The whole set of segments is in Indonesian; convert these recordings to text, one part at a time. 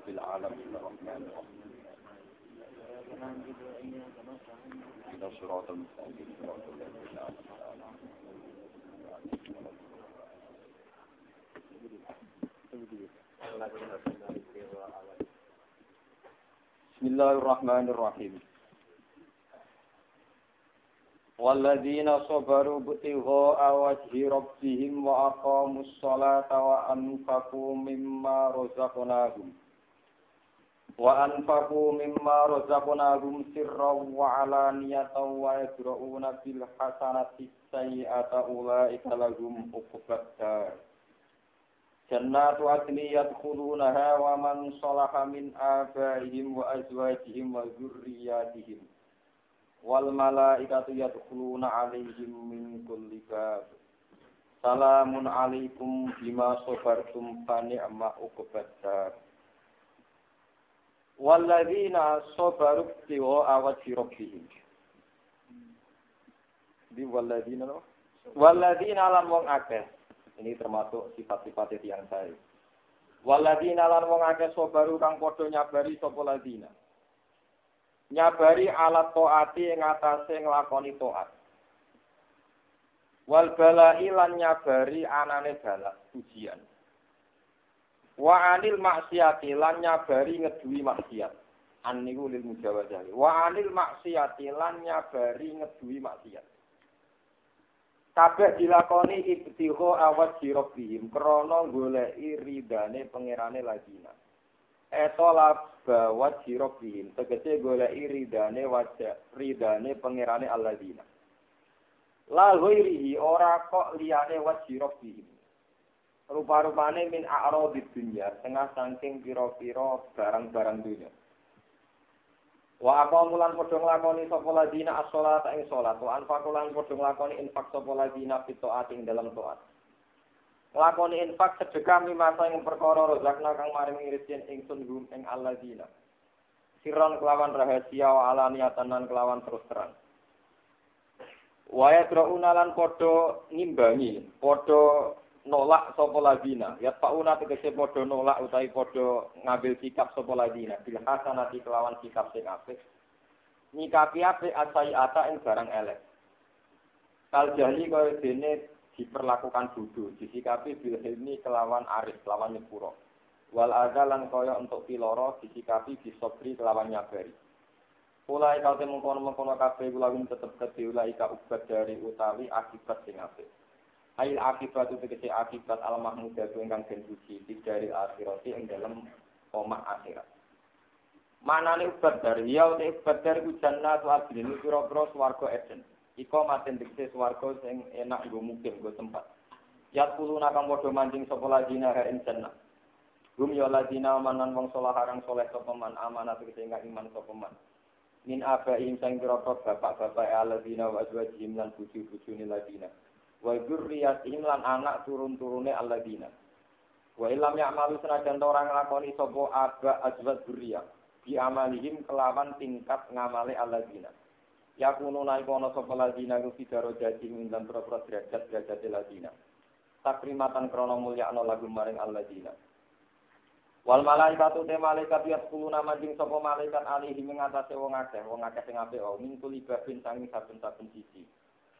rabbil alamin arrahmanir rahim إلى صراط المستقيم صراط الذين بسم الله الرحمن الرحيم والذين صبروا ابتغاء وجه ربهم وأقاموا الصلاة وأنفقوا مما رزقناهم وأنفقوا مما رزقناهم سرا وعلانية ويدرؤون بالحسنة السيئة أولئك لهم عقبى الدار جنات عدن يدخلونها ومن صلح من آبائهم وأزواجهم وذرياتهم والملائكة يدخلون عليهم من كل باب سلام عليكم بما صبرتم فنعم عقبى الدار Walladzina sabaru ibtigha'a wajhi rabbihim. Di walladzina no? Walladzina lan wong akeh. Ini termasuk sifat-sifat yang saya. Walladzina lan wong akeh sabaru kang padha nyabari sapa ladina. Nyabari alat taati ing atase nglakoni taat. Wal bala'i lan nyabari anane balak ujian. Wa anil maksiati lan nyabari ngeduwi maksiat. An niku lil mujawazah. Wa anil maksiati lan nyabari ngeduwi maksiat. Kabeh dilakoni ibtiho awat sirabbihim krana goleki ridane pangerane ladina. Eto laba wat sirabbihim tegese goleki ridane wajah ridane pangerane alladina. La ghairihi ora kok liyane wat sirabbihim. Rupa-rupane min a'ro di dunia, tengah saking piro-piro barang-barang dunia. Wa apa mulan padha nglakoni sapa ladina as-shalat ing salat, wa anfaqu lan padha nglakoni infak sapa ladina fi ing dalam taat. Nglakoni infak sedekah mimasa ing perkara rozakna kang maring irisin ingsun gum ing alladzina. Siron kelawan rahasia wa alaniatan lan kelawan terus terang. Wa yadrauna lan padha ngimbangi, padha nolak sapa ladina. Ya pauna tegese padha nolak utawi padha ngambil sikap sapa ladina. Bil hasanati kelawan sikap sing apik. Nyikapi apik asai ata ing barang elek. Kal jali kaya dene diperlakukan bodoh disikapi bil hilmi kelawan arif kelawan nyepuro. Wal lan kaya untuk piloro disikapi bisobri kelawan nyabari. Ulai kau kono mengkono kafe gulawin tetep kedhi ulai ka ubat dari utawi akibat sing apik. Ail akibat itu tegese akibat al mahmudah ingkang den puji dari akhirat ing dalam omah akhirat. Mana nih ubat dari ya udah ubat dari jannah tuh adil ini piro-piro swargo eden. Iko maten tegese swargo sing enak gue mungkin gue tempat. Ya puluh nakang bodo mancing sopo ladina ha ing jannah. Gum ya ladina manan wong soleh harang soleh sopeman amanah tegese ingkang iman sopeman. Min abaihim sang piro-piro bapak-bapak aladina wa azwajihim lan buju-bujuni ladina wa dzurriyyatihim lan anak turun-turune alladzina. Wa ilam ya'malu senajan orang nglakoni sapa aba azwat dzurriyyah bi amalihim kelawan tingkat ngamale alladzina. Ya kuno naik ono sapa ladina ku fidaro jadi mindan propro derajat derajat ladina takrimatan krono mulya ano lagu maring alladzina. Wal malaikatu te malaikat ya sepuluh nama jing sapa malaikat alihi mengatasi wong akeh. Wong akeh sing apik oh mingkul ibabin sangi saben-saben sisi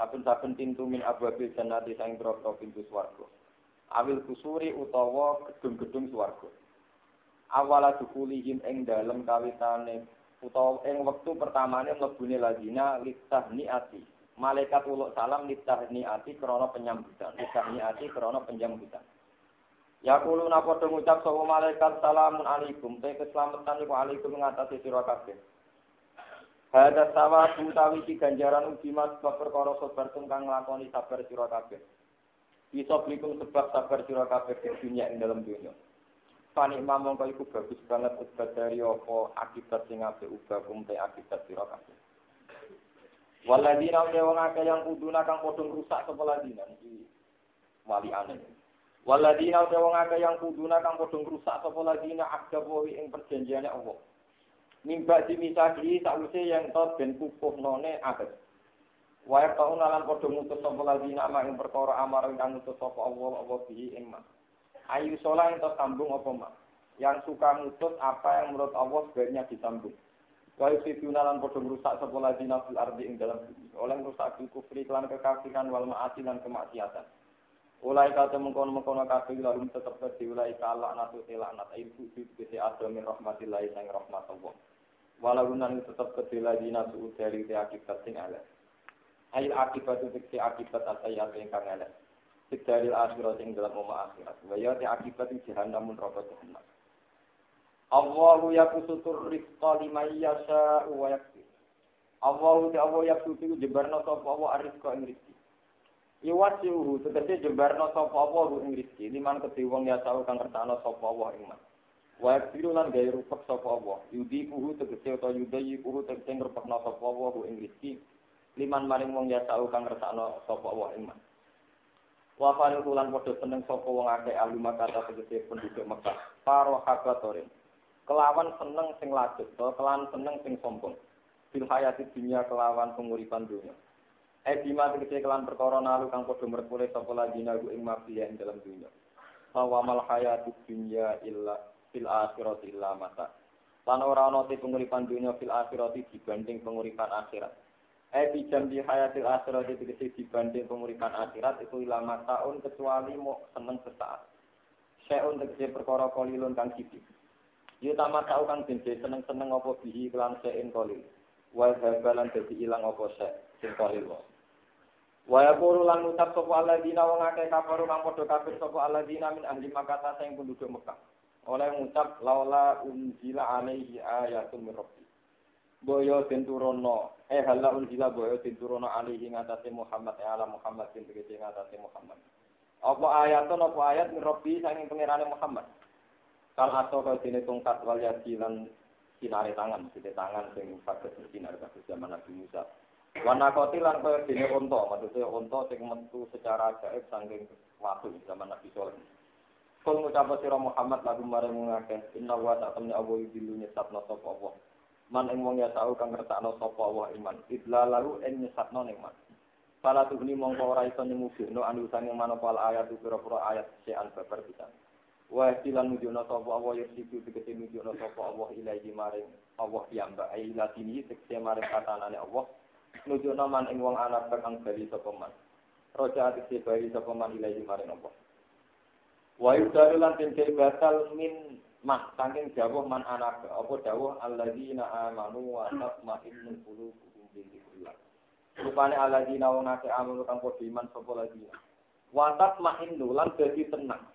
saben-saben pintu min abwabil jannati sang groko pintu swarga. Awil kusuri utawa gedung-gedung swarga. Awala dukulihim ing dalem kawitane utawa ing wektu pertamane mlebune ladina litahniati malaikat uluk salam litahniati krana penyambutan litahniati krana penyambutan. Ya kulo napa ngucap sapa malaikat? Salamun alaikum. Te keselamatan iku alaikum ngatasi sira kabeh Hada sawa utawi iki ganjaran uji mas sebab perkara sabar kang nglakoni sabar sira kabeh. Bisa blikum sebab sabar sira kabeh di dunia ing dalam dunia. Panik mamong kaya iku bagus banget ubah dari apa akibat sing apik ubah kumte akibat sira kabeh. Waladina wong akeh yang kuduna kang padha rusak sapa ladina iki wali aneh. Waladina udah wong akeh yang kuduna kang padha rusak sapa ladina akdawi ing perjanjiane Allah. Mimba dimisaki sakwise yang to ben kukuh none abet. Wae tau nalan padha mutus sapa lagi nama ing perkara amar kang mutus sapa Allah Allah bihi ing. Ayu salah ento sambung apa ma. yang suka ngutus apa yang menurut Allah sebaiknya disambung. Wa yusiduna lan padha ngrusak sapa ladina fil ardi ing dalam bumi. Oleh ngrusak bil kufri lan kekafiran wal ma'asi lan kemaksiatan. Ulai kata mengkono-mengkono kafir lalu tetap ke ulai kala natu telanat ibu itu kese ada min rahmatillahi sang rahmat Allah. Walau nan tetap ke ladina su dari te akibat sing ala. Ail akibat itu kese akibat atayat yang kang ala. Dari akhirat yang dalam umma akhirat. Waya te akibat itu jahanam neraka jahannam. Allahu yakusutur rizqa liman yasha'u wa yakfir. Allahu ta Allah yakusutu jebarno sapa Allah arizqa ing rizki. Iwasiuhu tegese jebarno sapa Allah ing rizki liman kedhe wong ya tau kang kertano sapa Allah ing man. Wa yakfiru lan gawe rupek sapa Allah. Yudi kuhu tegese utawa yudayi kuhu tegese ngrupekno sapa Allah ing rizki liman maring wong ya tau kang kertano sapa Allah ing man. Wa faru lan padha seneng sapa wong akeh ahli Makkah tegese penduduk Mekah. Paro habatorin kelawan seneng sing lajut atau kelawan seneng sing sombong fil hayati dunia kelawan penguripan dunia eh bima tegese kelawan perkara nalu kang padha merkule sapa lagi nagu ing mafia ing dalam dunia bahwa mal hayati dunia illa fil akhirati illa mata lan ora ana te penguripan dunia fil akhirati dibanding penguripan akhirat eh bijam di hayatil akhirat tegese dibanding penguripan akhirat itu illa mataun kecuali mau seneng sesaat Syai'un tegese perkara kolilun kang sithik Yo tamat tau kang benci seneng-seneng apa bihi kelan sein kolil. Wa habalan dadi ilang apa sek sing kolil wae. Wa yaqulu lan ngucap sapa alladzina wong akeh kafaru kang padha kafir sapa alladzina min ahli Makkah sing penduduk Mekah. Oleh ngucap laula unzila alaihi ayatun min rabbi. Boyo tenturono, eh hala unzila boyo tenturono alaihi ngatasi Muhammad, eh ala Muhammad, tenturono ngatasi Muhammad. Apa ayatun, apa ayat min rabbi sanging pengirane Muhammad. Kal aso kau sini tungkat wal yadi lan sinare tangan, sini tangan sing saged bersinar kados zaman Nabi Musa. Wana koti lan kau sini onto, maksudnya onto sing metu secara gaib saking waktu zaman Nabi Soleh. Kul ngucap sira Muhammad lagu mare mengake inna wa ta'tamni awu yudilu nyesatna sapa Allah. Man ing wong ya tau kang ngertakno sapa Allah iman. Idla lalu ing nyesatno ning man. Fala tuhni mongko ora iso nyemugino anu sange manopal ayat pira-pira ayat sean babar pisan. wa silan nujono sapa Allah ya siku tegese nujono sapa Allah ilahi maring Allah piyambak ai latini tegese maring katanane Allah nujono man ing wong anak kang bali sapa man roja tegese bali sapa man ilahi maring Allah wa yudalu lan tin batal min mah saking jawuh man anak apa dawuh? Alladzina amanu wa tatma'innul qulubuhum bi dzikrillah rupane alladzina wong akeh amanu kang padha iman sapa ladina wa tatma'innu lan dadi tenang.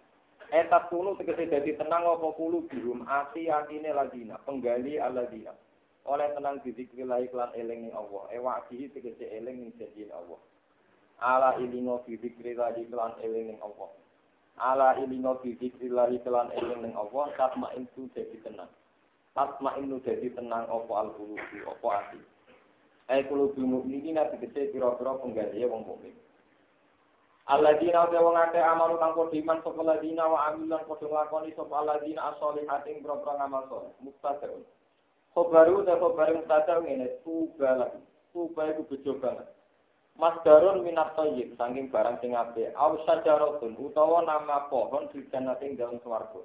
Etat kunu tegese dadi tenang apa kulu birum ati atine ladina penggali aladina oleh tenang dizikrillah iklan eling Allah. Ewa dihi tegese eling ning janji Allah. Ala ilingo dizikrillah iklan eling ning Allah ala ilingo dizikrillah iklan eling ning Allah tatma itu dadi tenang tatma itu dadi tenang apa al qulubi apa ati ai qulubi mukminina tegese pira-pira penggali wong mukmin Alladzina wa wong akeh amal kang padha iman sapa alladzina wa amilan padha nglakoni sapa alladzina as-solihat ing propro ngamal saleh. Mustaqim. Khobaru ta khobaru mustaqim ngene tuba lagi. Tuba iku bejo banget. Masdarun minat thayyib saking barang sing apik. Aw sajaratun utawa nama pohon di jannating dalam swarga.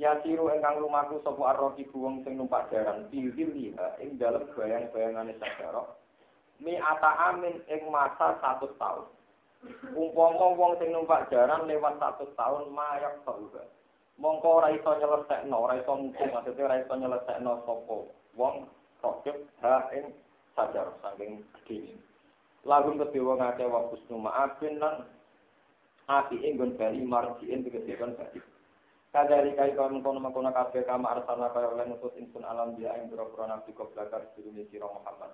Ya siru ingkang lumaku sapa arroki buwong sing numpak jaran pilih liha ing dalam bayang-bayangane sajarah. Mi ata amin ing masa satu tahun. Umpama wong sing numpak jaran lewat satu tahun mayak sauga. Mongko ora iso nyelesekno, ora iso ngukung, maksudnya ora iso nyelesekno sapa wong rokep ha ing sajar saking gede. Lagu kedua ngake wa kusnu ma'afin lan api inggon bali marjiin tegese kon bali. Kadari kai kon kono mengkono kabeh kama arsana kaya oleh ngutus insun alam dia ing boro-boro nabi koblakar sedurunge sira Muhammad.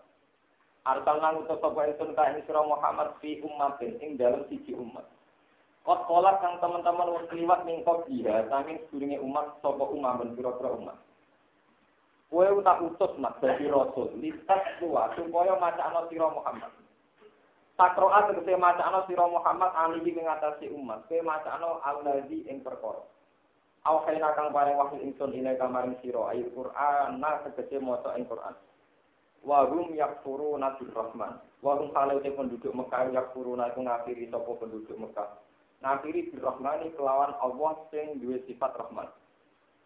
Arsal nang utus sapa ingsun ka ing sira Muhammad fi ummatin ing dalam siji umat. Kot kolak kang teman-teman wis liwat ning dia saking sedurunge umat sapa umat ben pira-pira umat. Kowe tak utus mak dadi rasul, litas kuwa supaya macakno sira Muhammad. Takroa tegese macakno sira Muhammad alihi ngatasi umat, kowe macakno allazi ing perkara. Aw khaira kang paring wahyu ingsun ila kamaring sira ayat Qur'an na tegese maca ing Qur'an. Wahum yakfuru nabi rahman. Wahum kalau penduduk Mekah yakfuru itu ngafiri sopo penduduk Mekah. Ngafiri bir rahmani kelawan Allah sing duwe sifat rahman.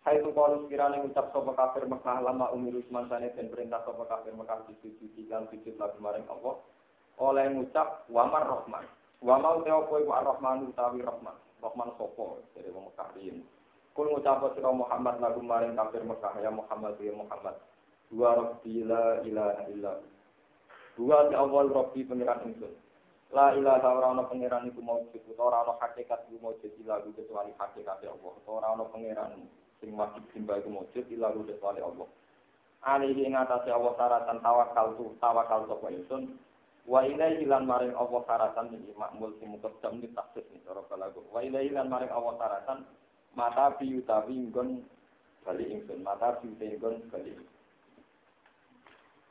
Hai tu kalau sekiranya ngucap sopa kafir Mekah lama umiru semansane dan perintah sopa kafir Mekah sujud dan sujud lagu maring Allah oleh ngucap wamar rohman wamau teo kowe wa rohman utawi rohman rohman sopo dari wong Mekah riyin kul ngucap sira Muhammad lagu maring kafir Mekah ya Muhammad ya Muhammad. Dua rabbi la ilaha illa dua ti awal rabbi pengiran ingsun. La ilaha ora ana pangeran iku maujud ora ana hakikat iku maujud lagu kecuali hakikat Allah. Ora ana pangeran sing wajib simbah iku mujud ila wali Allah. Alihi ing atase Allah syaratan tawakal tu tawakal sapa ingsun wa ilaihi lan maring Allah syaratan iki makmul sing mukaddam di taksis nih cara kalago. Wa ilaihi lan maring Allah syaratan mata bi utawi nggon bali ingsun mata bi utawi nggon bali.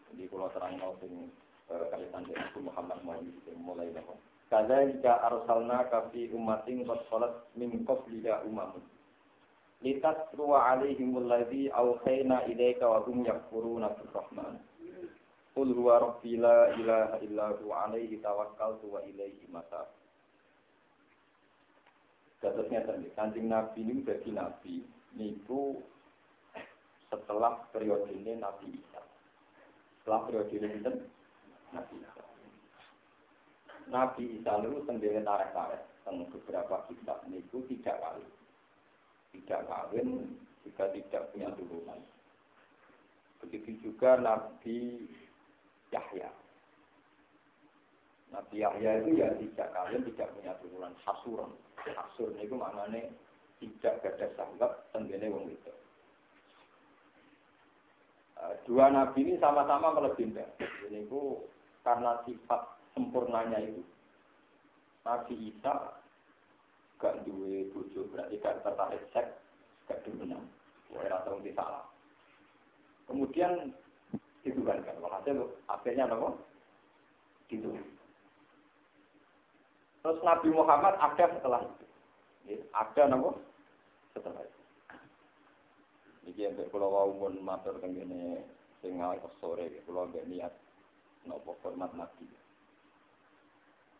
Jadi kalau terang mau sing eh, kaitan dengan Muhammad mau mulai nopo. Kadzalika arsalna ka fi ummatin qad khalat min qablika umamun litat ruwa alaihimul ladzi awhayna ilaika wa hum yakfuruna birrahman Qul huwa rabbi la ilaha illa huwa alaihi tawakkaltu wa ilaihi matab Datusnya tadi, kancing Nabi ini jadi Nabi, niku setelah periode ini Nabi Isa. Setelah periode ini Nabi Isa. Nabi Isa itu sendiri tarik-tarik, beberapa kitab niku tidak kali tidak kawin jika tidak punya turunan. Begitu juga Nabi Yahya. Nabi Yahya itu ya tidak kawin, tidak punya turunan. Hasuran. Hasur itu maknanya tidak ada sahabat tenggene wong itu. Eh, dua nabi ini sama-sama melegenda. Ini itu karena sifat sempurnanya itu. Nabi Isa gak duwe bojo berarti gak tertarik seks gak demenan rasa mesti salah kemudian itu kan kan hasil akhirnya apa gitu. Terus Nabi Muhammad ada setelah itu. Ya, ada nama setelah itu. Iki yang kalau mau pun matur tentang sing sore, kalau nggak niat nopo format nabi.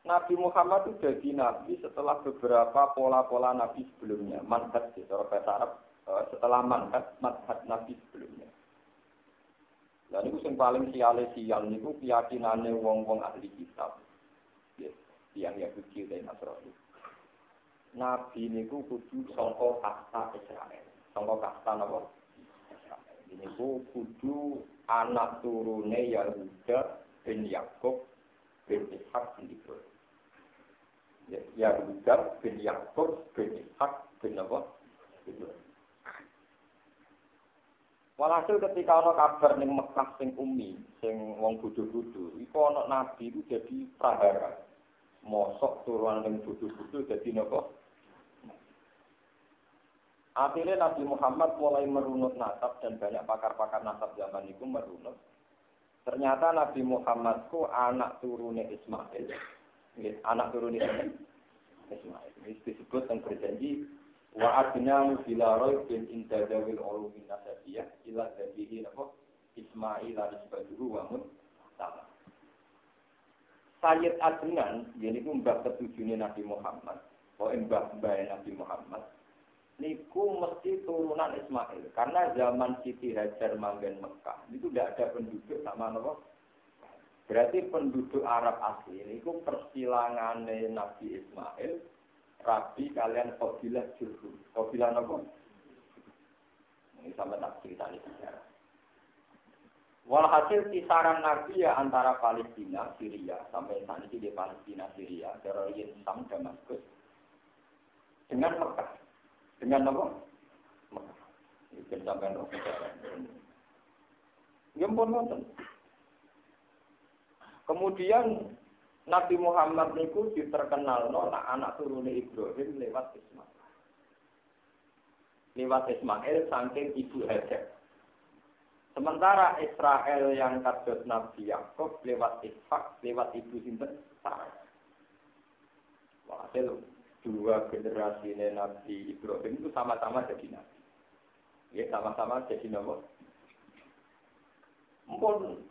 Nabi Muhammad itu jadi nabi setelah beberapa pola-pola nabi sebelumnya. Manhat di bahasa Arab eh, setelah manhat, manhat nabi sebelumnya. Dan itu yang paling siale sial niku keyakinannya wong-wong ahli kitab. Yang Yahudi dan Nasrani. Nabi niku kudu sangka kasta Israel. Sangka kasta napa? Ini kudu anak turune Yahuda bin Yakub bin Ishak bin Ibrahim. Ya Yahuda bin Yakub bin Ishak bin apa? Walhasil ketika ana kabar ning Mekah sing umi, sing wong bodho-bodho, iku ana nabi itu jadi prahara. Mosok turunan ning bodho-bodho dadi napa? Akhirnya Nabi Muhammad mulai merunut nasab dan banyak pakar-pakar nasab zaman itu merunut. Ternyata Nabi Muhammad ku anak turunnya Ismail anak turun ini Ismail. Ini disebut yang berjanji wa adna bila roy bin intadawil ulumin nasabiyah ila dabihi napa Ismail anisbaduhu wa mun sama. Sayyid Adnan, ini pun mbak ketujuhnya Nabi Muhammad. Oh, mbak mbak Nabi Muhammad. Niku mesti turunan Ismail. Karena zaman Siti Hajar manggen Mekah, itu tidak ada penduduk sama Nabi Berarti penduduk Arab asli ini itu persilangan Nabi Ismail, Rabi kalian Qabilah Jurhum. Qabilah apa? Ini sama tak cerita ini sejarah. Walhasil kisaran Nabi ya antara Palestina, Syria, sampai saat ini di Palestina, Syria, teroris Sam, Damaskus, dengan Mekah. Dengan apa? Mekah. Ini sampai sejarah. Ya pun Kemudian Nabi Muhammad niku diterkenal no, anak turun Ibrahim lewat Ismail. Lewat Ismail saking ibu Hajar. Sementara Israel yang kados Nabi Yakub lewat Ishak, lewat ibu sinten Sarah. Hasil dua generasi Nabi Ibrahim itu sama-sama jadi Nabi. Ya, sama-sama jadi Nabi. Mungkin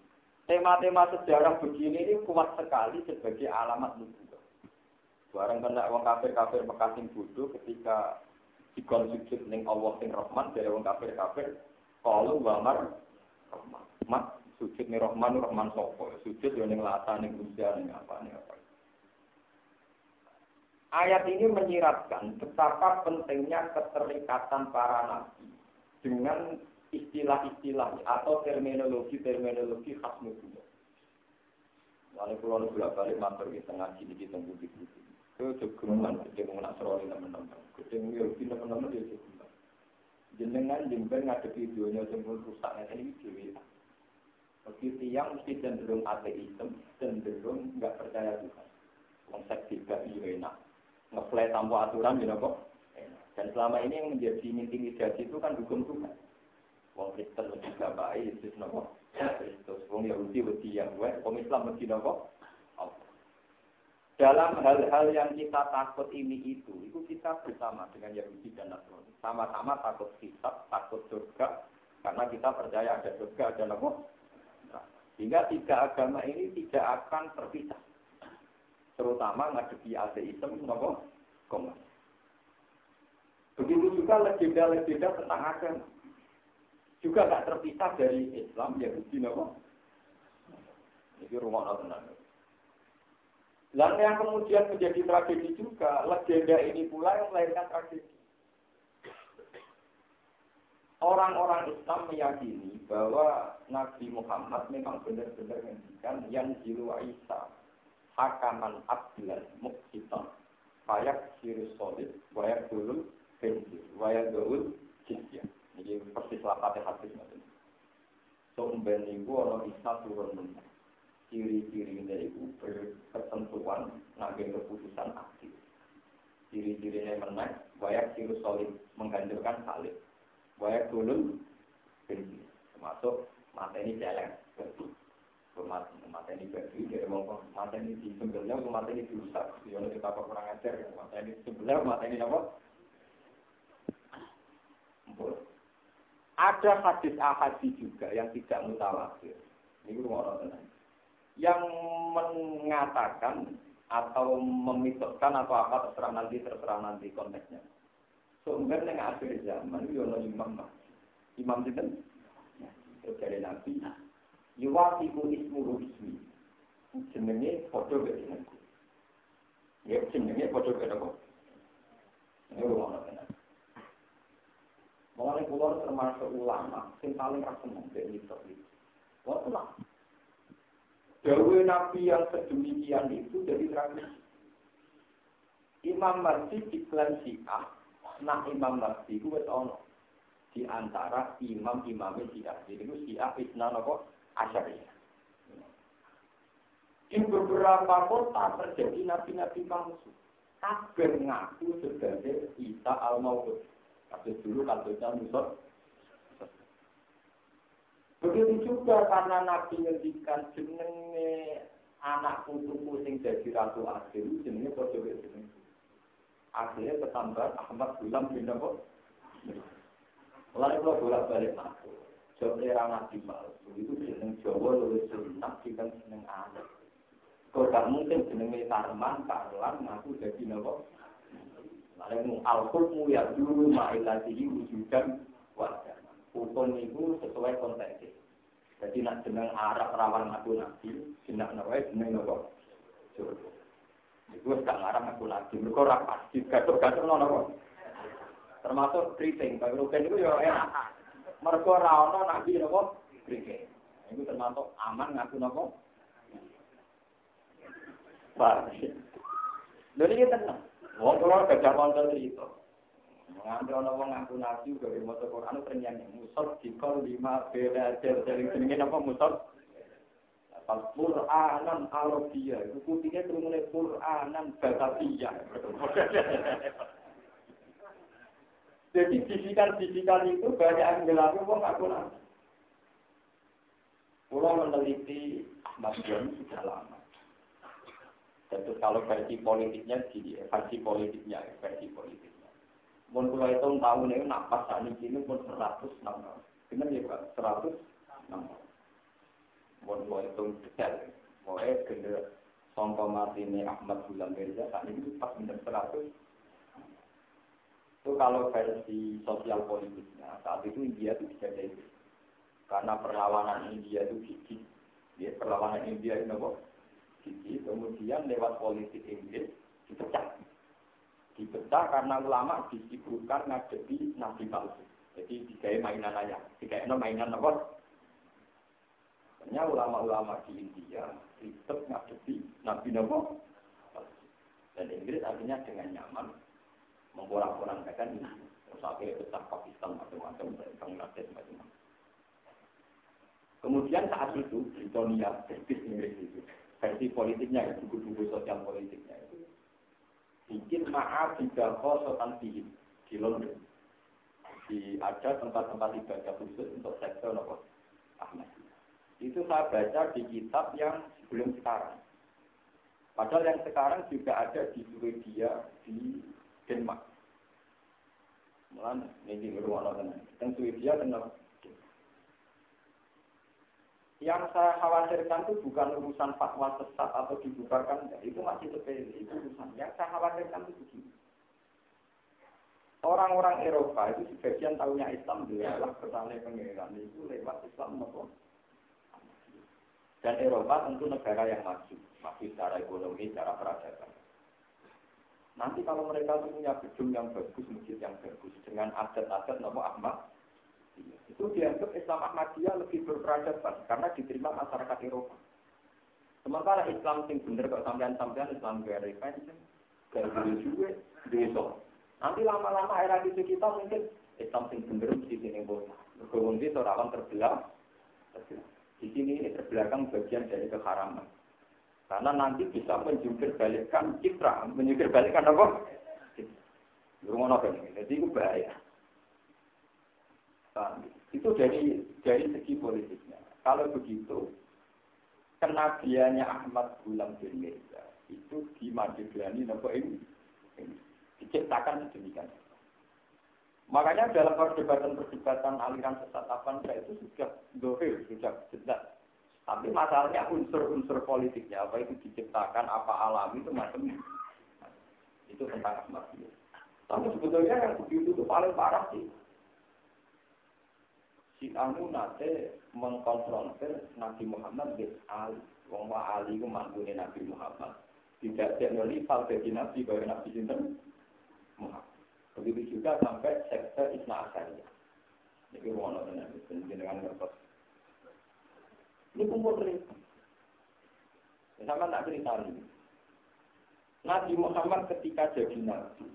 Tema-tema sejarah begini ini kuat sekali sebagai alamat nubuah. Barang kena orang kafir-kafir Mekah bodoh ketika dikon sujud ning Allah sing Rahman dari wong kafir kafir kalau wamar Rahman. Mak sujud ning Rahman Rahman sopo sujud yo ning lata ning kunja ning apa ning apa. Ayat ini menyiratkan betapa pentingnya keterikatan para nabi dengan istilah-istilah atau terminologi-terminologi khas nubuwah. Lalu kalau bolak balik matur kita ngaji di kita bukti bukti. Itu jogeman gede mau nak seroli teman-teman. Gede mau yogi teman-teman dia jogeman. Jenengan jemben ngadepi dunia sempurna rusak ini dewi. Begitu yang mesti cenderung ateisme, cenderung nggak percaya Tuhan. Konsep tidak enak. Ngefly tanpa aturan, gitu kok. Dan selama ini yang menjadi intimidasi itu kan hukum Tuhan. Wong Kristen mesti gak baik, itu nopo. Kristus, wong Yahudi mesti yang gue, wong Islam mesti nopo. Dalam hal-hal yang kita takut ini itu, itu kita bersama dengan Yahudi dan Nasrani. Sama-sama takut kitab, takut surga, karena kita percaya ada surga, ada nopo. Nah, sehingga tiga agama ini tidak akan terpisah. Terutama ngadepi ateisme, nopo. Begitu juga legenda-legenda tentang agama juga tak terpisah dari Islam Yahudi nopo. Ini rumah tenang. Dan yang kemudian menjadi tragedi juga, legenda ini pula yang melahirkan tragedi. Orang-orang Islam meyakini bahwa Nabi Muhammad memang benar-benar menghentikan yang jilu Isa hakaman abdilan muksitan kayak sirus solid wayak dulu benjir wayak dulu jizyah ini persis lapatnya hadis nanti. So umben itu orang bisa turun menang. Ciri-cirinya itu berketentuan ngambil keputusan aktif. Ciri-cirinya menang, banyak ciri solid menghancurkan salib. Banyak dulu benci. Termasuk mata ini jalan. Mata ini berdiri, dari ngomong mata ini di sembelnya, mata ini dirusak. Yang kita kurang ajar, mata ini sebelah, mata ini apa? Ada hadis ahadi juga yang tidak mutawatir. Ini orang Yang mengatakan atau memitoskan atau apa terserah nanti terserah nanti konteksnya. Sumber yang akhir zaman itu ada imam Imam itu terus dari nabi. Yuwasiku ismu ismi. Jenenge foto jenenge. Ya jenenge foto apa. Ini orang Mulai pulau termasuk ulama, yang paling rasa dari itu. Ulama. Dawe Nabi yang sedemikian itu jadi tradisi. Imam Mahdi iklan Syiah, nah Imam Mahdi itu ono di antara imam-imam Syiah. Jadi itu Syiah Isna Nopo Asyariah. Di beberapa kota terjadi nabi-nabi palsu. Kabeh ngaku sebagai Isa al-Mawud. Kasus dulu kasusnya Musor. Begitu juga karena Nabi ngendikan jenenge anak putuku sing jadi ratu akhir jenenge padha jeneng. Akhirnya ketambah Ahmad Gulam bin Nabi. Lalu kalau bolak balik aku, Jawab era Nabi palsu itu jeneng Jawa lebih sunnah jika jeneng anak. Kalau tak mungkin jenenge Tarman, Karlan, aku jadi Nabi. Lalu al-hukmu ya dulu ma'ilatihi wujudan wajah. Hukum itu sesuai konteks. Jadi nak jeneng Arab rawan aku nabi, jeneng nawai jeneng nopo. Itu gak ngarang aku lagi. Mereka ora pasti gatur-gatur nopo. Termasuk keriting. Bagi rugen itu ya enak. Mereka ora nabi nopo keriting. Itu termasuk aman ngaku nopo. Pak. Jadi kita tenang. Wong kula gajah wonten cerita. Nganti ana wong ngaku nabi gawe maca Quran ternyata musab dikol lima beda sering jenenge napa musab Pas Quranan Arabia, itu putihnya mulai Quranan Batavia. Jadi bisikan-bisikan itu banyak yang gelap wong ngaku nabi. Pulau meneliti Ahmad sudah lama. Jadi kalau versi politiknya di versi politiknya, versi politiknya. Mun kula hitung tahun ini napas saat ini pun 106 tahun. Benar ya Pak? 106 tahun. Mun kula hitung detail. Pokoknya gede songko mati ini Ahmad Bulan Mirza saat ini pas benar 100. Itu kalau versi sosial politiknya, saat itu India itu bisa jadi. Karena perlawanan India itu gigi. Ya, perlawanan India itu apa? Kemudian lewat politik Inggris dipecah. Dipecah karena ulama disibukkan ngadepi nabi palsu. Jadi dikai mainan aja. Dikai mainan apa? Hanya ulama-ulama di India ribet ngadepi nabi nopo. Dan Inggris akhirnya dengan nyaman memporak-porandakan ini. Terus akhirnya pecah Pakistan macam-macam, Bangladesh macam-macam. Kemudian saat itu Britania, British Inggris itu versi politiknya, buku-buku sosial politiknya itu bikin maaf juga kosotan di di London. Di ada tempat-tempat ibadah khusus untuk sektor nopo Ahmad. Itu saya baca di kitab yang sebelum sekarang. Padahal yang sekarang juga ada di Swedia, di Denmark. Mulanya, ini di orang Dan Swedia kenapa? Yang saya khawatirkan itu bukan urusan fatwa sesat atau dibubarkan, itu masih sepele, itu urusan. Yang saya khawatirkan itu begini. Orang-orang Eropa itu sebagian tahunya Islam adalah bertanya pengiran itu lewat Islam maupun dan Eropa tentu negara yang maju, maju secara ekonomi, secara peradaban. Nanti kalau mereka punya gedung yang bagus, masjid yang bagus, dengan adat-adat nama Ahmad, itu dianggap Islam Ahmadiyah lebih berperadaban karena diterima masyarakat Eropa. Sementara Islam sing bener kok sampean-sampean Islam gak pension, gak duwe duwe Nanti lama-lama era itu kita mungkin Islam sing bener mesti sini bos. Berhubung itu rawan terbelah. Di sini ini terbelakang bagian dari keharaman. Karena nanti bisa menjungkir balikkan citra, menjungkir balikkan apa? Rumah apa ini? Jadi itu bahaya. Itu dari dari segi politiknya. Kalau begitu, kenabiannya Ahmad Gulam bin Mirza itu di Majeblani nopo ini, diciptakan sedemikian. Makanya dalam perdebatan-perdebatan aliran sesat apa itu sudah dohir, sudah jelas tapi masalahnya unsur-unsur politiknya, apa itu diciptakan, apa alami itu macam itu tentang asmaul. Tapi sebetulnya yang begitu itu paling parah sih. Si Anu nate mengkonfrontir Nabi Muhammad bin Ali. Wong wa Ali itu mantunya Nabi Muhammad. Tidak ada rival bagi Nabi bahwa Nabi Sinten Muhammad. Begitu juga sampai sekte Isna Asariyah. Jadi rumah nonton dengan ngertos ini kumpul cerita. Sama tak cerita ini. Nabi Muhammad ketika jadi nabi,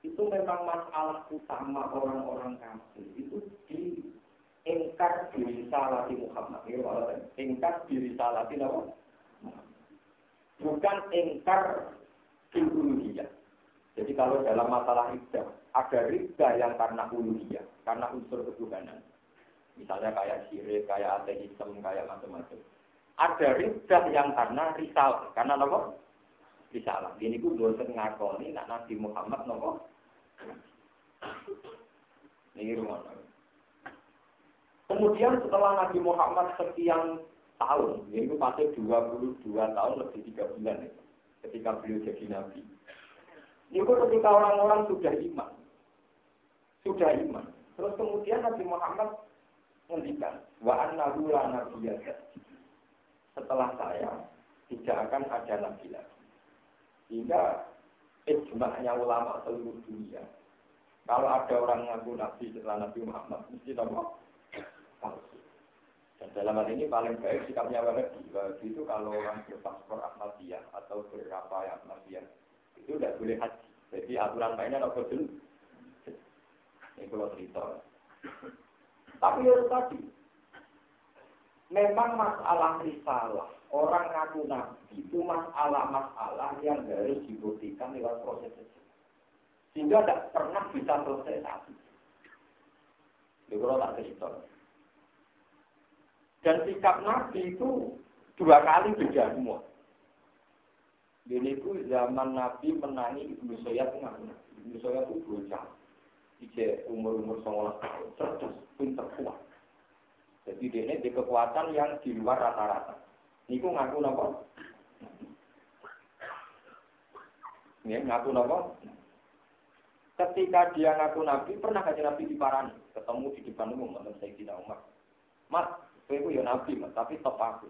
itu memang masalah utama orang-orang kafir. Itu di ingkar diri salati Muhammad. Ya, ingkar diri salati apa? Bukan ingkar uluhiyah. Jadi kalau dalam masalah ibadah, ada riba yang karena uluhiyah, karena unsur ketuhanan. Misalnya kayak syirik, kayak ateisme, kayak macam-macam. Ada ridah yang karena risal, karena apa? Risalah. Ini pun dosen ngakoni nak Nabi Muhammad nopo. Ini rumah. Kemudian setelah Nabi Muhammad sekian tahun, ini pasti 22 tahun lebih tiga bulan itu, ketika beliau jadi Nabi. Ini ketika orang-orang sudah iman, sudah iman. Terus kemudian Nabi Muhammad ngendikan wa annahu la nabiyya setelah saya tidak akan ada nabi lagi. Hingga ijma'nya ulama seluruh dunia. Kalau ada orang ngaku nabi setelah Nabi Muhammad, mesti Dan dalam hal ini paling baik sikapnya Wahabi. Wahabi itu kalau orang berpaspor Ahmadiyah atau berapa yang Ahmadiyah, itu tidak boleh haji. Jadi aturan mainnya apa dulu? Ini kalau cerita. Tapi ya tadi, memang masalah risalah, orang ngaku nabi itu masalah-masalah yang harus dibuktikan lewat proses itu. Sehingga tidak pernah bisa selesai tadi. Itu kalau tak cerita. Dan sikap nabi itu dua kali beda semua. Ini itu zaman Nabi menangi Ibnu Soyat ngaku Ibnu Soyat itu bocah. Ije umur-umur 19 tahun, cerdas, pinter, kuat. Jadi ini di kekuatan yang di luar rata-rata. Niku ngaku nopo? Ya, ngaku nopo? Ketika dia ngaku nabi, pernah kaji nabi di parani, ketemu di depan umum, menurut Sayyidina Umar. Mas, saya ya nabi, mas, tapi top aku.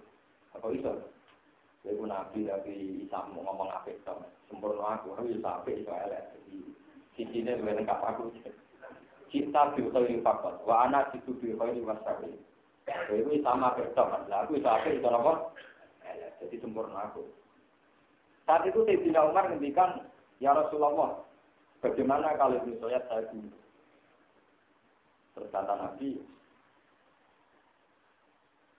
Apa itu? Saya nabi, tapi bisa ngomong apa itu, sempurna aku, tapi bisa apa itu, elek. Jadi, sisinya lebih lengkap aku. Cinta bilkhairi fakot, wa anak itu bilkhairi wasabi. Itu sama apa itu, mas. Aku bisa apa itu, apa? Jadi sempurna aku. Saat itu Sayyidina Umar ngendikan, Ya Rasulullah, Bagaimana kalau misalnya saya dulu? Terus kata Nabi,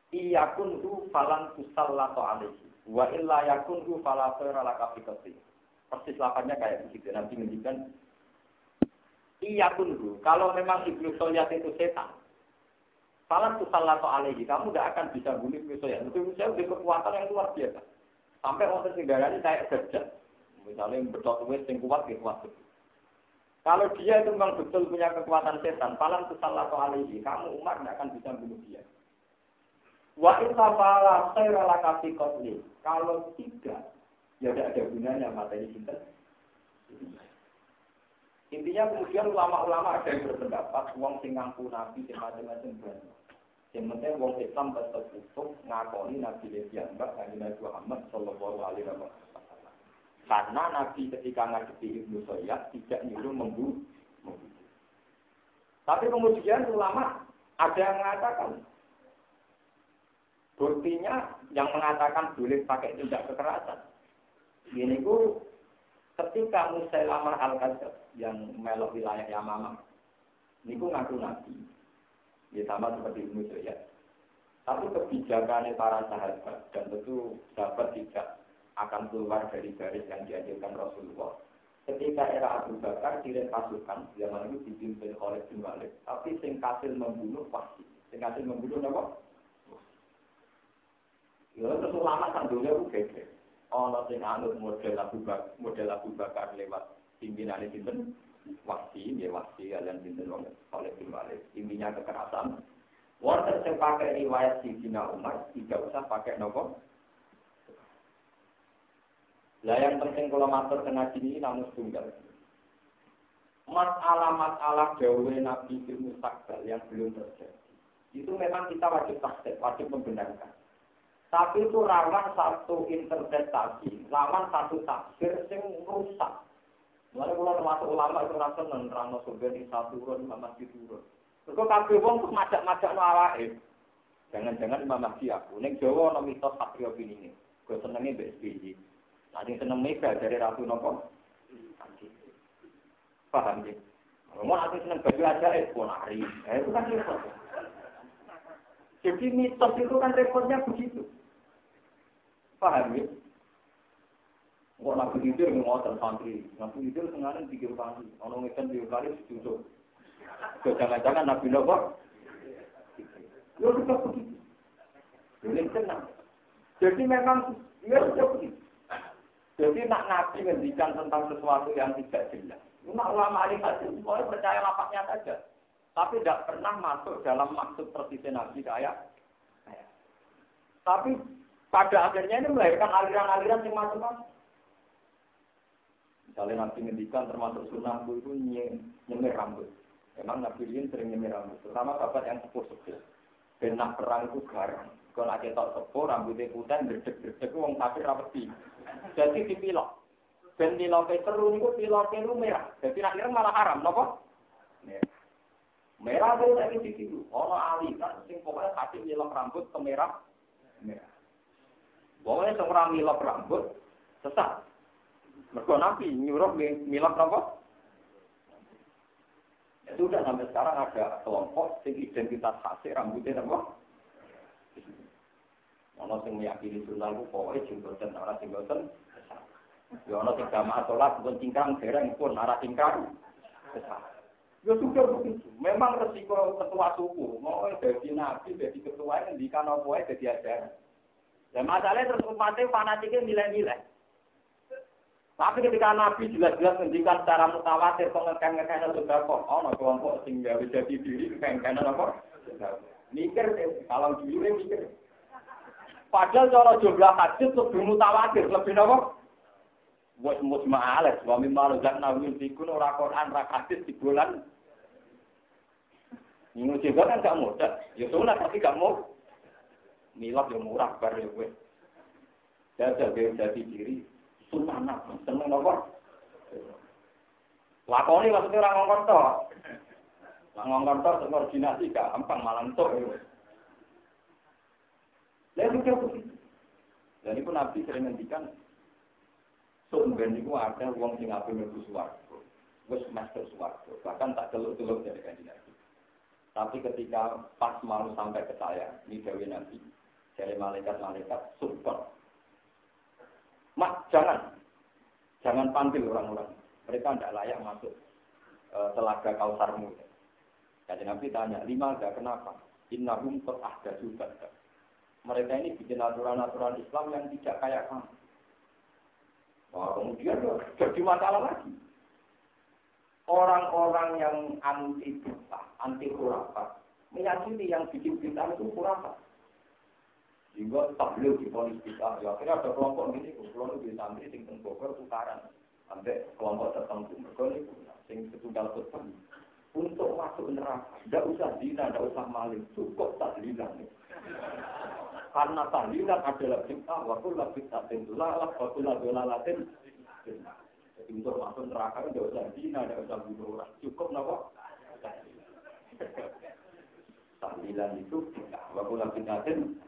Iyakun tu falan tusallato alaihi. Wa illa yakun tu fala khaira laka Persis lapannya kayak begitu. Nabi menjadikan Iyakun tu. Kalau memang ibnu Solyat itu setan. Falan tusallato alaihi. Kamu tidak akan bisa bunuh ibnu Solyat. Ibnu Solyat kekuatan yang luar biasa. Sampai orang ini kayak gajah. Misalnya betul wes yang kuat, ya kuat. Kalau dia itu memang betul punya kekuatan setan, palang salah alihi, kamu Umar tidak akan bisa bunuh dia. Wa illa fala khaira laka kotli. Kalau tidak, ya tidak ada gunanya materi kita. Intinya kemudian ulama-ulama ada yang berpendapat uang sing ngaku nabi sing macam-macam banyak. Yang penting wong Islam tetap utuh ngakoni nabi Levian mbak Nabi Muhammad Sallallahu Alaihi Wasallam. Karena Nabi ketika ngadepi Ibnu Soyad tidak nyuruh membunuh. Tapi kemudian ulama ada yang mengatakan buktinya yang mengatakan boleh pakai tindak kekerasan. Ini ku ketika Musailamah al yang melok wilayah Yamamah, ini ku ngaku nabi. Ya sama seperti Ibnu Soyad. Tapi kebijakannya para sahabat dan tentu sahabat tidak akan keluar dari garis yang diajarkan Rasulullah. Ketika era Abu Bakar kirim pasukan, zaman itu dipimpin oleh Walid, tapi sing kasil membunuh pasti. Sing kasil membunuh apa? Ya terus ulama sandunya itu gede. Ono sing anut model Abu Bakar, model Abu Bakar lewat pimpinan itu wasi, ya wasi kalian pinten oleh bin Walid. Intinya kekerasan. Wonten sing pakai riwayat Sidina Umar, tidak usah pakai nopo lah yang penting kalau matur kena ini namun tunggal. Masalah-masalah dawe Nabi ilmu sakbal yang belum terjadi. Itu memang kita wajib takdir, wajib membenarkan. Tapi itu rawan satu interpretasi, rawan satu tafsir yang rusak. Mulai kalau termasuk ulama itu rasa menerang surga di satu turun, Imam Mahdi turun. Terus kabeh wong tuh majak-majak no. Jangan-jangan Imam Mahdi aku. Ning Jawa ana mitos satria ini. Gue senengnya BSBY. Nanti seneng mega dari Ratu Nopo. Paham ya? Mau nanti seneng baju aja, eh, nari. Eh, itu kan repot. Jadi mitos itu kan repotnya begitu. Paham ya? Kok nabi tidur ngotot santri, nabi tidur sengaja tiga kali, orang ngekan tiga kali setuju. Jangan-jangan nabi nopo. Ya sudah begitu. Ini tenang. Jadi memang ya sudah begitu. Jadi nak nabi ngendikan tentang sesuatu yang tidak jelas. Cuma ulama alim hadis boleh percaya lapaknya saja. Tapi tidak pernah masuk dalam maksud persisnya nabi kayak. Tapi pada akhirnya ini melahirkan aliran-aliran yang macam-macam. Misalnya nabi ngendikan termasuk sunnahku itu nyemir rambut. Memang nabi ini sering nyemir rambut. Terutama bapak yang sepuh-sepuh. Benak perang itu garang. Kalau ada tak sepuh, rambutnya putih, gerdek-gerdek, wong kafir rapeti. Jadi dipilok. Ben piloke seru niku piloke lu merah. Jadi akhirnya malah haram, nopo? Merah itu lagi situ. Ahli kan, sing pokoknya kasih milok rambut ke merah. Merah. Pokoknya seorang milok rambut, sesat. Mereka nabi nyuruh milok rambut. Ya sudah sampai sekarang ada kelompok sing identitas khasnya rambutnya apa? Ono sing meyakini sunnah ku pokoke jenggoten ora jenggoten. Ya ono sing jamaah salat pun cingkrang dereng pun ora cingkrang. Ya sudah begitu. Memang resiko ketua suku. Mau jadi nabi, jadi ketua ngendikan apa jadi ajaran. Ya masalahnya terus umatnya fanatiknya nilai-nilai. Tapi ketika Nabi jelas-jelas ngendikan secara mutawatir pengekan-ngekan sudah kok, oh no kelompok sing gawe jadi diri kekan apa? Mikir kalau dulu mikir. Padahal cara jumlah hadis lebih mutawatir, lebih apa? Wes ma'ales, wa mimma razaqna yunfikun ora Quran ora hadis di bulan. Ini juga kan gak mudah. Ya sunat tapi gak. Milad yang murah bar ya kowe. Jajal gawe dadi diri sunat seneng apa? Lakoni maksudnya orang ngongkon to. Lah ngongkon to koordinasi gampang malah entuk. Lalu dia begitu. Dan itu Nabi sering ngendikan Sumben itu ada uang sing ape mlebu swarga. Master swarga. Bahkan tak teluk-teluk dari Nabi. Tapi ketika pas mau sampai ke saya, ini Dewi Nabi, dari malaikat-malaikat super. Mak, jangan. Jangan panggil orang-orang. Mereka tidak layak masuk uh, telaga kausarmu. Jadi Nabi tanya, lima ada kenapa? Innahum qad ahdatsu Mereka ini bikin aturan-aturan Islam yang tidak kayak kamu. Nah, kemudian jadi masalah lagi. Orang-orang yang anti bid'ah, anti khurafat, meyakini yang bikin bid'ah itu khurafat. Sehingga tabligh di polis bid'ah. Ya akhirnya ada kelompok ini, kelompok di santri, sing Bogor tukaran. Sampai kelompok tertentu, mereka ini sing setunggal khutbah. Untuk masuk neraka, tidak usah zina, tidak usah maling, cukup tahlilan. Karena tahlilan adalah bid'ah, wa kullu bid'atin dolalah, wa kullu dolalatin Jadi untuk masuk neraka tidak usah zina, tidak usah bunuh orang. Cukup nopo? Tahlilan itu bid'ah, wa kullu bid'atin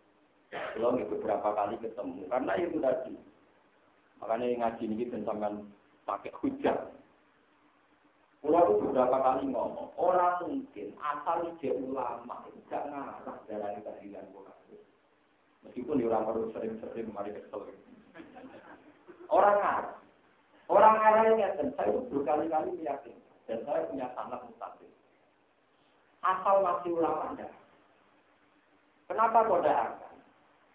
Belum beberapa kali ketemu, karena itu tadi. Makanya ngaji ini tentang pakai hujah. Pulau itu beberapa kali ngomong, orang mungkin asal ide ulama itu gak ngarah dari tahlilan kafir. Meskipun di orang baru sering-sering mari kesel. Orang ngarah. Orang ngarah ini kan, saya itu berkali-kali meyakin. Dan saya punya sangat mustahil. Asal masih ulama anda. Kenapa kau akan?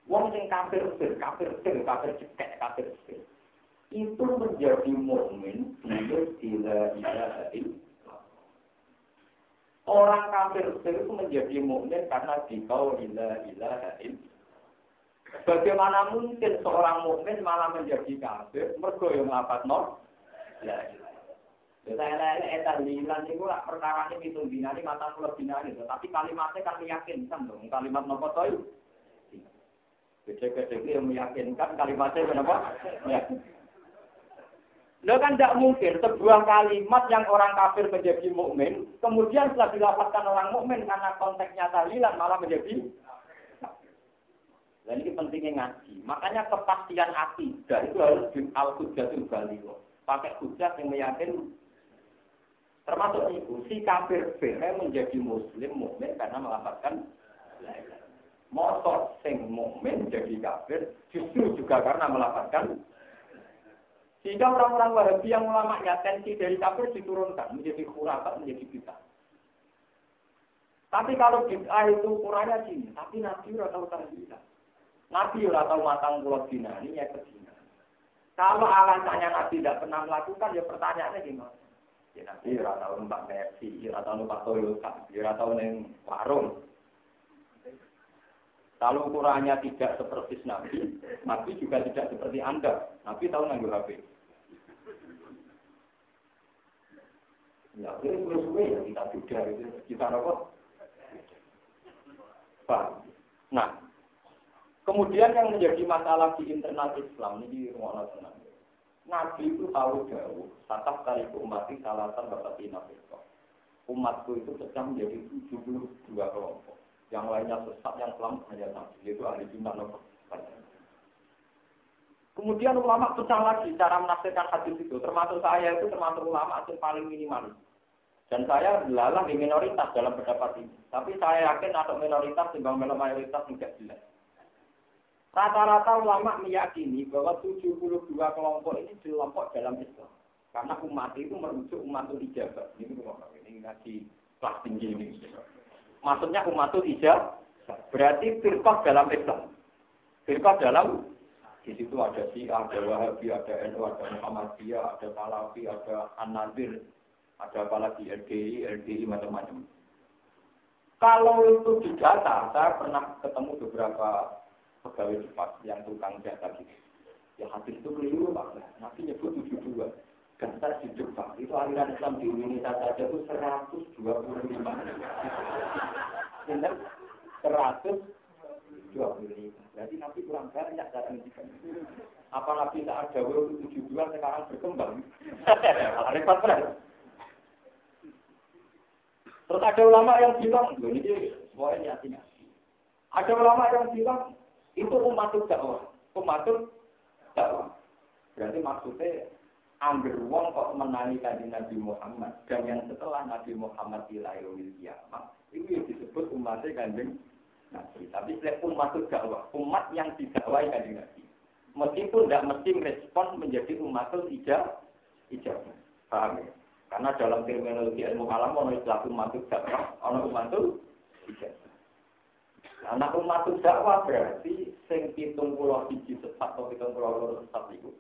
Wong sing kafir sir, kafir sir, kafir cekek, kafir sir itu menjadi mukmin bila tidak ilaha Orang kafir itu menjadi mukmin karena dikau ila ilaha Bagaimana mungkin seorang mukmin malah menjadi kafir? Mergo yang ngapa no? Ya, saya lihat eta lilan itu lah perkara ini itu binari mata sulit binari, tapi kalimatnya kan meyakinkan dong. Kalimat nopo toy. Gede-gede yang meyakinkan kalimatnya kenapa? Meyakinkan. Lo kan tidak mungkin sebuah kalimat yang orang kafir menjadi mukmin, kemudian setelah dilapatkan orang mukmin karena konteksnya tahlilan malah menjadi dan ini pentingnya ngaji. Makanya kepastian akidah itu harus di al hujatul balio. Pakai hujat yang meyakin termasuk itu si kafir boleh menjadi muslim mukmin karena melapatkan motor sing mukmin jadi kafir justru juga karena melapatkan sehingga orang-orang Wahabi yang ulamanya tensi dari kafir diturunkan menjadi khurafat, menjadi bid'ah. Tapi kalau bid'ah itu ukurannya sini, tapi Nabi ora tahu tahlilan. Nabi ora tahu matang pulau dina, ini ya kedina. Kalau alasannya Nabi tidak pernah melakukan, ya pertanyaannya gimana? Ya Nabi ora tahu numpak Mercy, ora tahu numpak Toyota, ora tahu neng warung. Kalau ukurannya tidak seperti Nabi, Nabi juga tidak seperti Anda. Nabi tahu nanggur HP. Ya, ini suwe ya kita juga itu kita apa? Pak. Nah, kemudian yang menjadi masalah di internal Islam ini di rumah tenang. Nabi itu tahu jauh, tatap dari umat salatan bapak inafirkoh. Umatku itu pecah menjadi 72 kelompok. Yang lainnya sesat, yang selamat hanya Nabi, yaitu ahli jumlah nomor Kemudian ulama pecah lagi cara menafsirkan hadis itu. Termasuk saya itu termasuk ulama yang paling minimalis. Dan saya belalah di minoritas dalam pendapat ini. Tapi saya yakin atau minoritas timbang mayoritas tidak jelas. Rata-rata ulama meyakini bahwa 72 kelompok ini kelompok dalam Islam. Karena umat itu merujuk umatul ijabah. Ini ini ngaji kelas tinggi ini. Maksudnya umatul ijabah berarti firqah dalam Islam. Firqah dalam di situ ada si ada Wahabi, ada NU, ada Muhammadiyah, ada Salafi, ada An-Nadir, ada apalagi LDI, LDI macam-macam. Kalau itu di data, saya pernah ketemu beberapa pegawai cepat yang tukang data gitu. Ya hadis itu keliru Pak. Nabi nyebut 72. Daftar di Jepang, itu aliran Islam di Indonesia saja itu 125. Benar? 125. Berarti Nabi kurang banyak cara ngendikan. Apa Nabi tak ada 72 sekarang berkembang? Repot benar. Terus ada ulama yang bilang, ini semuanya nyati Ada ulama yang bilang, itu umatul dakwah. Umatul dakwah. Berarti maksudnya ambil uang kok menangi tadi Nabi Muhammad dan yang setelah Nabi Muhammad ilahi kiamat itu yang disebut umatnya kanjeng Nabi. Tapi umat dakwah, umat yang didakwai kanjeng Nabi. Meskipun tidak mesti merespon menjadi umatul ijab, ijabah. Paham ya? Karena dalam terminologi ilmu kalam ono istilah umatul dakwah, ono umatul ijabah. Anak umat dakwah berarti sing pitung pulau biji sesat atau pitung pulau loro sesat itu.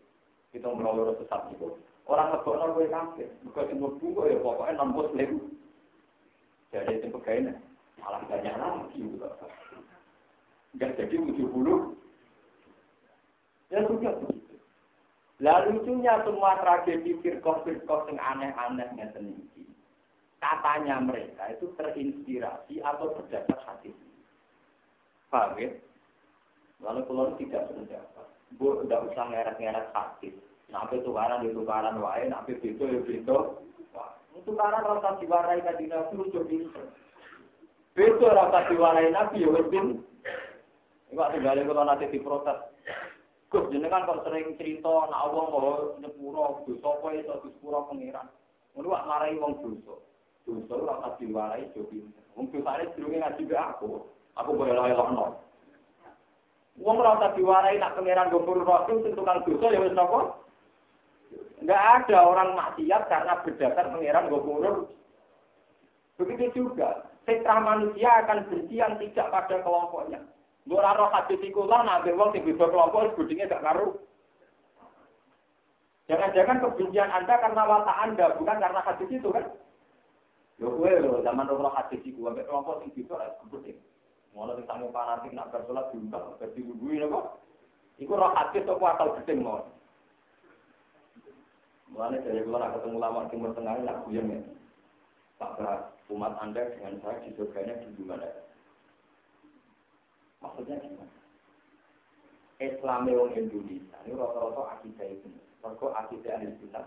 Pulau loro sesat itu. Orang ngebokno kowe kafir. Mergo sing mlebu ya pokoknya non muslim. Jadi itu pegawai malah banyak lagi gitu. Jadi tujuh puluh. Ya sudah begitu. Lalu lucunya semua tragedi firkoh-firkoh yang aneh-aneh ngeten ini. Katanya mereka itu terinspirasi atau berdasar hati. Paham ya? Lalu kalau tidak sependapat. Bu, tidak usah ngeret-ngeret hadis. Sampai tukaran di tukaran wae, sampai itu ya. Itu karena rasa diwarai tadi nabi lucu pinter. Betul rasa diwarai nabi ya wes bin. Iku tinggal kalau nanti diprotes. Gus kok sering cerita nak Allah mau nyepuro dosa apa itu disepuro pengiran. Ngono wak marai wong dosa. Dosa rasa diwarai yo pinter. Wong dosane durunge ngaji aku. Aku boleh elok-elokno. Wong ora usah diwarai nak pangeran gopur rohku sing tukang dosa ya wis? Enggak ada orang maksiat karena berdasar pangeran gopur. Begitu juga, fitrah manusia akan benci yang tidak pada kelompoknya. Ora roh hadis iku lah nak wong sing beda kelompok budinge gak karu. Jangan-jangan kebencian Anda karena watak Anda, bukan karena hadis itu kan? Yo lho zaman roh hadis iku ambek kelompok sing beda ora kebencian. Mulai kita mau fanatik nak bersolat jadi ini kok. Iku roh hadis atau asal gedeng mau. Mulai dari keluar ketemu lama timur tengah nak kuyang ya. Pak umat anda dengan saya di surganya di mana? Maksudnya gimana? Islam yang Indonesia ini rata-rata akidah itu. Mereka akidah ahli sunnah.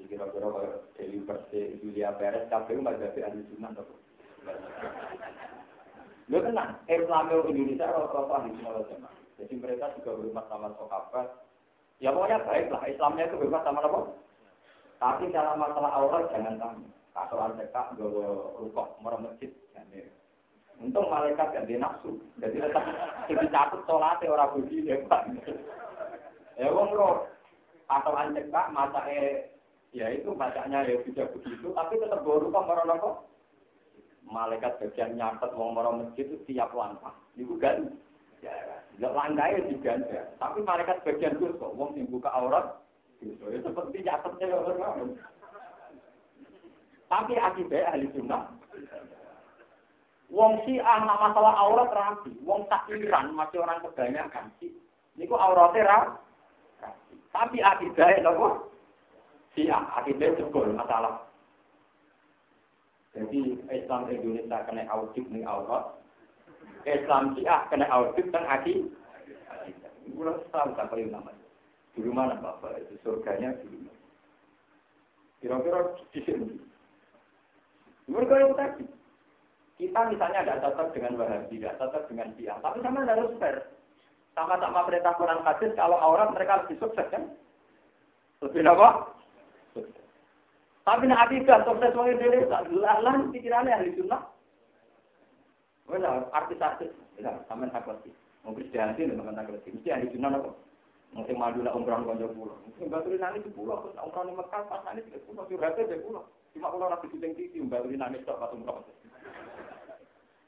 Kira-kira kalau Dewi Persi, Julia Perez, kabeh mazhab ahli sunnah. Lo tenang, Islam Indonesia rata-rata semua jemaah. Jadi mereka juga berhormat sama sahabat. Ya pokoknya baiklah, Islamnya itu berhormat sama apa? Tapi dalam masalah aurat jangan tanya. Kasuan cekak, gue rukuk, merah masjid. Untung malaikat gak nafsu. Jadi tetap dicatat sholatnya orang budi hebat. Ya wong roh. Atau cekak, masa eh ya itu bacanya ya bisa begitu, tapi tetap baru kok merah nopo malaikat bagian nyatet wong mara masjid itu tiap langkah. Niku ya, ya langkahnya diganda. Tapi malaikat bagian itu wong sing buka aurat ya seperti nyatetnya orang. Tapi akibat ahli sunnah Wong si anak masalah aurat rapi, wong takiran masih orang kebanyakan sih. Niku auratnya rapi. Tapi akibatnya nopo? Si akibatnya jebol masalah jadi Islam Indonesia kena audit nih Allah. Islam Syiah kena audit dan aki. Bulan tahu tak paling nama. Di mana Bapak itu surganya di mana? Kira-kira di sini. Mereka itu tadi. Kita misalnya tidak cocok dengan Wahabi, tidak cocok dengan Syiah, tapi sama harus fair. Sama-sama perintah Quran hadis kalau aurat mereka lebih sukses kan? Lebih apa? Tapi nak akidah sukses wong Indonesia, lah pikirannya ahli sunnah. Wala artis-artis, ya sampean apa sih? Mau prihatin dengan tak ngerti. Mesti ahli sunnah apa? Mungkin madu nak umroh konco pulau. Mungkin batu nangis di pulau. Nak umroh di Mekah pas nangis di pulau. Curhatnya di pulau. Cuma pulau rapi syuting TV. Batu nangis tak pas umroh.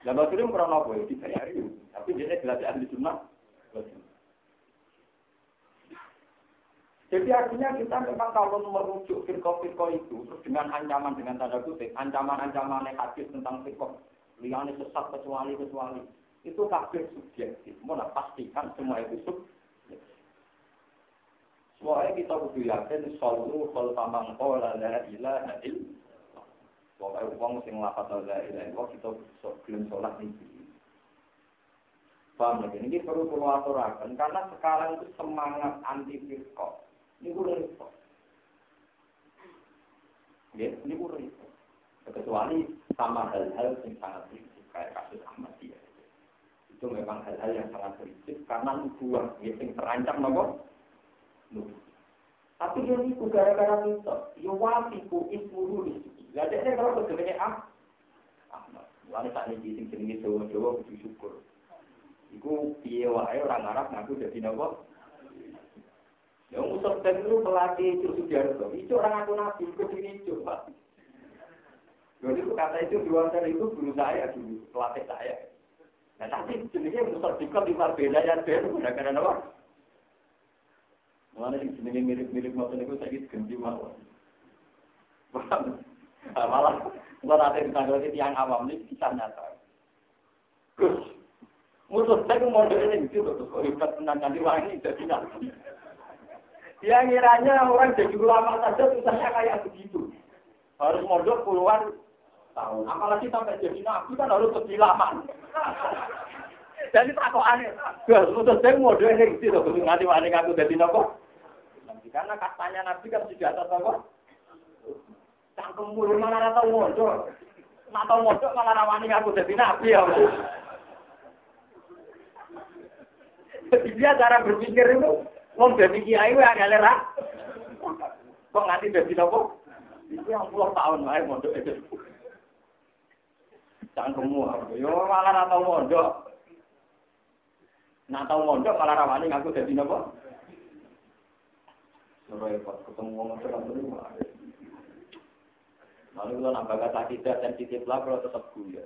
Lah batu ini umroh apa ya? Dibayari. Tapi dia jelas ahli sunnah. Jadi artinya kita memang kalau merujuk firqa-firqa itu terus dengan ancaman dengan tanda kutip, ancaman-ancaman negatif tentang firqa, liane sesat kecuali kecuali itu kafir subjektif. Mau pastikan semua itu subjektif. Soalnya kita kudu yakin solu kol tamang kola la ilaha illallah. Pokoknya uang sing lapat la ilaha illallah kita belum sholat ini. Paham lagi? Ini perlu perlu aturakan karena sekarang itu semangat anti firqa ini gue repot. Ya, ini gue repot. Kecuali sama hal-hal yang sangat prinsip kayak kasus Ahmadiyah. Itu memang hal-hal yang sangat prinsip karena nubuah, ya, yang terancam nopo. Tapi dia itu gara-gara minta, ya wafiku ismuru sini. Lah dia kalau berjenenge ah, Ahmad. Wani tak nih sing jenenge Jawa-Jawa kudu syukur. Iku piye wae orang Arab ngaku dadi napa? Yang musuh dan itu pelatih itu Sudarso. Itu orang aku nabi, itu ini coba. Jadi itu kata itu diwawancara itu guru saya dulu, pelatih saya. Nah tapi jenisnya musuh dikot di beda yang beda, gara-gara apa? Mana sih jenisnya mirip-mirip macam itu saya ganti malah. Malah kalau nanti ditanggapi yang awam ini bisa nyata. Musuh saya mau ini itu terus hebat tenang nanti wangi jadi nanti. Dia ngiranya orang jadi ulama saja susahnya kayak begitu. Harus mondok puluhan tahun. Apalagi sampai jadi nabi kan harus lebih lama. Jadi tak kok aneh. Untuk saya modal ini gitu loh. Nanti wani aku jadi nopo. Karena katanya nabi kan tidak atas apa. Cangkem mulu mana tahu mondok. Nak tahu mondok malah rawani aku jadi nabi ya. Jadi dia cara berpikir itu Wong dadi kiai wae agak lerak. Kok nganti dadi nopo? Iki yang puluh tahun wae mondok itu. Cangkemmu, yo malah ra tau mondok. Nak tau mondok malah rawani ngaku dadi nopo? Repot ketemu wong terang terus. Lalu kalau nambah kata tidak sensitif lah kalau tetap guya.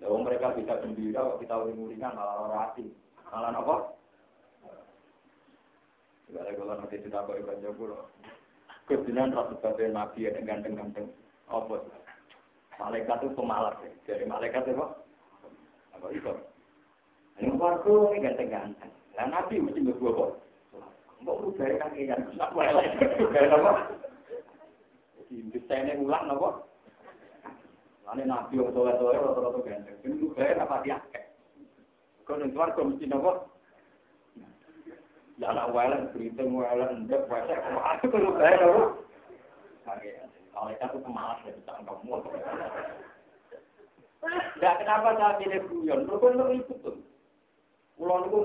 Lalu mereka bisa gembira, kalau kita uring-uringan malah orang hati. Malah nopo? Kalau kalau nanti sudah kau ibadah pulau, kebetulan rasa sebagai nabi yang ganteng-ganteng. Apa? Malaikat itu pemalas ya. Dari malaikat itu apa itu? Ini warga ini ganteng-ganteng. Nah nabi mesti berdua kok. Mbok rubah kaki kan. Apa elek? Rubah apa? Jadi desainnya ulang apa? Lalu nabi yang soleh-soleh rata-rata ganteng. Ini rubah apa dia? Kau nanti warga mesti nopo Ya anak walen, beritung walen, ndek, wesek, aku perlu bayar dulu. Kalau itu pemalas ya, bisa kamu. Ya kenapa saya pilih guyon? Mereka itu tuh. Pulau itu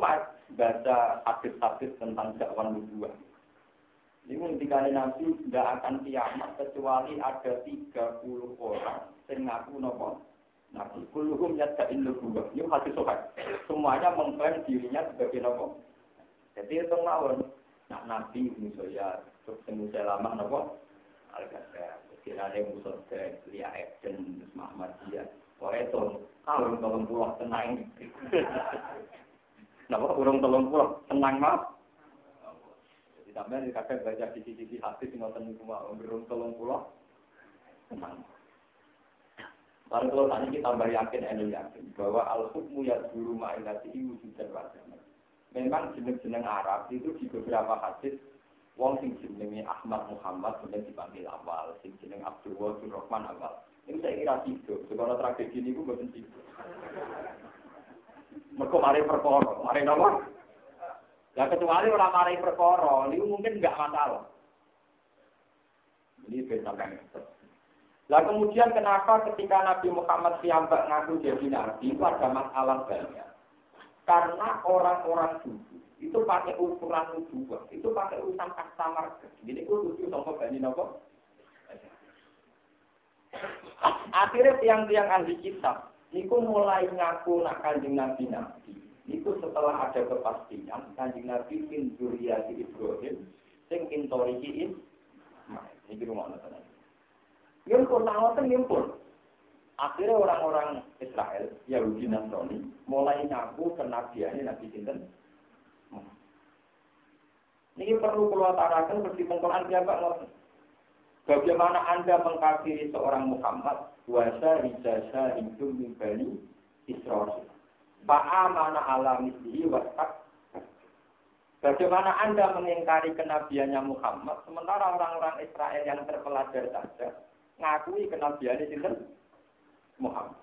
baca hadis-hadis tentang dakwah nubuah. Ini ketika nanti tidak akan kiamat kecuali ada 30 orang yang ngaku nopo. Nabi kulluhum yadda nubuah. Ini hadis sobat. Semuanya mengklaim dirinya sebagai nopo. Jadi itu mawon. Nak nabi musoya terus saya lama nopo al-ghazal. Kirane musoya liya Eden Muhammad dia. Kok itu kalau tolong pulau tenang. Napa urung tolong pulau tenang mah. Jadi sampean kakek baca di sisi hati ngoten mah urung tolong pulau tenang. Lalu kalau tadi kita tambah yakin, ini yakin bahwa al-hukmu ya guru ma'ilati dan wajah memang jeneng-jeneng Arab itu di beberapa hadis wong sing jenenge Ahmad Muhammad kemudian dipanggil awal, sing jeneng Abdul Wahid Rahman awal. Ini saya kira tidur. Sekolah tragedi ini gue bukan tidur. Mereka mari perkara, mari nama. Ya kecuali orang mari perkara, ini mungkin nggak masalah. Ini beda Lah kemudian kenapa ketika Nabi Muhammad siambak ngaku jadi nabi itu ada masalah banyak. Karena orang-orang dulu itu pakai ukuran nubuah, itu pakai urusan customer. Jadi itu tujuh sama bani nopo. Akhirnya tiang-tiang ahli kitab, itu mulai ngaku nak kanjeng nabi nabi. Itu setelah ada kepastian, kanjeng Nabi bin Zuriyati Ibrahim, sing intoriki ini rumah nonton. Yang pun ngoten yang pun. Akhirnya orang-orang Israel, Yahudi Nasrani, mulai ngaku kenabiannya Nabi Sinten. Ini perlu keluar tarakan seperti pengkolan siapa. Bagaimana Anda mengkafiri seorang Muhammad? Wasa ijasa itu mimbani Israel. Ba'amana ala mislihi wasak. Bagaimana Anda mengingkari kenabiannya Muhammad, sementara orang-orang Israel yang terpelajar saja ngakui kenabiannya itu Muhammad.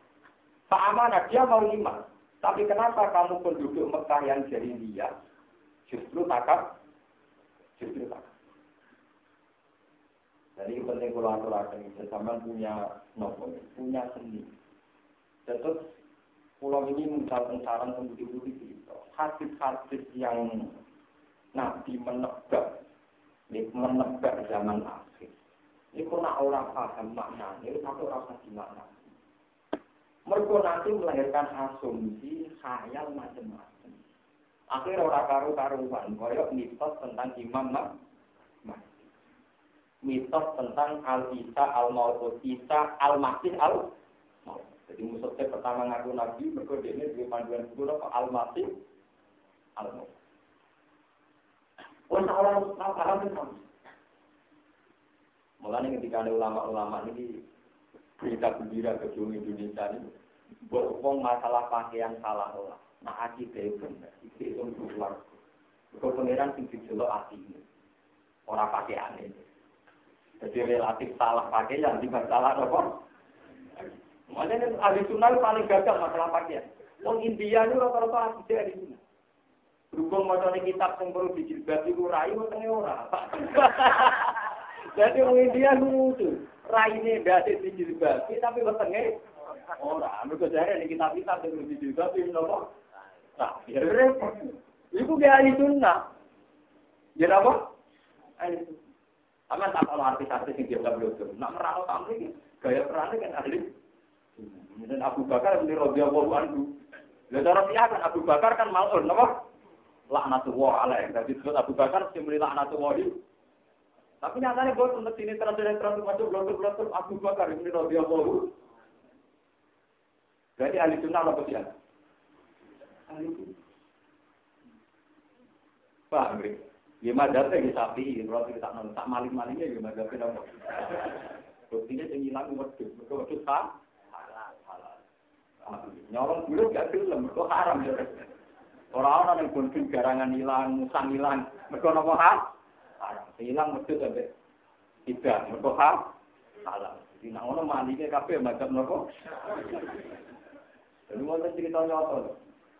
Ba'amana dia mau iman. Tapi kenapa kamu penduduk Mekah yang jadi dia justru takap? Justru takap. Jadi penting kalau aturakan bersama punya nopo, punya seni. Terus pulau ini misalkan saran pembudi-budi itu hadis-hadis yang Nabi menebak, ini menebak zaman akhir. Ini kok nak orang paham maknanya, ini satu rasa di makna. Mereka nanti melahirkan asumsi khayal macam-macam. Akhirnya orang karu-karuan, koyok mitos tentang Imam Mahdi mitos tentang al-Isa al-Maut, Isa al-Masih al Jadi musuhnya pertama ngaku Nabi, mereka ini di panduan apa al-Masih al-Maut. Wah, orang paham kan? Mulanya ketika ada ulama-ulama ini berita gembira ke Indonesia ini, berhubung masalah pakaian salah olah. Nah, akibatnya benar, itu itu keluar. Kau pengiran sing dijelok hati ini, orang pakaian ini. Jadi relatif salah pakaian di masalah apa? Makanya ahli sunnah paling gagal masalah pakaian. Wong India itu rata-rata ahli dari sini. Berhubung macam kitab yang perlu dijilbab itu rai, macamnya ora. Jadi orang India lucu. Rai ini tidak dijilbab, tapi macamnya ora. Mereka jadi ini kitab-kitab yang perlu dijilbab itu apa? Nah, ya repot. Itu kayak ahli sunnah. Jadi apa? Ahli sunnah. Sama tak kalau artis-artis yang biasa belajar. Nak merano tamu ini, gaya perannya kan ahli. Dan Abu Bakar ini radhiyallahu anhu. Lalu cara dia kan Abu Bakar kan malun, apa? Laknatullah alaih. Jadi disebut Abu Bakar simuli laknatullah itu. Tapi nyatanya buat untuk sini terus terus terus masuk belum Abu Bakar ini radhiyallahu. Jadi ahli sunnah apa sih? Ahli sunnah. Paham, Ya madhabnya ya sapi, kalau kita tak tak maling-malingnya ya madhabnya apa? Buktinya yang hilang wedus, mereka wedus sah, Nyolong dulu gak film, mereka haram ya. Orang-orang yang pun garangan hilang, musang hilang, mereka nopo ha? Haram. Hilang wedus sampai tidak, mereka ha? Halal. Jadi nak ngono malingnya kafe madhab nopo. Jadi mau cerita nyoto,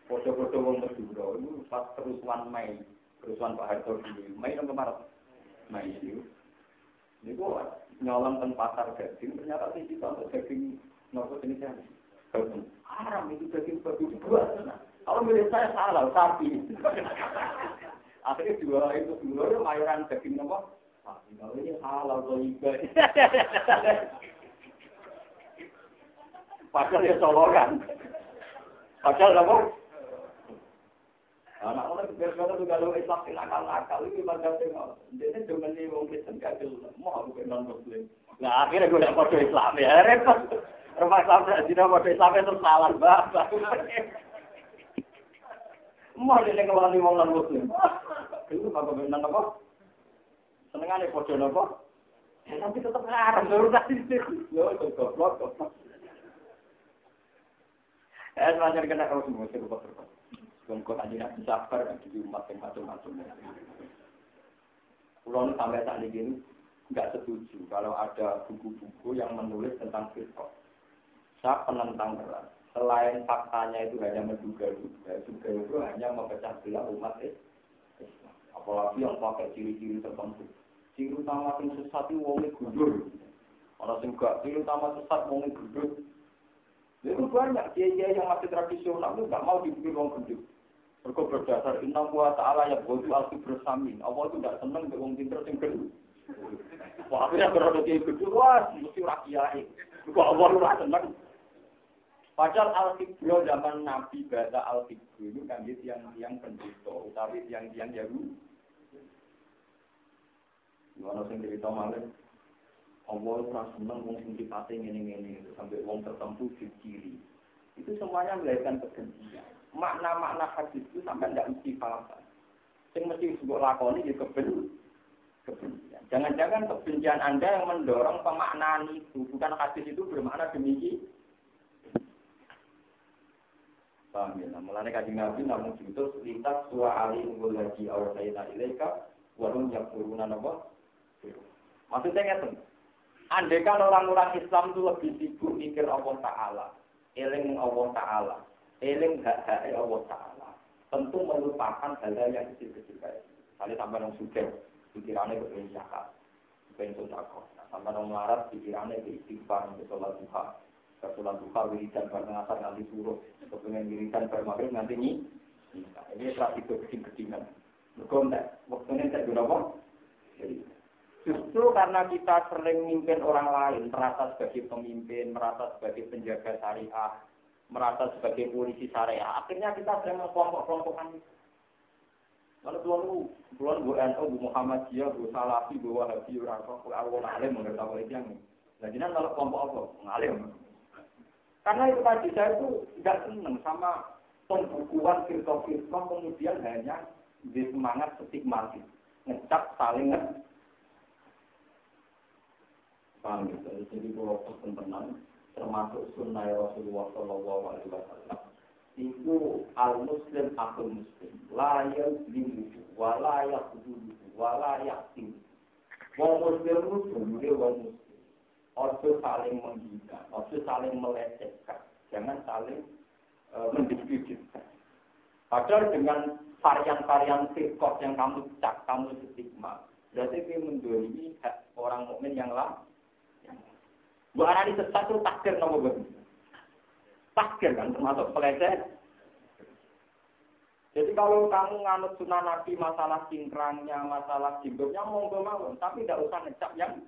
foto-foto wong Madura itu pas kerusuhan Mei kerusuhan Pak Harto di Mei yang kemarin. Mei itu. Ini gua nyolong ke pasar daging, ternyata sih kita untuk daging nopo jenisnya. Haram itu daging babi dua. Kalau milik saya salah, sapi. Akhirnya dua itu dua mayoran daging nopo. Kalau ini halal atau ibadah. Padahal ya solokan. Padahal apa? Anak orang biasa tuh kalau Islam ini nakal-nakal ini macam tengok. Dia cuma nih wong Kristen jelas. Mau non Muslim. Nah akhirnya gue dapat foto Islam ya repot. Rumah Islam tidak foto Islam itu salah banget. Mau dia ngelani wong non Muslim. Itu apa benar apa? Senengannya foto apa? Ya tapi tetap haram. Baru tadi sih. Yo itu goblok. Eh, semacam kena kau semua serupa-serupa. Kongkot aja nak sabar di umat yang macam-macam. Pulau sampai saat ini nggak setuju kalau ada buku-buku yang menulis tentang firqah. Saya penentang berat. Selain faktanya itu hanya menduga-duga, juga itu hanya memecah belah umat Islam. Apalagi yang pakai ciri-ciri tertentu. Ciri utama yang sesat itu wongnya gudur. Orang sing gak ciri utama sesat wongnya gudur. Itu banyak kiai yang masih tradisional itu nggak mau diberi wong gendut. Mereka berdasar inna wa ta'ala ya bodu alfi bersamin. Allah itu tidak senang dengan orang pinter yang kedua. Wah, akhirnya berada di kedua, wah, mesti rakyat. Kok Allah itu senang. Padahal al-fibro zaman Nabi bahasa al-fibro itu kan yang yang pendeta, tapi yang yang Yahudi. Gimana sih cerita malah? Allah ora seneng wong sing dipate ngene-ngene sampai wong tertentu di kiri. Itu semuanya melahirkan kebencian. Makna-makna hadis itu sampai tidak mesti paham. Yang mesti disebut lakoni ya kebencian. Jangan-jangan kebencian Anda yang mendorong pemaknaan itu. Bukan hadis itu bermakna demikian. Paham ya? Nah, kaji Nabi namun itu lintas suwa ali unggul lagi awal sayyidah ilaika warung yang turunan apa? Maksudnya ngerti? Andai kan orang-orang Islam itu lebih sibuk mikir Allah Ta'ala, eling Allah Ta'ala, eling hak-hak Allah Ta'ala, tentu melupakan hal-hal yang kecil-kecil kayak Kali tambah yang suka, pikirannya kepengen zakat, kepengen sodako. Tambah yang melarat, pikirannya ke istighfar, ke sholat duha, ke sholat duha, wiridan bareng asar nanti suruh, kepengen wiridan bareng maghrib nanti ini. Ini tradisi kecil-kecilan. Mereka waktunya tidak berapa? Jadi, Justru karena kita sering mimpin orang lain, merasa sebagai pemimpin, merasa sebagai penjaga syariah, merasa sebagai polisi syariah, akhirnya kita sering mengkelompok-kelompokkan itu. Kalau tuan lu, tuan bu NU, bu Muhammadiyah, bu Salafi, bu Wahabi, Rasul, bu Awal Alim, menurut apa itu yang Nah, jadi kalau kelompok apa? Ngalim. Karena itu tadi saya itu tidak senang sama pembukuan firqa-firqa kemudian hanya di semangat stigmatis, ngecap saling ngecap Paham ya? Jadi kalau pesen tenang, termasuk sunnah Rasulullah Shallallahu Alaihi Wasallam, itu al Muslim akul Muslim, layak dimuju, walayak dulu, walayak tinggi. Wong Muslim itu dulu wong Muslim. Ojo saling menghina, ojo saling melecehkan, jangan saling uh, mendiskreditkan. Padahal dengan varian-varian sirkot yang kamu cak, kamu stigma, berarti ini mendolimi orang mukmin yang lain. Bu Arani sesat itu takdir berapa? Takdir kan termasuk peleceh. Jadi kalau kamu nganut sunnah Nabi masalah cingkrangnya, masalah jinggungnya, monggo mau, tapi tidak usah ngecap yang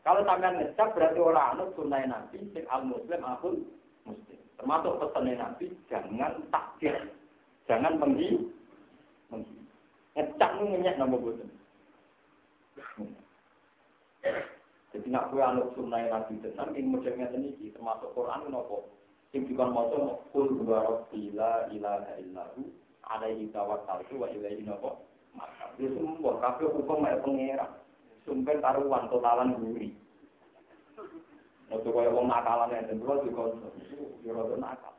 kalau sampean ngecap berarti orang anut sunnah Nabi, sing al muslim aku muslim. Termasuk pesannya Nabi, jangan takdir, jangan menghi, menghi. Ngecap nu ngenyek nomor berapa? Jadi nak kue anut sunnah nabi tenan, ing modelnya teniki termasuk Quran nopo. Sing juga mau kul dua bila ilaha illahu alaihi tawakkaltu wa ilaihi nopo. Dia semua kafe hukum mek pengira. Sumpah taruhan totalan guri. Untuk kaya wong nakalan yang kedua juga yo rada nakal.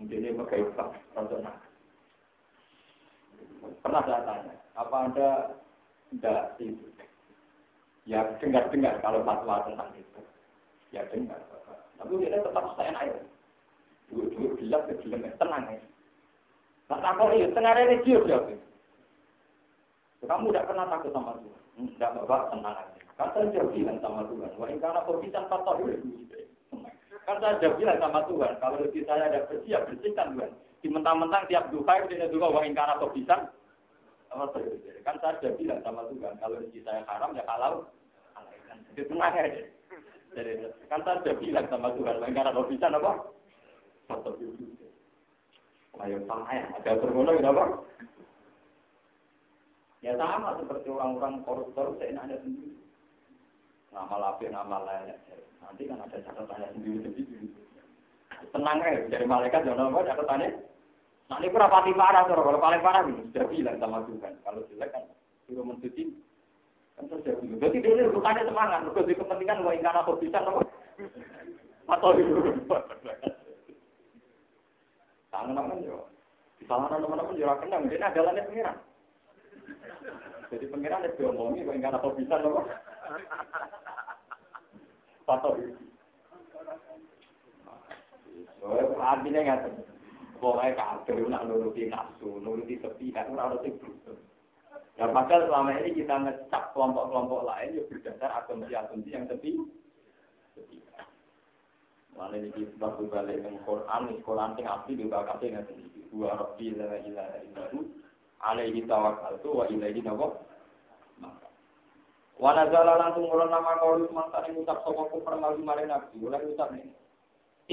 Jadi pakai utang rada nakal. Pernah saya tanya, apa anda tidak itu Ya dengar-dengar kalau fatwa tentang itu. Ya dengar. Tapi dia tetap saya naik. Dua-dua bilang ke bilang tenang ya. Nah, takut itu tengah religius ya. Kamu tidak pernah takut sama Tuhan. Tidak bapak tenang aja. Kan saya bilang sama Tuhan. Wah, ini karena bisa fatwa dulu. Kan saya bilang sama Tuhan. Kalau lebih saya ada bersih, ya bersihkan Tuhan. Di mentang-mentang tiap duha, dia juga wah ini karena bisa Kan saya sudah bilang sama Tuhan, kalau rezeki saya haram ya kalau itu tenang aja. Jadi kan saya sudah bilang sama Tuhan, karena kalau bisa apa? Ayo sama ya, ada berguna gitu apa? Ya sama seperti orang-orang koruptor seenaknya sendiri. Nama lapir, nama lain. Nanti kan ada catatannya sendiri-sendiri. Tenang ya, dari malaikat jangan apa catatannya. Nah ini kurang pati parah, kalau paling parah ini sudah bilang sama Tuhan. Kalau jelek kan suruh mencuci, kan bilang. Jadi dia ini bukannya semangat, di kepentingan wah ingkar atau bisa apa? Atau itu. Tangan-tangan yo. Di salah teman-teman yo kenang, ini adalah pengiran. Jadi pengiran itu ngomongi wah ingkar atau bisa apa? Atau itu. So, artinya nggak Pokoknya kabel nak nuruti nafsu, nuruti sepihak, ora harus itu. Ya padahal selama ini kita ngecap kelompok-kelompok lain ya berdasar asumsi-asumsi yang tepi. Mana ini kita balik dengan Quran, Quran yang asli juga kasih nggak sendiri. Dua rabbi la ilaha illahu alaihi tawakkaltu wa ilaihi nawab. Wana jala langsung murah nama kau mangsa ini ucap sokok kufar malu marin nabi, mulai ucap ini.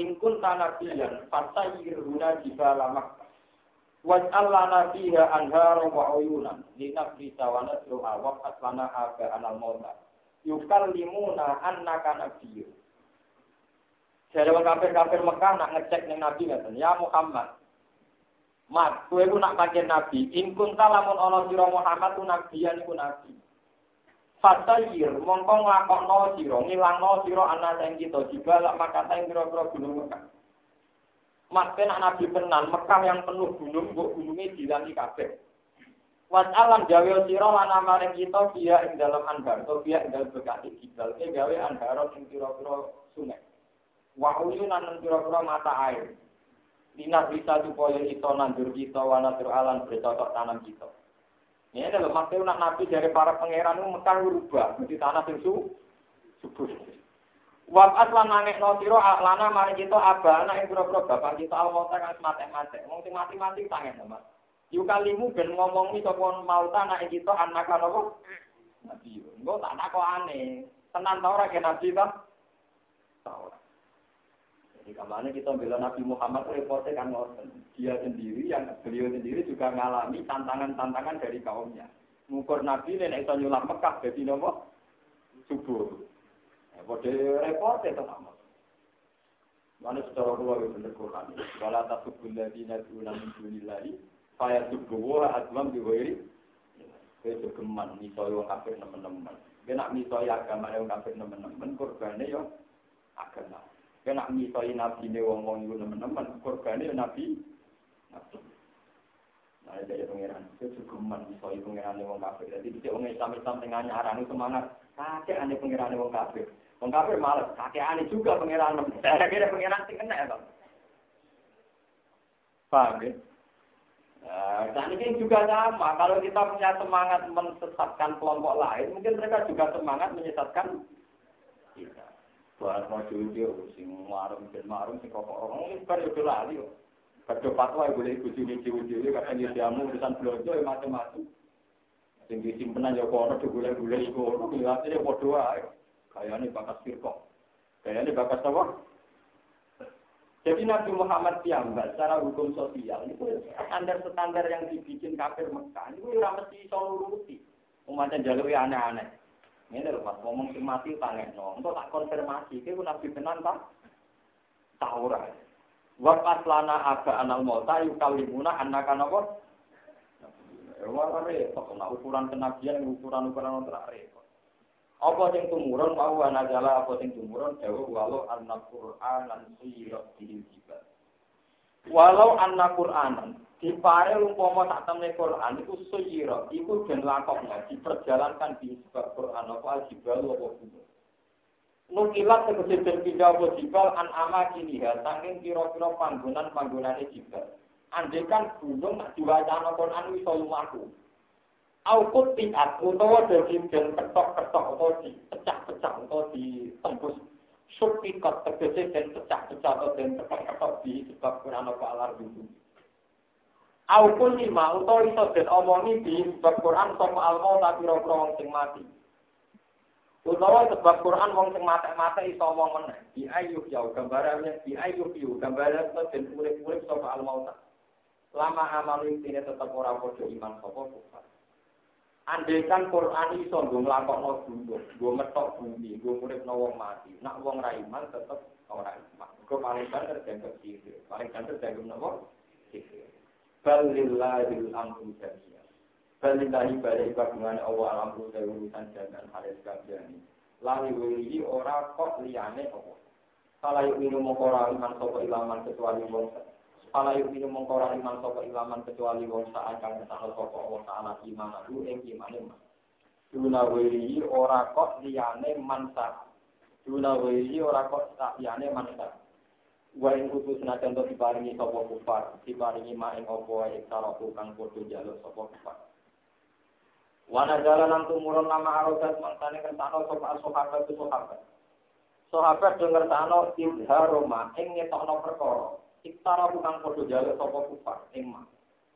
Ingkun tanabiyan fatayiruna jika lama Waj'al lana fiha anhara wa uyunan linafri sawana suha wa aslana aga anal mauta. Yukallimuna annaka nabiyyun. Jadi wong kafir-kafir Mekah nak ngecek ning Nabi ngaten, ya Muhammad. Mat, kowe ku nak pakai nabi, in kunta lamun ana sira Muhammad ku nabiyan iku nabi. Fatayir mongko nglakokno sira, ngilangno sira ana sing kita jibal maka ing pira-pira gunung Mekah. Nak nabi tenan, Mekah yang penuh gunung, mbok gununge dilangi kabeh. Wat alam gawe sira lan amaring kita dia ing dalam anbar, to dia ing dalam bekati jibal, ke gawe anbar ing pira-pira sungai. Wa uyunan pira-pira mata air. Dinas bisa supaya kita nandur kita, wanatur alam bercocok tanam kita. Ini adalah maksudnya nak nabi dari para pangeran itu Mekah berubah, menjadi tanah yang subur. Wa aslan nangek no siro lana mari kita aba anak yang pura-pura bapak kita al-mauta kan mati-mati. Wong sing mati-mati tangen sama. Yu kalimu ben ngomongi sapa mauta anak kita anak apa? Nabi. Engko tak nak aneh. Tenan ta ora nabi ta? Ta ora. Jadi ke mana kita bela Nabi Muhammad repotnya kan. Dia sendiri yang beliau sendiri juga mengalami tantangan-tantangan dari kaumnya. Ngukur Nabi nenek iso nyulam Mekah jadi nopo? Subur. Pada repot ya teman. Mana secara keluar yang benar Quran. Wala tasubul ladina tu'una min dunillahi. Faya subuh adwam diwiri. Kaya segeman misalnya orang kafir teman-teman. Kaya nak misalnya agama yang kafir teman-teman. Korbannya ya agama. Nak misalnya nabi ini wong-wong itu teman-teman. Korbannya ya nabi. Nah, jadi pengiran. Itu misalnya pengiran wong kafir. Jadi bisa orang Islam-Islam tengahnya arang semangat. Kakek aneh pengiran wong kafir. Wong kafir males, kakeane juga pangeran. Saya kira pangeran sing kena to. Paham ya? Nah, ini juga sama. Kalau kita punya semangat menyesatkan kelompok lain, mungkin mereka juga semangat menyesatkan kita. Buat mau jujur, sing marung dan marung, sing kok orang ini periode lali. Kerja fatwa boleh ikut sini ciwi-ciwi, katanya diamu urusan belanja ya macam-macam. Sing disimpenan ya kono, digulai-gulai kono, ngeliatnya ya bodoh aja. Kayaknya bakas firqah. Kayaknya bakas apa? Jadi Nabi Muhammad piyambak secara hukum sosial itu standar-standar yang dibikin kafir Mekah itu ora mesti iso nuruti. Umatnya jalur aneh-aneh. Ini lho pas ngomong sing mati tangen no. Untuk tak konfirmasi, itu Nabi tenan tak? Tahu ora. Wa paslana aga anal mauta yukalimuna annaka napa? Wah, repot. Nah, ukuran kenabian, ukuran-ukuran untuk repot. Apa sing tumurun mau ana jala apa sing tumurun dawuh walau anna Qur'anan suyirat bil jibal. Walau anna Qur'anan dipare umpama sak temne Qur'an iku suyirat iku den lakokna diperjalankan di sebab Qur'an apa jibal apa gunung. Nukilat tegese den pindah apa jibal an ama kini ya saking kira-kira panggonan-panggonane jibal. Andekan gunung nak diwacana Qur'an wis lumaku. Aukut tiat utawa dadi den ketok-ketok utawa di pecah-pecah utawa ditembus supikat tegese den pecah-pecah atau den ketok-ketok di sebab kurang apa alar dulu. Aukun lima utawa iso den omongi di sebab Quran sapa alma tapi pira wong sing mati. Utawa sebab Quran wong sing mati-mati iso omong meneh. Di ayub ya gambarane di ayub yu gambarane den urip-urip sapa alma Lama amal ini tetap orang bodoh iman sapa kufar. Andaikan Quran iso nggo nglakokno gunung, nggo metok bumi, nggo no wong mati. Nak wong ra iman tetep ora iman. Mergo paling banter dianggap sihir. Paling banter dianggap napa? Sihir. Bal lillahil amru jami'a. Bal lillahi bari kagungan Allah alamru urusan jalan halis kabehane. Lawi wili ora kok liyane apa. Kalau yuk minum ora iman sapa ilaman kecuali wong Pala yuk minum mengkora iman sopa ilaman kecuali wong saat kang kesahal sopa Allah ta'ala iman aku ing iman iman. Duna wiri ora kok liyane mansa. Duna wiri ora kok liyane mansa. Wa ing kutu senajan to diparingi sopa kufar, diparingi ma ing opo ing saroku kang podo jaluk sopa kufar. Wana jalanan tumurun nama arogat mangsane kertano sopa sohabat tu sohabat. Sohabat denger tano idharoma ing ngetokno perkara. Iktara bukan podo jaluk sopo kufar, emma.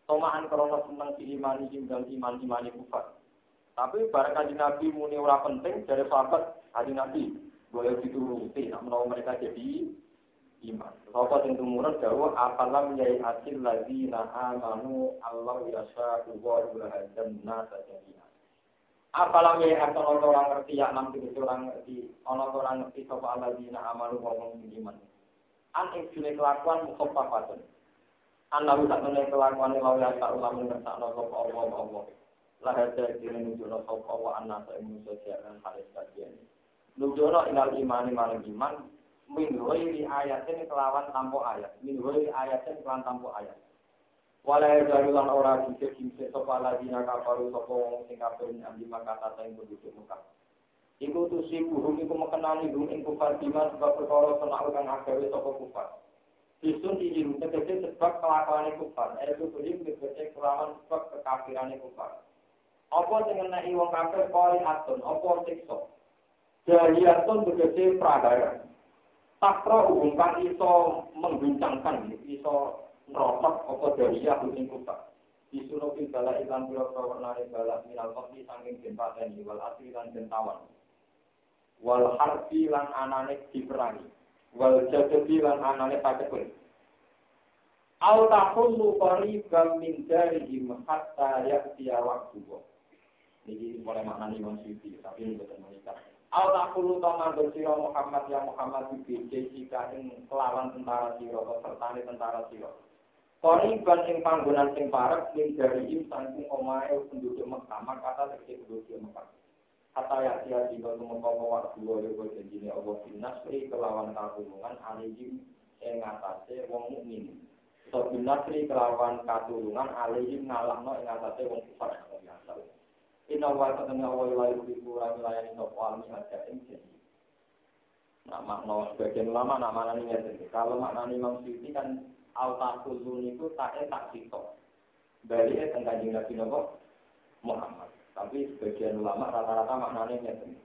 Tomaan krono seneng diimani dan iman imani kufar. Tapi barang kaji Nabi muni ora penting dari sahabat kaji Nabi boleh dituruti, menawa mereka jadi iman. Sapa sing tumurun dawuh apalam yai asil ladzina amanu Allah yasha wa yuhadzan nasa jami'a. Apalam yai asil orang ngerti ya nam tiga orang ngerti ana orang ngerti sapa alladzina amanu ngomong iman. An ing kelakuan mukhaffafatan. An lalu tak meneh kelakuan ya tak ulama ngersakno sapa Allah Allah. Lah ada dene nunjukno sapa wa anasa ing manusa jaran halis kajian. Nunjukno ilal imani marang iman min ghairi ayatin kelawan tanpa ayat min ghairi ayatin kelawan tanpa ayat wala jarulan ora bisa bisa sapa ladina kafaru sapa wong sing kafir andi makata sing penduduk Mekah Iku tu si buhum iku mengenali hum ing kufar bima sebab perkara senak kang agawe sapa kufar. Disun dijin tegese sebab kelakuane kufar, itu bulim tegese kelawan sebab kekafirane kufar. Apa sing ngenai wong kafir kori atun, apa siksa? Jahiliyatun tegese pragara. Takro umpan iso mengguncangkan, iso nerotok apa dari ya ing kuta. Disuruh bala ilan pira warnane bala minal kopi sanging den pateni wal asli lan den tawan. Wal harfi lan anane diperangi. Wal jadati lan anane pakepun. Au tahullu qariban min darihim hatta ya'tiya waqtuhu. Ini boleh maknani Imam Syuuti, tapi ini betul menikah. Allah kulu tama bersiro Muhammad ya Muhammad di jika ing kelawan tentara siro serta tentara siro. Koriban ing panggonan sing parek ing dari im saking omae penduduk Mekah kata tegese penduduk Mekah. Kata ya sia di bawah mengkau waktu dua ribu janjine Allah binasri kelawan katulungan alihim ing atase wong mukmin. So binasri kelawan katulungan alihim ngalahno ing atase wong kufar. Inna wa ta'ala wa la yuhibbu la yuhibbu wa la yuhibbu Nah, makna sebagian ulama nak makna ini Kalau makna Imam Syuuti kan al-tahulun itu tak tak sitok. Dari tentang kanjeng Nabi Nabi Muhammad. Tapi sebagian ulama rata-rata maknanya ini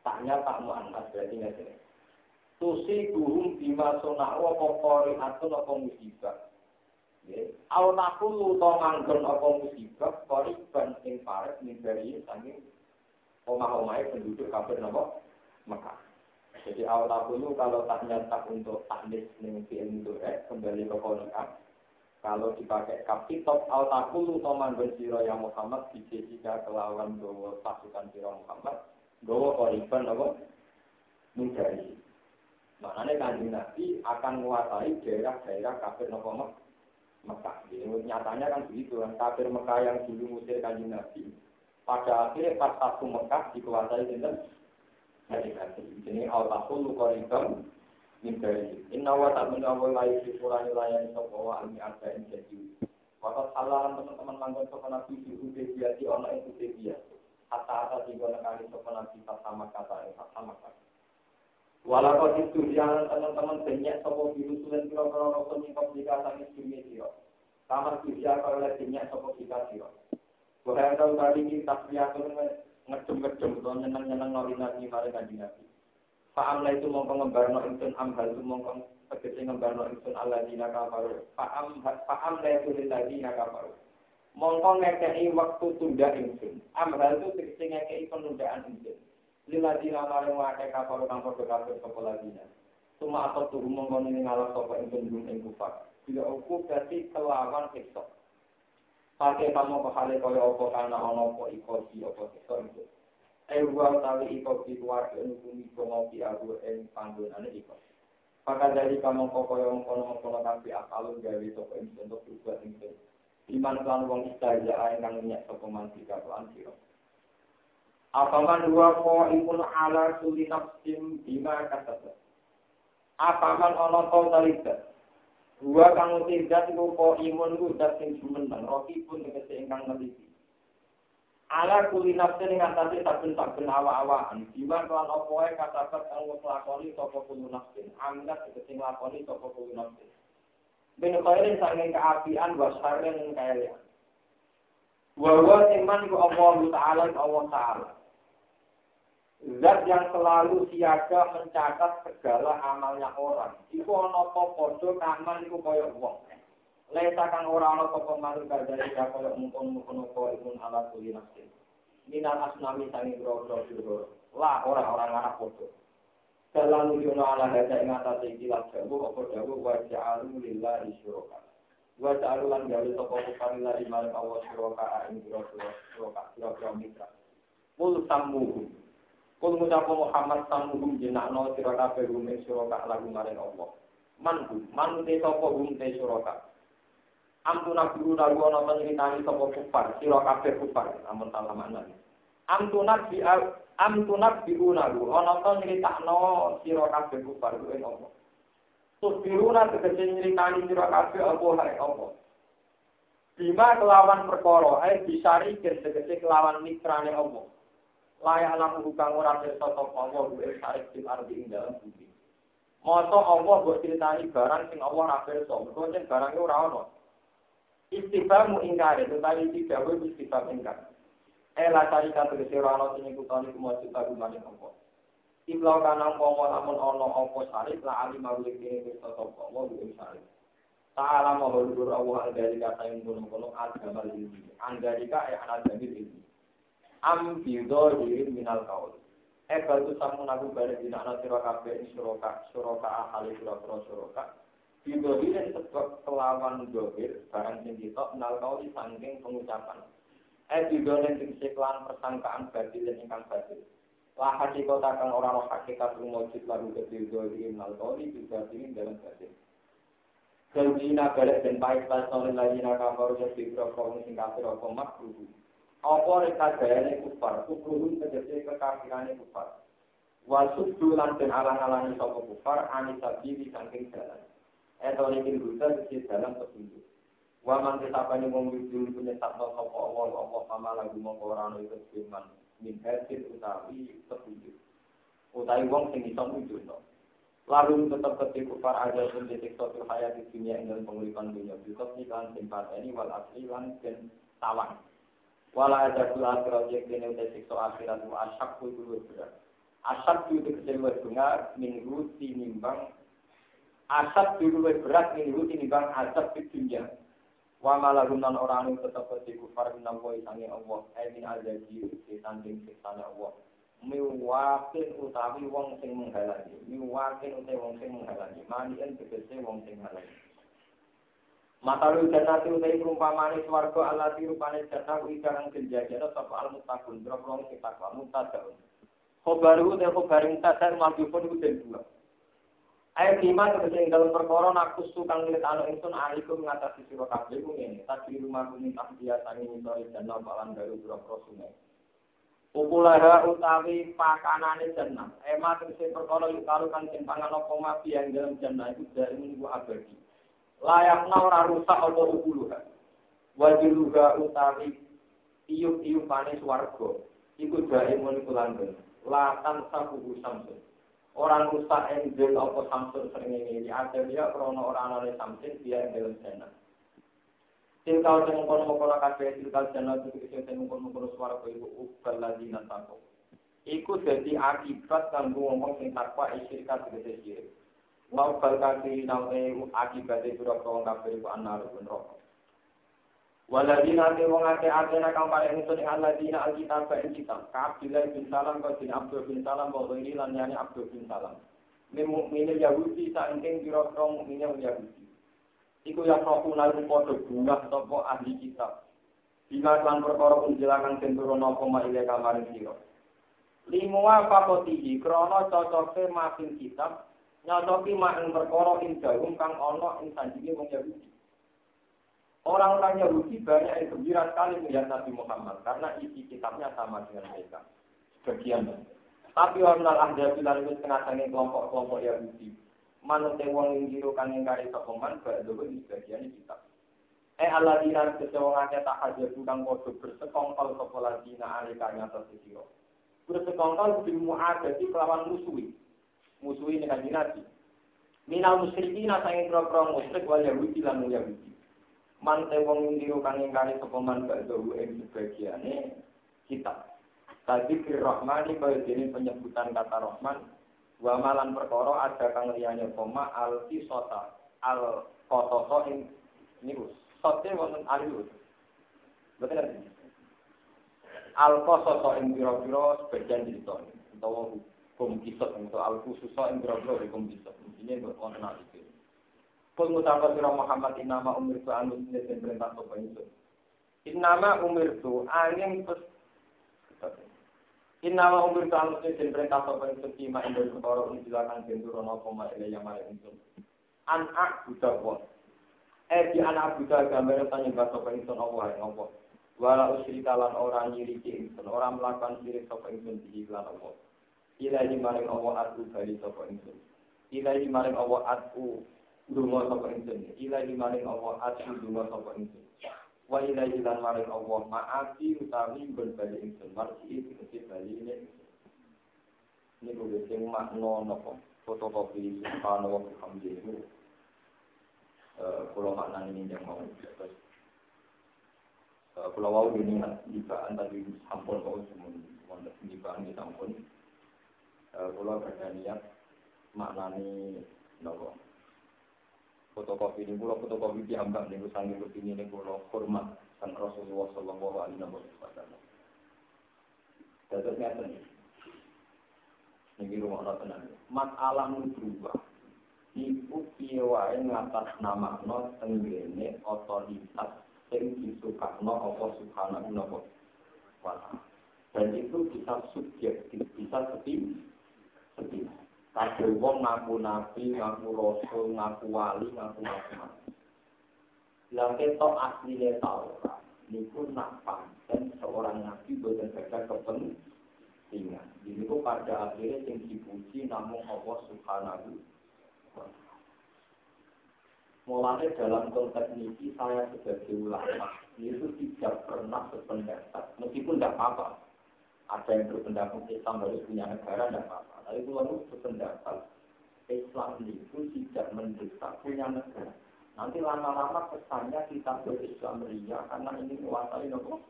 Taknya tak mu'annas berarti ini Tusi guhum bima sona'u apa kori atun apa musibah. Al nakulu to manggon apa musibah kori ban ing paret ning dari saking omah-omahe penduduk kafir napa Mekah. Jadi awal nakulu kalau tak nyata untuk taknis ning itu eh, kembali ke konikah. Kalau dipakai kapitop al nakulu to manggon sira yang Muhammad dijadikan kelawan gawa pasukan sira Muhammad gawa koriban apa ning dari. Maknanya kanjeng Nabi akan menguasai daerah-daerah kafir napa Mekah. Mekah. Jadi nyatanya kan begitu kan. Kafir Mekah yang dulu musir kanjeng Nabi. Pada akhirnya pas satu Mekah dikuasai dengan Nabi Nabi. Jadi luka ribam dari Inna wa ta'min awal layu di kurani layani sopawa almi arba yang jadi. Waktu salah teman-teman manggon sopa Nabi di Hudaybiyah di ono yang Hudaybiyah. Hatta atas tiga nekali sopa Nabi sama kata yang sama kata. Walau itu jangan teman-teman banyak sopo biru sulen kira-kira rokok nyingkap jika sangi dunia siro. Kamar tujuh kalau oleh banyak sopo jika siro. Boleh tahu tadi kita prihatin ngedem-ngedem atau nyenang-nyenang nori nabi mari kanji nabi. Fa'am lah itu mongkong ngembarno insun amhal itu mongkong tegesi ngembarno insun Allah dina kafaru. Fa'am fa'am lah itu lilladina kafaru. Mongkong ngekei waktu tunda insun. Amhal itu tegesi ngekei penundaan insun. Lila dina maring wakai kapal kang padha kafir sapa ladina. Cuma atau tuh mongkon ini ngalah sapa ing penduduk ing kufar. Bila uku berarti kelawan siksa. Pakai kamu kehale kaya apa kana ana apa iko si apa siksa itu. Eh wa tawi iko si keluarga nukumi ngopi aku ing panggonane iko. Maka dari kamu kok kaya mengkono-mengkono tapi akalun gawe sapa ing untuk berbuat ing Iman kan wong istaja ae kang nyek sapa mantika lan sira. Apaman dua ko ikun ala suli nafsim bima kata Apaman ono kau talita. Dua kang tidak iku ko imun ku dat sing jumeneng. Roki pun tegese ingkang neliti. Ala kuli nafsin ing atase saben-saben awa-awaan. Bima kelan apa wae katabat kang wis lakoni sapa kulo nafsin. Angkat tegese nglakoni sapa kulo nafsin. Ben khairin sanging keapian wasaren kaelian. Wa wa iman ku Allah Ta'ala Allah Ta'ala. Zat yang selalu siaga mencatat segala amalnya orang. Iku ana apa padha amal iku kaya wong. Lesa kang ora ana apa manut dari kaya mungkon-mungkon apa iku ala kuli nafsi. Minal asnami sangi bro-bro Lah ora anak padha. Dalam nujono ala hada ing atas iki lan wa ja'alu lillahi. Wa ja'alu lan gawe sapa kufar lillahi marang Allah syuraka ing pira-pira syuraka pira-pira mitra. Sammuhum. Kul ngucapu Muhammad sammuhum jenakno sira kabeh rume syuraka lagu maring Allah. Man man te sapa hum te syuraka. Amtuna guru lagu ana penyritani sapa kufar, sira kabeh kufar, amun talaman. Amtuna bi am tunak biuna lu ana to nyritakno sira kabeh kufar kuwi apa Tusbiruna tegese nyritani sira kabeh apa hae apa Bima kelawan perkara ae disari tegese kelawan mitrane apa Layak lamu kang ora pirsa sapa Allah kuwi sarik ing ardi ing dalam bumi Masa Allah mbok critani barang sing Allah ora pirsa mergo barang ora ana Istifamu ingkar, tetapi tidak boleh istifam ingkar. Ela cari kata kese rano sini kutani kumajud tagu maning opo. Iblau kana pomo lamun ono opo sarif la alim mawlik ini bisa sopo mo buim sarif. Ta'ala mohon gur Allah dari kata yang gunung gunung agama ini. Andarika e anak jamil ini. Am bido diri minal kaul. Eh batu samun aku balik di anak sirah kabe ini suroka suroka surah surah suroka. Bido diri sebab kelawan dohir barang sing kita minal kaul sangking pengucapan. Eh bidonen sing seklan persangkaan batil dan ingkang batil. Lah hakikat akan orang orang hakikat rumojit lalu kebido di imnal koli juga ini dalam batil. Keljina balik dan baik pas oleh lagi nak kabar jadi berapa sing kafir apa makruh. Apa reka gayane kufar, kufurun tegese kekafirannya kufar. Wasud dulan dan alang-alangi sopo kufar, anisabi di samping jalan. Eto ini kita dalam petunjuk. Wa man kesapane wong wujud punya sabda sapa Allah Allah sama lagu mongko ora ono min hasil utawi petunjuk. Utawi wong sing iso wujudno. Lalu tetap ketika kufar aja pun disiksa fil hayat di dunia dengan penguripan dunia. Bisa iklan tempat ini wal asli lan dan tawan. Wala ada akhirat yang kini udah siksa akhirat wa asyak itu berat. Asyak itu kecewa dengar minggu tinimbang. Asyak itu berat minggu tinimbang asyak di dunia. Wa malahum nan orang anu tetep di kufar minam wa isangi Allah. Amin azabi di sanding siksane Allah. Miwakin utawi wong sing menghalangi. Miwakin utawi wong sing menghalangi. Manien tegese wong sing menghalangi. Matalu jannati utai perumpamane swarga alati rupane jannah kuwi karang kenjajana sapa al muttaqun. Boro wong sing takwa muttaqun. Khobaru te khobaring tadar mabipun den dua. Ayat lima tegese dalam perkara nakus tukang milik anu ingsun alikum ngatasi sira kabeh ku ngene. Tadi rumah kuning tak biasa ngisori dan balan baru boro sungai. Ukulaha utawi pakanane jannah. Ema tegese perkara yuk karukan sing pangan apa mati yang dalam jannah itu dari minggu abadi. Layakna ora rusak apa ukuluha. Wajiluha utawi tiup-tiupane swarga. Iku jae mun iku langgeng. Latan sabuhu samsun. orang rusak enjel apa samsul sering ini dia krono orang oleh samsul dia yang dalam sana Tilkal yang mengkono-mengkono kafe, tilkal jana yang mengkono-mengkono suara ke ibu ubal lagi nantaku. Iku jadi akibat kanggo ngomong sing takwa isyirka tegese sirik. Wa ubal kaki nawe akibat itu rokok kafe ibu anar pun rokok. Waladina te wong ake atena kang paling ingsun ing aladina alkitab ing kitab. Abdullah bin Salam kau bin Abdul bin Salam wa ini lan Abdul bin Salam. Yahudi Yahudi. Iku ya rohu lalu padha bunga sapa ahli kitab. Bima lan perkara unjilakan senduro napa ma ile kamaring sira. Limuwa fakotihi makin kitab nyocoki mak ing perkara ing dalem kang ana ing sanjinge wong Yahudi. Orang-orang Yahudi banyak yang gembira sekali melihat Nabi Muhammad karena isi kitabnya sama dengan mereka. Sebagian. Tapi orang bilang itu setengah sange kelompok-kelompok Yahudi. Manut wong yang jirukan yang kari sokoman, berdua di sebagian kitab. Eh Allah dina kesewangnya tak hadir tukang bodoh bersekongkol sekolah dina alikanya tersisiro. Bersekongkol di mu'adati kelawan musuhi. Musuhi dengan dinasti. Minal musyrikin asangin pro-pro musyrik wal Yahudi lan Yahudi. man wong indiru kang ingkari sapa man badhu ing sebagiane kitab. Tadi fir rahmani kaya dene penyebutan kata rahman wa malan perkara ada kang liyane koma al kisota al qasasa ing niku. Sote wonten alus. Betul Al qasasa ing pira-pira sebagian cerita utawa kum kisah untuk al khususah yang berapa di kum kisah buat wonten itu. Pun mutawat sirah Muhammad inama umir tu anu sini dan perintah sopa itu inama umir tu angin pes Inama umir tu anu sini dan perintah sopa itu kima indah ketara unjilakan benturono koma ilai yang mara itu anak budak wong Eh di anak budak gambar tanya bahasa pengisun Allah yang Allah Wala usri lan orang nyiriki ingsun, orang melakukan sirik sapa ingsun di iklan Allah. Ilahi maring Allah atu bali sapa ingsun. Ilahi maring Allah atu dungo sapa ingsun. Ilahi maring Allah atu dungo sapa ingsun. Wa ilahi lan maring Allah maafi utawi ben bali ingsun. Marji mesti bali ini. Ini kudu sing makna napa? Fotokopi subhanahu wa bihamdihi. Eh, kalau makna ini yang mau terus kalau mau ini jibaan tadi sampun kau semua wonten jibaan di sampun. Kalau ada niat maknani nopo fotokopi ini pulau fotokopi diambak nih sangi ini nih pulau hormat kan Rasulullah Shallallahu Alaihi Wasallam. Dapat nyata nih. Ini rumah Allah tenang. Masalah berubah. Ibu piye ngatas nama no tenggene otoritas sing disukakno apa subhanahu wa. Dan itu bisa subjektif, bisa sepi. Kabeh wong ngaku nabi, ngaku rasul, ngaku wali, ngaku macam Lah ketok asline Taurat niku nak pancen seorang nabi boten gadah kepentingan. Ini pada akhirnya yang dipuji namun Allah Subhanahu. Mulanya dalam konteks ini saya sebagai ulama itu tidak pernah berpendapat, meskipun tidak apa-apa. Ada yang berpendapat Islam harus punya negara, tidak apa-apa. Tapi kalau berpendapat Islam itu tidak mendesak punya negara. Nanti lama-lama kesannya kita berislam ria karena ini menguasai nopo.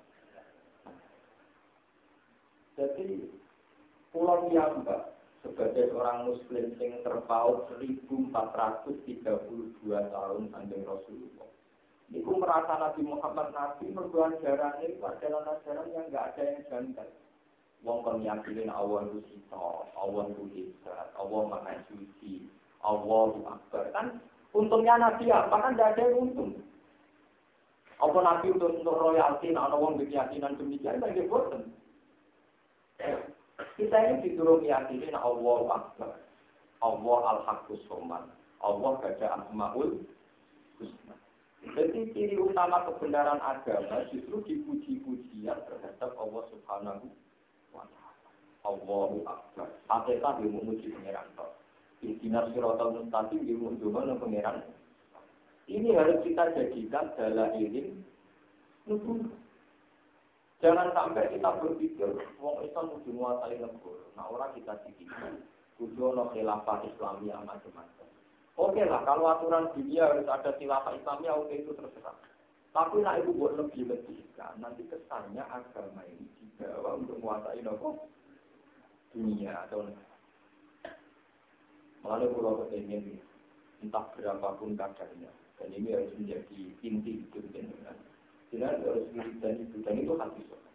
Jadi pulau yang mbak sebagai seorang muslim yang terpaut 1432 tahun sampai Rasulullah. Iku merasa Nabi Muhammad Nabi merbuat ajaran itu adalah ajaran yang enggak ada yang janggal. Wong kon yakinin Allah itu sita, Allah itu hebat, Allah maha suci, Allah itu akbar. Kan untungnya Nabi apa? Kan tidak ada untung. Apa Nabi untuk untuk royalti, nah, orang berkeyakinan demikian, kan dia. Kita ini disuruh meyakini Allah Akbar. Allah Al-Haqqus Soman. Allah gada Asma'ul Husna. Jadi ciri utama kebenaran agama justru dipuji-pujian terhadap Allah Subhanahu wa taala. Allahu Akbar. Hakikat dia memuji pangeran tok. Intinar siratal mustaqim dia mencoba pangeran. Ini harus kita jadikan dalam ini. Jangan sampai kita berpikir, wong Islam kudu menguasai negara. Nah orang kita sikit, kudu no khilafah Islamiyah macam-macam. Oke lah, kalau aturan dunia harus ada khilafah Islamiyah, oke itu terserah. Tapi nak itu buat lebih lebih kan, nanti kesannya agama ini dibawa untuk menguasai negara dunia atau. Malah pulau ketinggian entah berapapun kadarnya, dan ini harus menjadi inti hidup dengan Jangan harus dan itu dan itu hati sopan.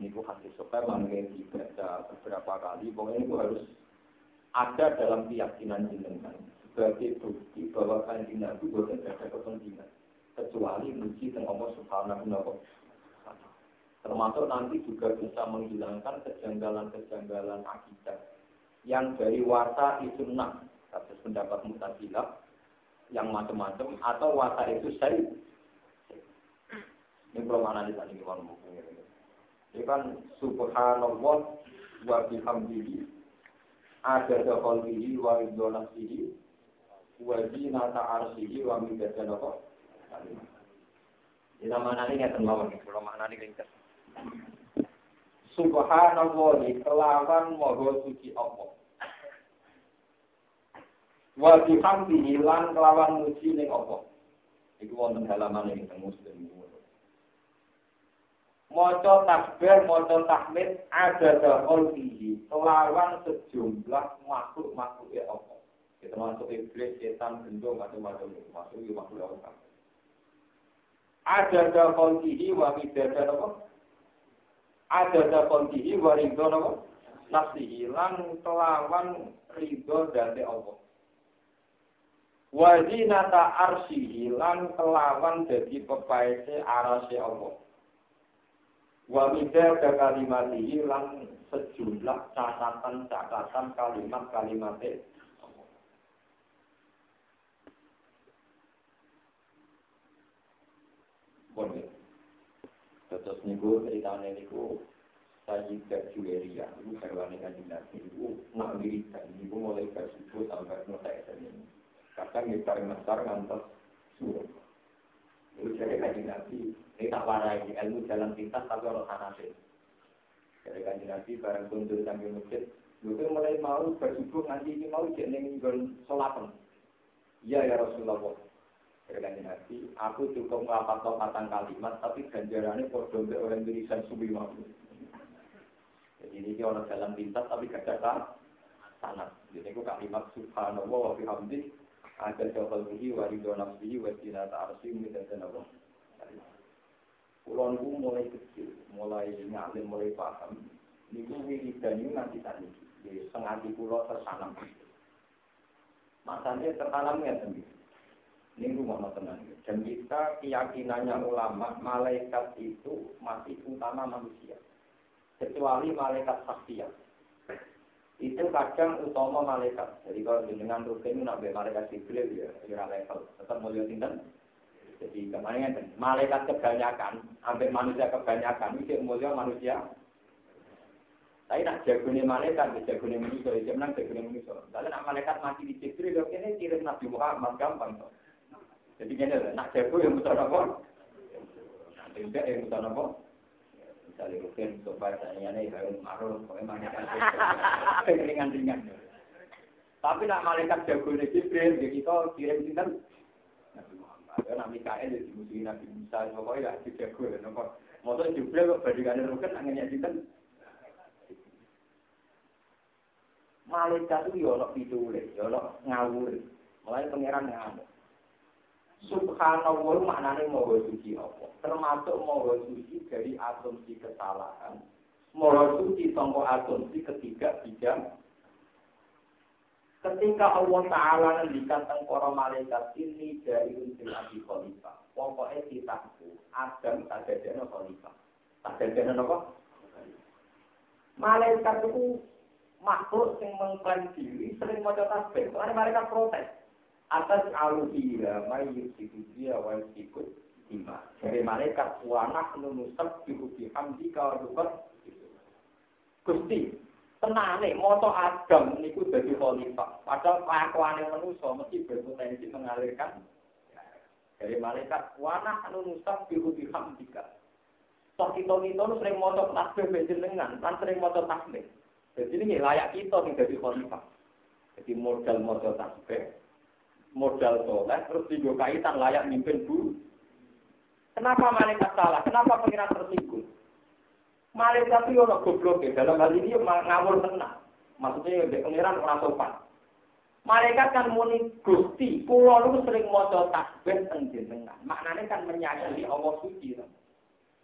Ini itu hati sopan mungkin dibaca beberapa kali. Pokoknya itu harus ada dalam keyakinan jenengan sebagai bukti bahwa kanjeng Nabi bukan ada kepentingan kecuali muji dan Allah Subhanahu wa Termasuk nanti juga bisa menghilangkan kejanggalan-kejanggalan akidah. Yang dari wasa itu nak atas pendapat mutazilah yang macam-macam atau wasa itu saya ini belum mana di sana ini kan subhanallah wa bihamdihi ada khalqihi wa ridwanasihi wa zinata arsihi wa midada apa ini nggak terlalu nih belum mana ini ringkas. Subhanallah kelawan moho suci Allah. Wa bihamdihi lan kelawan muji ning apa iku wonten halaman ing muslim. Moco takbir, moco tahmid, ada dahol fihi, kelawan sejumlah makhluk-makhluk Allah. Kita masuk iblis, setan, gendong, macam-macam. Masuk ya makhluk Allah. Ada dahol fihi, wa midada apa? ada dakon dihi warido napa nafsihi lan kelawan ridho dari Allah Wazinata arsihi lan kelawan dadi pepaese arase Allah. Wa midar kalimatihi lan sejumlah catatan-catatan kalimat-kalimat Boleh. Terus niku ceritanya niku Sayyidah Juweria, itu karwane kan Nabi, itu nak wiridan, itu mulai bersubuh sampai selesai ini. Kadang bareng mesar ngantos suruh. Itu jadi kaji Nabi, ini tak warai, ilmu jalan pintas tapi orang sanase. Jadi kaji Nabi bareng kundur sambil masjid, itu mulai mau bersubuh nanti ini mau jadi nginggon solapan. Iya ya Rasulullah. Jadi kaji Nabi, aku cukup ngelapat lopatan kalimat, tapi ganjarannya podo orang tulisan subuh mau. Jadi ini orang jalan pintas tapi gak ada sanat. Jadi itu kalimat subhanallah wa bihamdi ada jawab bihi wa ridho nafsihi wa sinata arsi Allah. Kulon ku mulai kecil, mulai ngalim, mulai paham. Niku wiridan ini nanti tadi. Di sengati pulau tersanam. Masanya tertanamnya sendiri. Ini rumah tenang. Dan kita keyakinannya ulama, malaikat itu masih utama manusia kecuali malaikat saksian. Itu kadang utama malaikat. Jadi kalau dengan rutin nabi malaikat Jibril ya, kira level tetap mulia tinggal. Jadi kemarin kan malaikat kebanyakan, hampir manusia kebanyakan itu mulia manusia. Tapi nak jagune malaikat, jagune manusia, menang jagune manusia. Lalu nak malaikat mati di Jibril, ini kirim Nabi Muhammad gampang. Jadi gini, nak jago yang mutar apa? Nanti enggak yang mutar apa? misalnya mungkin coba saya nih harus marah, pokoknya ringan-ringan. Tapi nak malaikat jago nih Jibril, jadi kita kirim sinten. Nabi Muhammad, ya Nabi Mikael jadi musuh Nabi Musa, pokoknya ya jago ya. Mau Jibril kok bandingannya rukun, anginnya sinten. Malaikat itu ya ono pitule, ya ngawur. Mulai pangeran ngamuk. Subhanallah maknanya moho suci apa? Termasuk moho suci dari asumsi kesalahan. Moho suci tongko asumsi ketiga tiga. Ketika Allah Ta'ala ngendikan tengkoro malaikat ini dari unsur Abi Khalifah. Pokoknya kita Adam tak ada Khalifah. Tak ada apa? Malaikat itu makhluk yang mengklaim diri sering mau tasbih. Soalnya mereka protes atas aluhira mayyut itu dia wa ikut lima. Dari malaikat wanak nunusab dihubi hamdi kawadubat. Gusti, tenane moto Adam niku dadi khalifah. Padahal kelakuane manusa mesti berpotensi mengalirkan dari malaikat wanak nunusab dihubi hamdika. Toh kita kita sering moto tasbih dengan, kan sering moto tasbih. Jadi ini layak kita nih jadi khalifah. Jadi modal moto tasbih, modal soleh, terus tiga kaitan layak mimpin bu. Kenapa malaikat salah? Kenapa pengiran tersinggung? Malaikat itu orang goblok ya. Dalam hal ini ngawur tenang. Maksudnya ya pengiran orang sopan. Malaikat kan muni gusti, pulau lu sering mojo tasbih tengah. Maknanya kan menyakini Allah suci.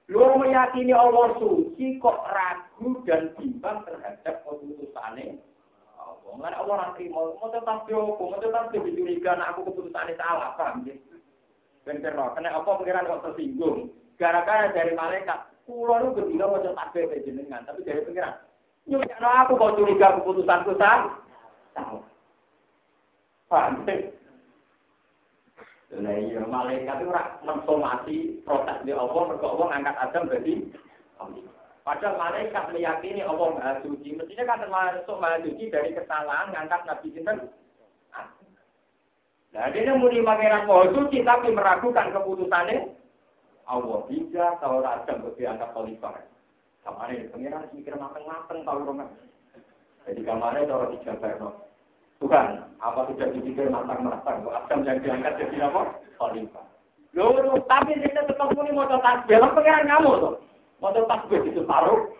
Lu meyakini Allah suci kok ragu dan bimbang terhadap keputusannya Mengenai Allah nanti mau mau tetap jauh, mau tetap dicuriga, nah aku keputusannya salah, paham ya? Bener karena apa pengiran kok tersinggung? Gara-gara dari malaikat, pulau lu ketika mau tetap jenengan, tapi dari pengiran, nyuruh aku kok curiga keputusanku salah. Salah. Paham ya? Nah iya, malaikat itu mensomasi protes di Allah, mereka Allah ngangkat Adam jadi Padahal malaikat meyakini Allah Maha Suci. Mestinya kan termasuk Maha Suci dari kesalahan ngangkat Nabi Sinten. Nah, dia muni pangeran Maha Suci tapi meragukan keputusannya. Allah bisa tahu raja diangkat khalifah. Kemarin pangeran mikir mateng-mateng tahu rumah. Jadi kemarin cara tiga no. Tuhan, apa sudah dipikir matang-matang? Adam yang diangkat jadi apa? Khalifah. Loh, tapi dia tetap muni mau tasbih. Pangeran kamu tuh. Mau takbir itu taruh.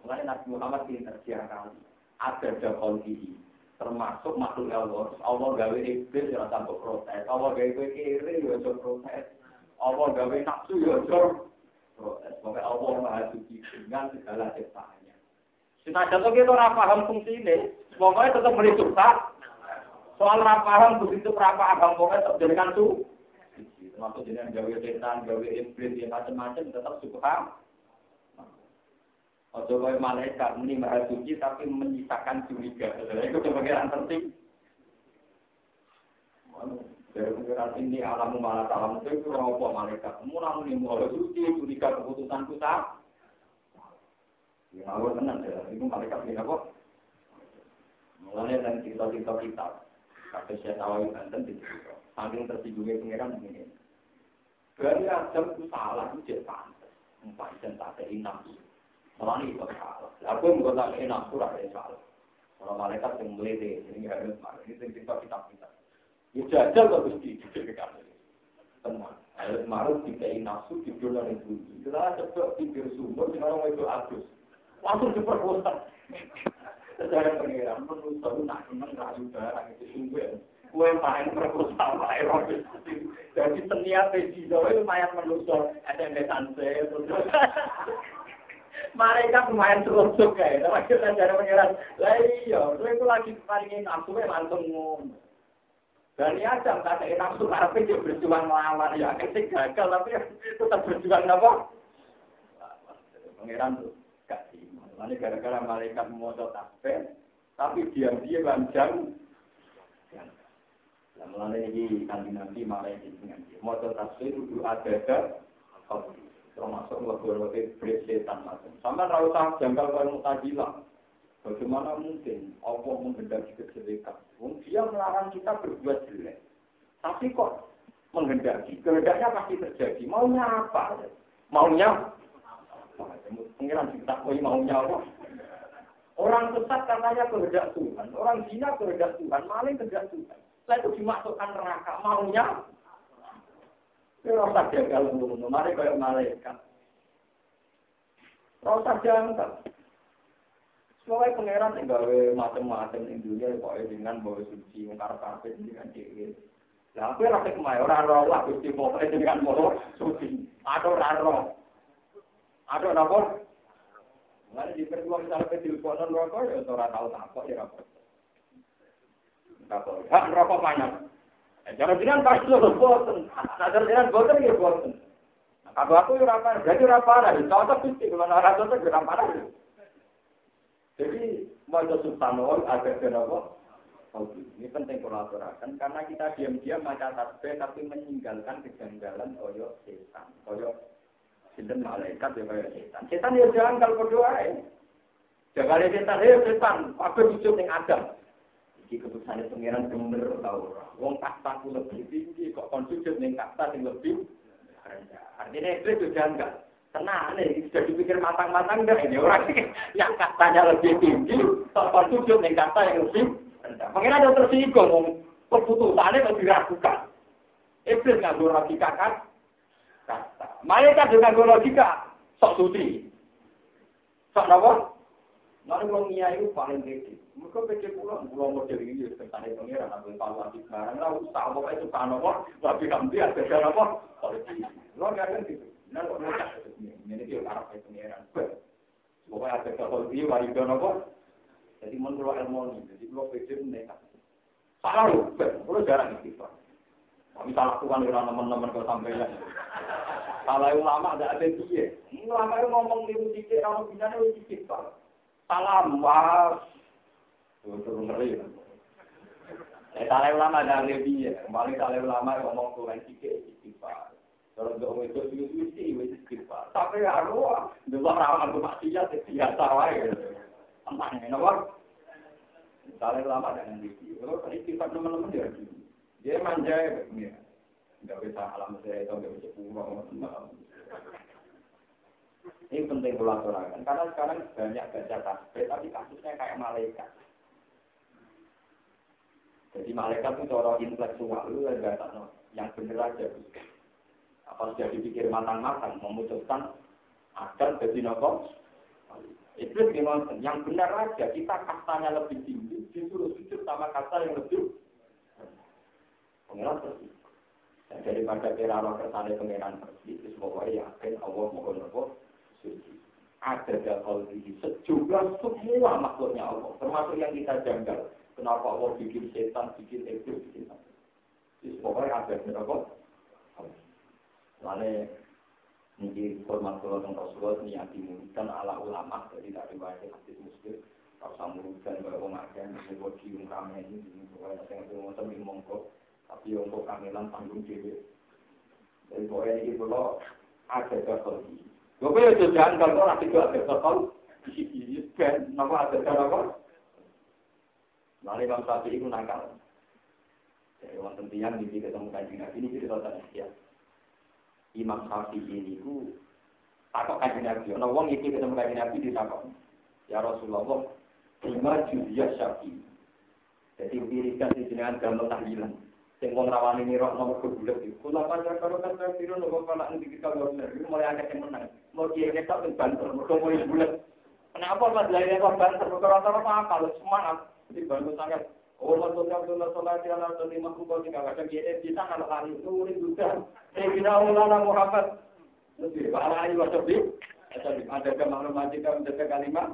Mulai Nabi Muhammad pinter kali. Ada jakol ini. Termasuk makhluk Allah. Allah gawe iblis ya sampai protes. Allah gawe kiri ya sampai protes. Allah gawe nafsu ya sampai protes. Pokoknya Allah Maha Suci dengan segala ciptaannya. Senajan itu kita orang paham fungsi ini, pokoknya tetap beri. Soal orang paham begitu orang paham, pokoknya tetap jadikan tuh. Termasuk jenis gawe setan, gawe iblis, ya macam-macam tetap suka. Ojo kaya malaikat ini maha suci tapi menyisakan curiga. Itu kebagian penting. Dari pengiran ini alamu malah alam itu itu apa malaikat. Murah ini maha suci curiga keputusan kita. Ya ngawur tenang ya. Itu malaikat ini apa? Mulanya dan cerita-cerita kita. Kata saya tahu Banten di cerita. Saking tersinggungnya pengiran begini. Dari Adam itu salah itu jadi pantas. Empat dan tak ada nafsu. Malah ini kok salah. Aku yang bukan tak nafsu ada salah. Kalau malaikat yang melete, ini harus marah. Ini yang kita kita kita. Ya jajal kok mesti Tenang. Harus marah jika nafsu di dunia bunyi. Kita coba pikir sumber, sekarang itu agus. Langsung diperkosa. Secara pengiran, menurut saya nak senang rayu barang itu sumber. Kue main proposal, main robis. Jadi seniat di Jawa itu main menuso SMS sanse. Mereka pemain terus kayak, tapi kita cara pengiran. Lah iya, kue itu lagi paling nafsu langsung ngomong. Dan ya jam tak ada nafsu tapi dia berjuang melawan ya ketika gagal tapi tetap berjuang apa? Pangeran tuh kasih. Nanti gara-gara malaikat mau tasbih, tapi diam-diam lanjang. Nah, mulai ini nanti malaikat dengan dia. Mau tasbih itu ada ada. Termasuk waktu-waktu setan macam. Sama rauh janggal kalau mutajilah. Bagaimana mungkin Allah menghendaki kejelekan? Dia melarang kita berbuat jelek. Tapi kok menghendaki? Kehendaknya pasti terjadi. Maunya apa? Maunya? Pengiran kita maunya apa? Orang sesat katanya kehendak Tuhan. Orang zina kehendak Tuhan. Maling kehendak Tuhan. Itu dimasukkan neraka. Maunya? Ini rasa jagal dulu. Mari kayak malaikat. Rasa jangkal. Soalnya pangeran yang gawe macam-macam di dunia, pokoknya dengan bawa suci, mengkar karpet dengan dewi. Lah aku rasa kemarin orang roh lah, gusti pokoknya dengan bawa suci. Ada orang roh. Ada apa? Nggak di perjuang misalnya ke teleponan rokok, ya orang tahu tak ya rokok. Hak rokok banyak. Jangan jangan pas lu bosen, nadar jangan bosen ya bosen. Kalau aku ya rapar, jadi rapar, cocok gusti, kalau nara cocok ya rapar. Jadi mau subhanallah ada kenapa? Ini penting kolaborasi karena kita diam-diam maca tasbih tapi meninggalkan kejanggalan koyo setan, koyo sinten malaikat ya koyo setan. Setan ya jangan kalau berdoa ya. Jangan setan, ya setan, apa wujud yang ada. Iki keputusannya pengiran bener tau Wong kasta ku lebih tinggi kok kon sujud ning kasta yang lebih rendah. Artinya itu janggal. Tenang nih, sudah dipikir matang-matang enggak ini orang yang katanya lebih tinggi, tanpa sujud yang kata yang lebih rendah. Mengira ada tersinggung, keputusannya lebih ragukan. Iblis nggak logika kan? Kata. Malaikat juga logika, sok suci. Sok apa? Kalau Mia itu paling gede. Mereka pikir pulang, pulang model ini, tentang itu pengiran, ambil evaluasi barang. Lalu usah, pokoknya itu kan apa, tapi kami ada apa, politisi. Lo nggak gitu. Nah, kok mudah ini dia arah itu pengiran. Pokoknya ada kalau dia wali. Jadi menurut ilmu ini, jadi kalau pikir mereka salah loh, kalau jarang istighfar. Kami salah tuhan orang teman-teman ke sampeyan. Salah ulama ada ada dia. Ulama itu ngomong di musik, kalau bisa itu istighfar. Salah mas. Tuh ngeri. Eh, salah ulama ada dia. Kembali salah ulama ngomong Tuhan sikit istighfar. Kalau nggak itu suci, wis istighfar. Tapi ya roh, dua rawan tuh maksiat biasa wae. Aman ya, nomor. Misalnya lama dengan diri, kalau istighfar teman-teman dia dia manja ya, nggak bisa alam saya itu nggak bisa pulang Ini penting kolaborasi karena sekarang banyak baca tasbih tapi kasusnya kayak malaikat. Jadi malaikat itu cara intelektual lu enggak tahu yang bener aja. Apa sudah dipikir matang-matang memutuskan agar jadi nopo? Iblis gimana? Yang benar aja kita kastanya lebih tinggi, disuruh sujud sama kasta yang lebih Pengiran terus. daripada kira roh kersane pangeran persis pokoknya yakin Allah mohon apa ada dakal ini. Sejumlah semua makhluknya Allah. Termasuk yang kita janggal. Kenapa Allah bikin setan bikin itu bikin apa? Pokoknya ada berapa Lalu ini format kalau tentang Rasulullah niat dimulihkan ala ulama. Jadi tak riwayat hadis muslim. Kalau sama mulihkan bahwa ngakeh mesti buat kium kami ini. Ini pokoknya saya nggak mau temen mongko. Tapi untuk kamilan tanggung jawab jadi pokoknya ini kalau ada kesel Bapak ya jajan kan kok nanti gue ada kekal. Ini ben, nama ada apa? Lalu bang Sabi itu nakal. Jadi orang tentian di ketemu kanji nabi ini jadi kota Asia. Imam Sabi ini ku takut kanji nabi. Nah orang itu ketemu kanji nabi di sana. Ya Rasulullah, lima juliah syafi. Jadi pilihkan di sini kan kalau. Sing wong rawani nira nomor kebulet iki. Kula panjang karo kan kafirun nopo kala ning kita bener. Iku mulai akeh sing menang. Mau nek tak banter mergo mulai bulet. Kenapa mas lainnya kok banter mergo rata-rata apa? Semangat. Di bantu sangat Orang tua Abdullah Salati ala Sani Mahbubah Jika kadang dia bisa kalau lari itu Urin juga Sayyidina Ulana Muhammad Lebih Para ayu wasabi Ada ke maklumat jika menjaga kalimat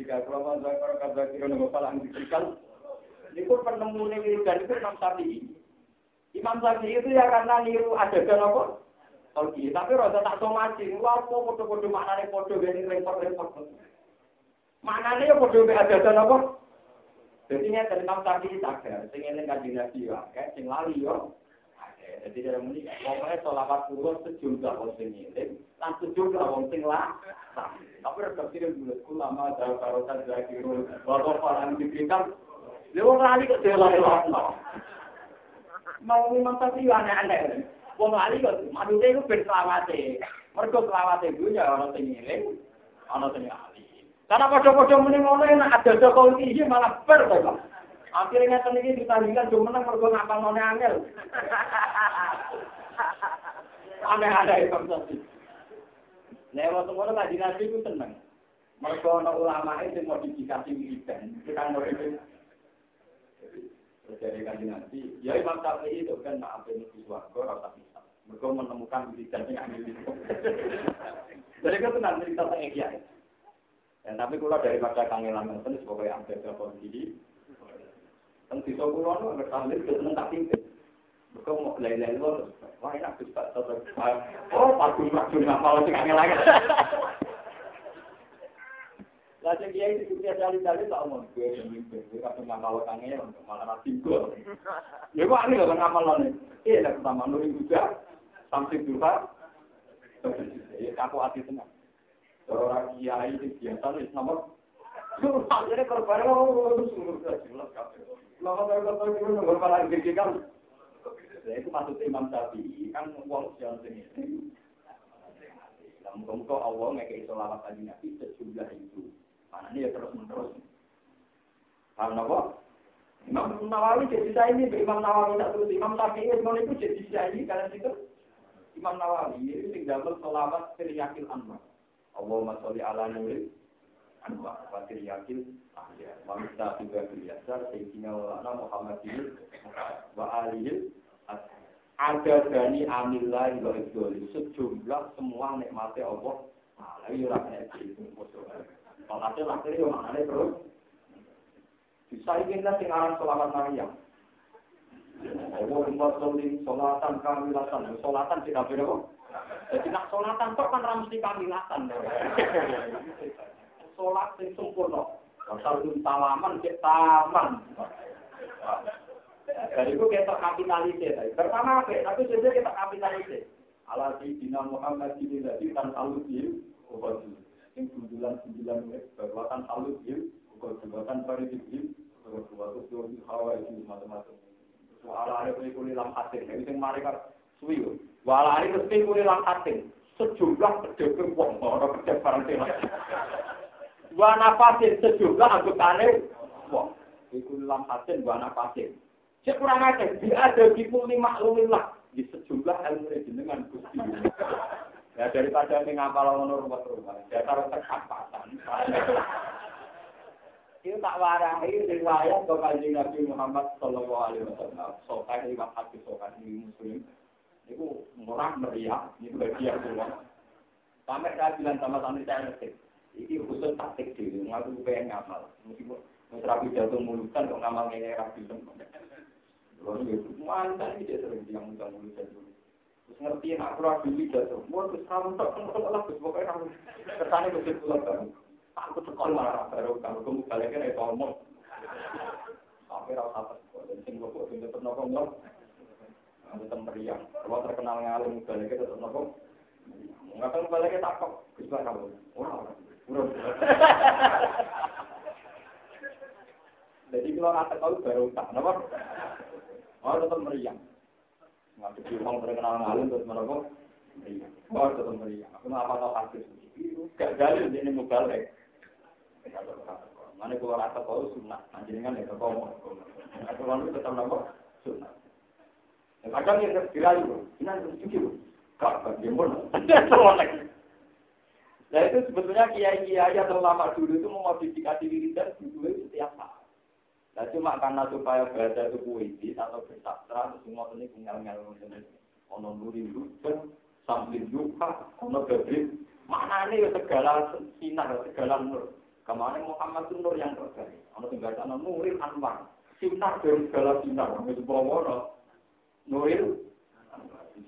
Jika Kurama Zakar Kata Kira Nama Falang diberikan Itu penemu ini Dan itu Imam Syafi'i Imam Syafi'i itu ya karena niru ada kan apa? Oke, tapi rasa tak somasi, wah kok foto-foto maknanya foto gini repot-repot. Maknanya ya foto ada kan apa? Jadi ini dari Imam Syafi'i sadar, sing eling kanjeng Nabi yo akeh, sing lali yo Jadi dari muni, pokoknya sholawat pulau sejumlah wong sing eling, lan sejumlah wong sing lah. Tapi harus tafsir dulu, ulama dalam karotan zakirul, bahwa orang diberikan, dia orang lali kok dia lali Mau Imam Syafi'i aneh-aneh. Wong lali kok, maksudnya itu berselawate. Mereka selawate itu ya orang sing eling, orang sing lali. Karena pada-pada mending ngono enak ada Jokowi ini malah ber to, Akhirnya ngeten iki ditandingkan cuma menang mergo ngapal none angel. Aneh-aneh tadi. Lewat ngono kan dinasti itu seneng. Mergo ana ulama itu modifikasi wiridan, kita itu. Terjadi kan dinasti, ya Imam Syafi'i itu kan maaf ini di suarga rasa bisa. Mereka menemukan wiridan yang ambil itu. Jadi kan tenang cerita tentang kiai. Dan tapi kalau dari pada kangelan itu sebagai ambil ke kondisi, kan bisa pulau itu bertahlil ke seneng tak tinggi. Mereka mau wah enak bisa. Oh, padu ngapal kangelan. Lah sing iki kuwi jali-jali tak omong gue mimpin, gue kadung ngapal kangelan malah ra tinggal. Ya kok ani lho ngapal lho. Iya, pertama nuri juga sampai dua. Ya aku hati tenang. Orang kiai itu biasa nih nomor. Akhirnya korban oh sumur jelas kabeh. Lama karo karo itu nomor para gede kan. Itu maksud Imam Syafi'i kan uang yang sini. Allah ngekei sholawat tadi Nabi sejumlah itu. Ini ya terus menerus. Imam Nawawi jadi saya ini, Imam Nawawi tak terus. Imam Syafi'i itu jadi saya ini, karena itu Imam Nawawi. Itu tinggal sholawat Siriyakil Anwar. Allahumma sholli ala nuri anwa wa yakin ahya wa mista juga biasa wa Muhammadin wa ada dari amillah wa idzoli sejumlah semua nikmatnya Allah. Nah lagi ora kena itu kalau ada lagi yo maknane terus bisa ingin nanti aran selamat Maryam Allahumma sholli sholatan kamilatan sholatan kita beda jadi nak sholatan kok kan ramesti kamilatan. Sholat sing sempurna. Asal itu tawaman, cek taman. Jadi itu kita kapitalisir. Pertama apa? Tapi sebenarnya kita kapitalisir. Ala Sayyidina Muhammad ini tadi kan salut yil, ubadu. Yang bundulan-bundulan perbuatan salut yil, ubadu. Perbuatan paridik yil, perbuatan suatu hawa itu macam-macam. Soal ada kulilang hati. Yang mereka suwi Walari mesti kuli lang ating. Sejumlah pedagang wong ora pedagang barang tenan. Wa nafasin sejumlah anggotane wong. Iku lang ating wa nafasin. Cek kurang aja, dia ada di muli maklumillah di sejumlah ilmu jenengan Gusti. Ya daripada ning ngapal ngono rumah-rumah, ya karo tekapatan. Itu tak warai riwayat ke Nabi Muhammad sallallahu alaihi wasallam. Sokai Imam Hadis Sokai Muslim. Itu murah meriah, ini bagian semua. Sampai saya bilang sama santri saya ngetik, ini khusus taktik diri, ngaku pengen ngamal. Meskipun rapi jatuh mulutan, kok ngamal ini rapi. Lalu itu mana ini dia sering bilang mulut mulutan dulu. Terus ngerti, nak kurang dulu jatuh. Mau terus kamu tak kenal lah, terus pokoknya kamu kesannya kecil pulang baru. Aku sekolah malah baru kamu kamu balik kan itu omong. Sampai rasa apa? Dan sing gue buat tetap nongkrong loh. Tetap meriang. Kalau terkenal ngalim balik tetap nongkrong. Nggak tahu balik takut. Bisa kamu. Wah, Jadi kalau rasa tahu baru tak, kenapa? Oh tetap meriang. Nggak jadi orang terkenal ngalim terus merokok. Meriang. Oh tetap meriang. Aku nggak apa-apa hadis. Gak dalil ini mubalik. Mana kalau rasa tahu sunnah, anjingan ya kau Kalau itu tetap nama sunnah. Kadang yang dirayu, ini harus cuci. Kak, bagaimana? Nah itu sebetulnya kiai-kiai atau lama dulu itu memodifikasi diri dan dulu itu setiap saat. Nah cuma karena supaya baca itu puisi atau bersastra, semua ini ngel-ngel ono nuri lucu, sambil juga, ono gabrik. Mana ini segala sinar, segala nur. Kemarin Muhammad itu nur yang terbaik. Ono tinggal sana nuril anwar. Sinar dari segala sinar. Itu bawa nuril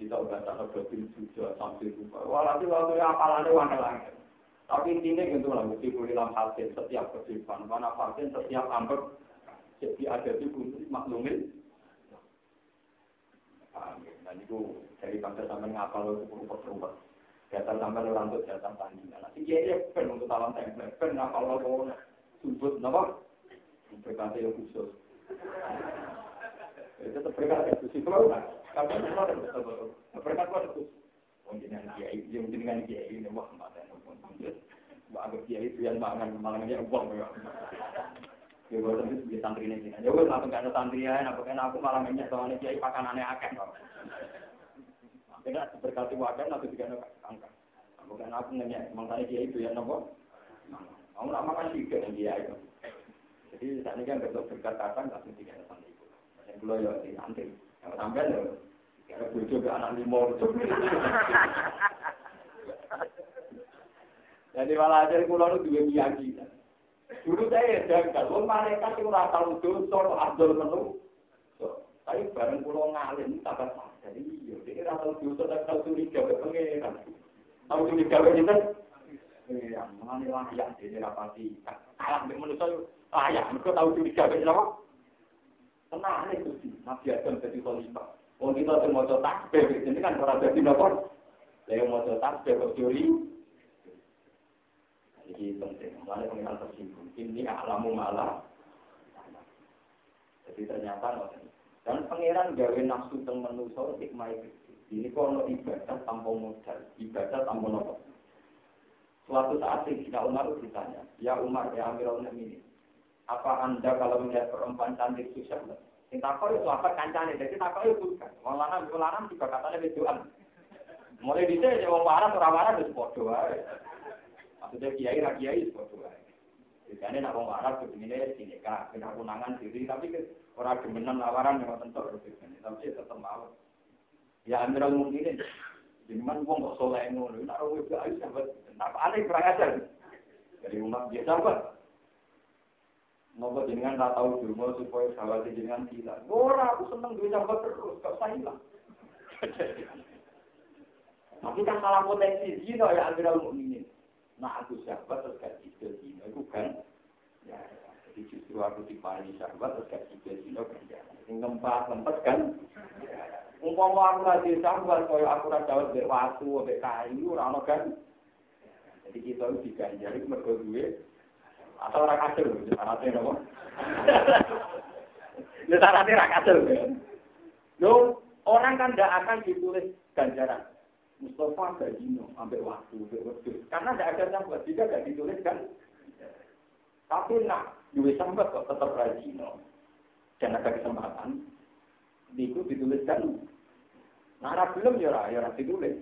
kita udah tak berpikir juga sampai lupa. Walhasil waktu apalannya warna langit. Tapi intinya gitu lah, mesti dalam hasil setiap kehidupan. Mana pasien setiap ambek jadi ada di bumi maklumin. Dan itu dari pada sampai ngapal itu rumput-rumput. Datang sampai orang untuk datang tandingan. Nanti dia ya pen untuk talam tempe, pen ngapal lo sudut, kenapa? Berkata yang khusus. Itu berkata khusus. Kalau kamu semua ada betul-betul. Berkat itu. Mungkin kiai, yang dengan kiai ini wah mata yang Mbak Agus kiai itu yang mangan mangannya uang ya. Sebagai santri ini. Ya gue langsung gak ada santri ya, nah aku malah minyak soalnya kiai pakanannya akeh. Akhirnya berkati wadah, nanti juga ada angka. Bukan aku nanya, itu ya nopo. Kamu nak makan juga yang kiai itu. Jadi saat ini kan besok berkat kata langsung tiga santri. Yang dulu ya di santri. Yang sampai ya Kira ke anak limo. Jadi malah kulo duwe keyakinan. Dulu saya jangkal, wong malaikat sing ora tau dosa abdul menu. Tapi bareng kulo ngalim tambah jadi iya, dia ora tau dosa tak tau curiga ke pangeran. Tau curiga kita. Eh, mana lagi yang ini rapati. Kalah mbek manusa layak, mergo tau curiga ke sapa? Tenang itu sih, Nabi Adam jadi khalifah. Wong kita sing maca tasbih ini kan ora dadi napa? Lah yang maca tasbih kok curi. Iki penting, mulai pengiran tersinggung. Ini alamu malah. Jadi ternyata dan pangeran gawe nafsu teng manusa hikmah ini kono ibadah tanpa modal, ibadah tanpa nopo. Suatu saat Sayyidina Umar ditanya, ya Umar, ya Amirul Mukminin, apa anda kalau melihat perempuan cantik susah? Sing takoi itu apa kancane, jadi takoi bukan. Wong lanang, wong lanang juga katanya bedoan. Mulai di sini, wong waras, orang waras, itu bodoh Maksudnya kiai, ra kiai, bodoh Biasanya nak waras, begini, sini kak, kena kunangan diri, tapi orang gemenan lawaran yang tentu harus tapi tetap mau. Ya Amirul Mukminin, Jangan wong kok soleh ngono, nak wong itu ayo sahabat, apa aneh kurang ajar. Dari umat biasa, Pak. Nopo jenengan tak tahu dulu supaya sahabat jenengan gila. Ora aku seneng duit sahabat terus, kok saya hilang. Tapi kan salah potensi zina ya Amirul Mukminin. Nah aku sahabat terus gak cicil zina itu kan. Ya, jadi justru aku dipahami sahabat terus gak cicil zina kan. Ini ngempat ngempat kan. Umpama aku lagi sahabat, kaya aku rasa dari waktu, dari kayu, orang kan. Jadi kita itu diganjari mergo duit atau orang kacau, syaratnya apa? Ya syaratnya orang kacau. Lo orang kan tidak akan ditulis ganjaran. Mustafa Gajino ambil waktu, ambil waktu. Karena tidak ada yang buat tidak ditulis kan. Tapi nak duit sambat kok tetap Gajino dan ada kesempatan. Itu dituliskan. Nah, belum ya, ya ditulis.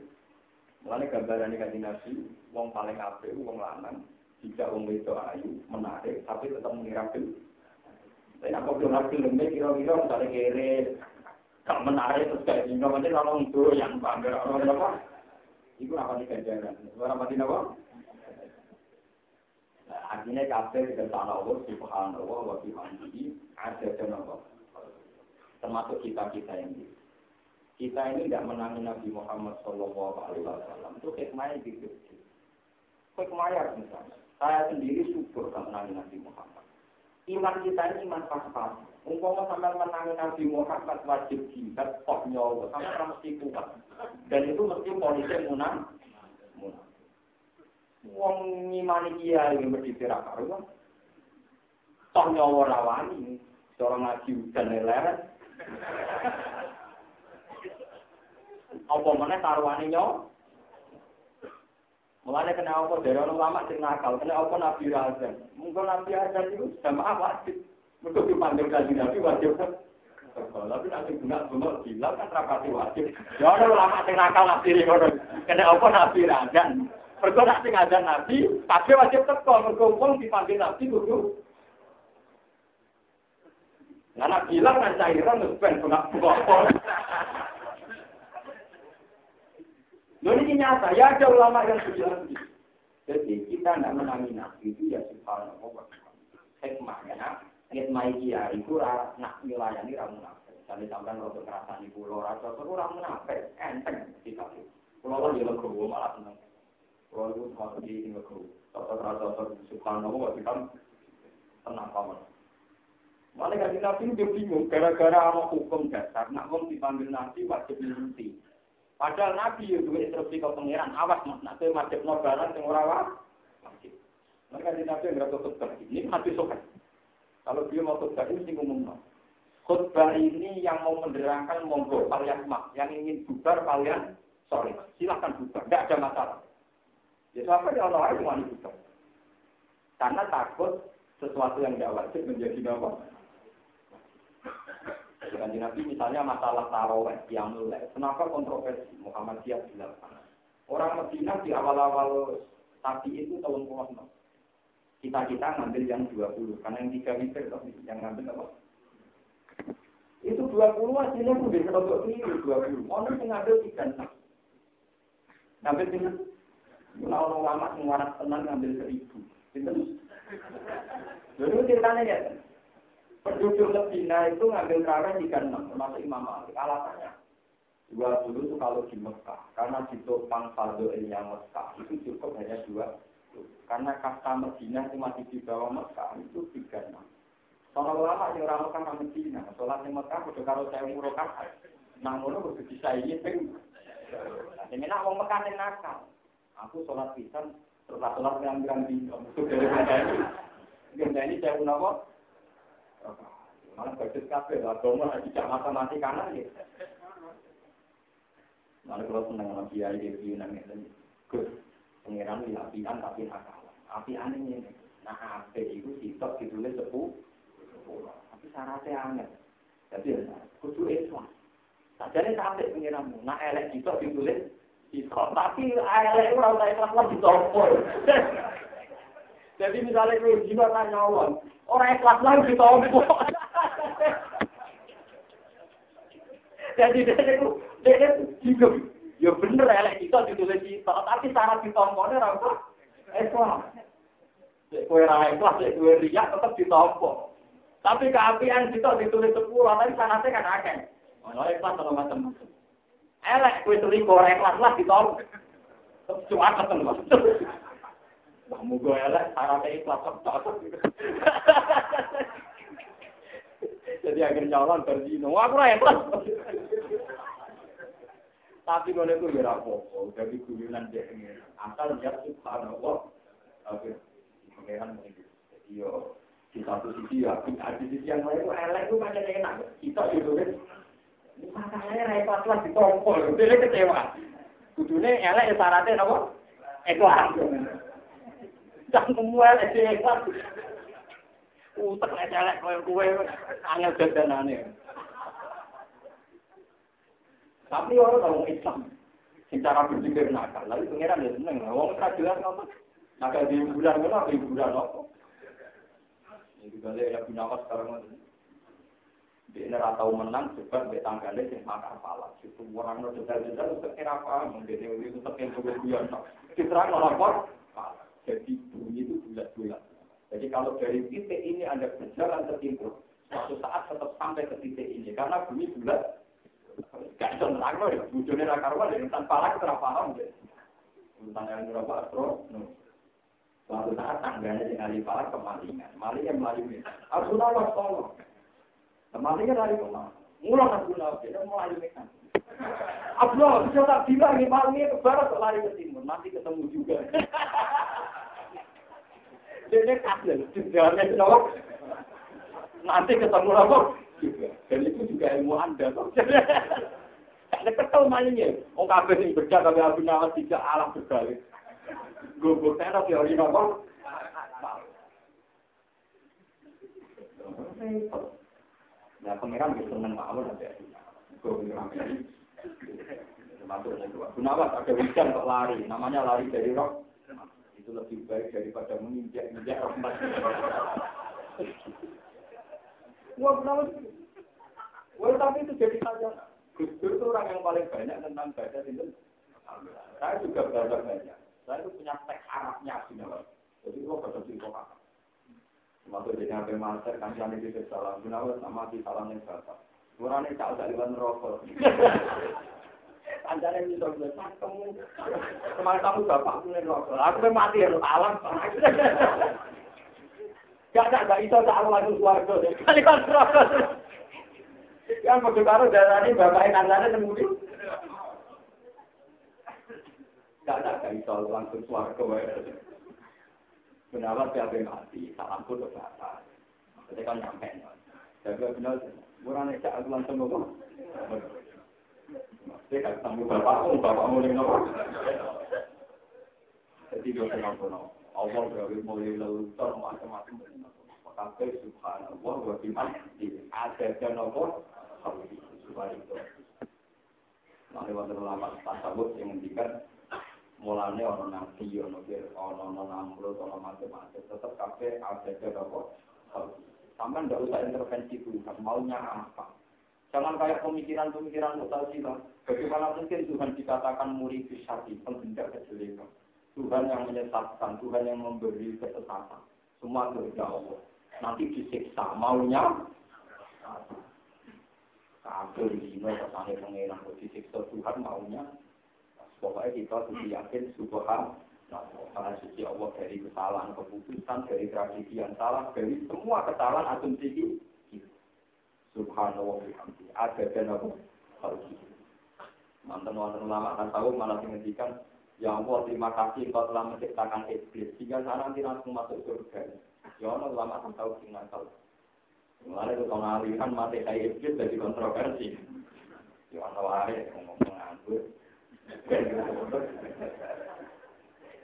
Mulanya gambaran ini kan wong paling apik, wong lanang, jika wong itu ayu, menarik, tapi tetap mengira film. Tapi aku belum hasil film, kira-kira misalnya kere, Gak menarik terus kayak gini, nanti kalau untuk yang bangga orang apa? Iku apa nih ganjaran? Orang mati apa? Nah, artinya kafe kita tanah Allah, subhanallah, wa bihamdihi, ada dan apa? Termasuk kita kita ini. Kita ini tidak menangi Nabi Muhammad Shallallahu Alaihi Wasallam itu hikmahnya gitu. Hikmahnya misalnya, saya sendiri syukur kalau menangi Nabi Muhammad. Iman kita ini iman pas-pas. Umpama sampai menangi Nabi Muhammad wajib jihad, kok nyawa, sampai mesti kuat. Dan itu mesti polisi munang. Wong ngimani dia yang berdiri karuan. Toh nyawa rawani, seorang ngaji dan leret. Apa mana taruhane nyawa? Mulane kena apa dari orang lama sing nakal, kena apa Nabi Razan. Mungkin Nabi Razan itu sama wajib. Mereka dipanggil kaji Nabi wajib? Tapi nanti guna guna bilang kan rapati wajib. Ya ada ulama sing nakal nabi ini Kena apa nabi rajan. Mereka nak sing ada nabi, tapi wajib teko. Mereka uang dipanggil nabi kudu. Karena bilang kan cairan buka buka. Lalu ini nyata, ya ada ulama yang bilang Jadi kita tidak menangi nabi itu ya subhanallah. Hikmahnya kia itu nak milayani ramu nafek. Jadi sampai untuk ngerasani pulau rasa itu ramu. Enteng. Pulau kan juga kerugu malah seneng. Pulau itu di tinggal. Sosok rasa subhanallah kita tenang paman. Malah kan nabi itu bingung gara-gara ada hukum dasar. Nak wong dipanggil nabi wajib nanti. Padahal nabi itu instruksi ke pangeran awas mas. Nak wajib nobalan yang orang wajib. Mereka di nabi nggak tutup Ini mati sokat. Kalau dia mau khutbah ini ngomong Khutbah ini yang mau menerangkan monggo kalian mak, yang ingin bubar kalian sorry, silahkan bubar, tidak ada masalah. Ya siapa ya Allah mau bubar. Karena takut sesuatu yang tidak wajib menjadi Dengan Nabi misalnya masalah taraweh yang mulai. Kenapa kontroversi? Muhammad Muhammadiyah dilakukan? Orang Medina di awal-awal tadi itu tahun puluh kita kita ngambil yang 20 karena yang tiga meter yang ngambil apa? Itu 20 hasilnya udah kelompok keliru 20 orang yang ngambil tiga ngambil tiga. Kalau lama mengarah tenang ngambil seribu? Itu dulu ceritanya ya penduduk Medina itu ngambil karena tiga enam termasuk Imam Malik alasannya dua dulu itu kalau di Mekah karena ditopang saldo yang Mekah itu cukup hanya dua karena kasta Medina itu masih di bawah Mekah itu tiga enam. Soalnya ulama yang orang Mekah sama Medina, sholat di Mekah udah kalau saya umur kakak, namun itu bisa ini ping. Ini nak mau Mekah yang nakal. Aku sholat pisan, setelah sholat yang bilang di untuk dari benda ini, benda ini saya pun apa? Malah bagus kafe, lah doma tidak matematik kanan ya. Malah kalau senang sama kiai dia bilang ini, Gus, pengiran wilapian tapi nakal. Api aneh ini. Nah, api itu sitok ditulis sepuluh. Tapi syaratnya aneh. Jadi, kudu Islam. Jadi sampai pengiramu. Nah, elek sitok ditulis sitok. Tapi elek itu rasa ikhlas lah ditopol. Jadi misalnya gue jiwa tanya orang, orang ikhlas lah ditopol. Jadi dia itu, dia itu Ya bener elek kita ditulis sitok, tapi syarat ditompolnya rasa Islam. Kue ra ikhlas, kue riak tetap ditompo. Tapi keapian kita ditulis sepuluh, tapi sanatnya kan akeh. Ono ikhlas kalau macam-macam. Elek kue kue ikhlas lah ditompo. Cuma ketemu. Wah, mugo elek, syaratnya ikhlas cocok. Jadi akhirnya nyolong berzino. Wah, aku ra ikhlas. Tapi kalau itu ya jadi guyonan dia ini. Asal dia subhanallah. Oke pangeran begitu. Jadi yo di satu sisi ya, di sisi yang lain itu elek itu macam enak. Kita itu kan, masalahnya repot lah ditompol, dia kecewa. Kudunya elek ya syaratnya apa? Ikhlas. Semua elek sih ikhlas. Utek elek elek kowe kowe angel dandanane. Tapi orang kalau Islam, secara berpikir nakal, lalu pangeran ya seneng. Wong jelas apa? Maka di bulan mana di bulan apa? Ini juga ya punya apa sekarang ini. Dia ini tahu menang sebab dia tanggane sing makar pala. Itu orang no detail-detail itu kira apa? Mungkin itu tetap yang kemudian. Diterang lapor. Jadi bunyi itu bulat-bulat. Jadi kalau dari titik ini Anda berjalan ke timur, suatu saat tetap sampai ke titik ini. Karena bunyi bulat. Gak bisa nerang loh ya. Bujurnya rakarwan ya. Tanpa lagi terpaham ya. Tentang yang berapa astro. Suatu saat tangganya dengan palak kemalingan. Malingnya melalui. Harus tolong. Kemarin lari ke mana? Mulang aku nabi, dia mekan. Abdullah, bisa tak bilang malingnya ke barat, lari ke timur, nanti ketemu juga. Dia kasih, jangan kenapa. Nanti ketemu juga. Dan itu juga ilmu anda. Ada ketemu malingnya. Oh kabeh ini berjak, tapi Abu Nawas tidak alam berbalik. Gue teras ya, ini apa? Nah, pangeran bisa seneng mawon ada. Kau bilang termasuk yang dua. Kenapa ada hujan kok lari? Namanya lari dari roh. Itu lebih baik daripada menginjak-injak rahmat. Wah, kenapa? Wah, tapi itu jadi saja. Gus Dur itu orang yang paling banyak tentang baca itu. Saya juga belajar banyak. Saya itu punya teks Arabnya sebenarnya. Jadi, gua baca di kota. Masuk jadi apa master kan jangan di salam. Gunawan sama di salam yang berapa? Kurangnya cak usah liwan rokok. Anjane iso wis ketemu. Kemarin tamu bapak ngene kok. Aku mati ya alam. Gak gak gak iso tak langsung suwargo. Kali kon suwargo. Yang mau baru darani bapaknya kandangnya nemudi. Gak gak gak iso langsung suwargo. Kenapa siapa mati? Salam pun udah bapak. Ketika nyampe. Jadi gue bener, gue nanya langsung ngomong. Dia kan bapakmu, bapakmu yang ngomong. Jadi dia tengah kono. Allah gawe mulai lelutor macam-macam. Maka subhanallah wa bihamdi. Ada dan apa? Subhanallah. Nah, lewat ulama tasawuf yang mendikan mulane ana nabi ana kir ana ana namrud ana macam-macam kabeh ada apa sampai tidak usah intervensi Tuhan maunya apa jangan kayak pemikiran-pemikiran mutazilah bagaimana mungkin Tuhan dikatakan murid syari penghendak kejelekan? Tuhan yang menyesatkan Tuhan yang memberi kesesatan. Semua kehendak Allah. Nanti disiksa maunya? Kabel di sini pengiran disiksa Tuhan maunya? Pokoknya kita harus yakin subhan karena suci Allah dari kesalahan keputusan, dari tradisi yang salah, dari semua kesalahan asumsi kita. Subhanallah bihamdi. Ada dan apa? Harus Mantan mantan ulama kan tahu malah menghentikan Ya Allah, terima kasih engkau telah menciptakan iblis. Jika saya nanti langsung masuk surga. Ya Allah, ulama kan tahu tinggal tahu. Mulai itu pengalihan mati kayak iblis jadi kontroversi. Ya Allah, ngomong nganggur.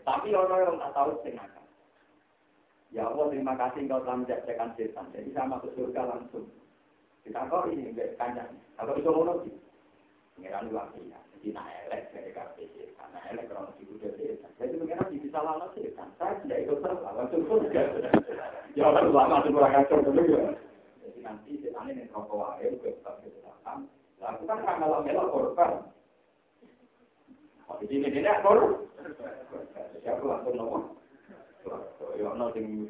Tapi orang yang tak tahu sing Ya Allah terima kasih engkau telah menjadikan setan. Jadi saya masuk surga langsung. Kita kok ini enggak kanyang. Kalau itu ngono sih. Pengiran biasa. Jadi nak elek dari kafe setan. Nah elek orang itu udah setan. Jadi pengiran bisa lawan setan. Saya tidak ikut serta langsung surga. Ya Allah lama masuk kurang kacau dulu ya. Jadi nanti setan ini rokok wae, gue tetap setan. Lalu kan kalau melok korban. Di sini ini aktor. Siapa langsung nopo? Ya ono sing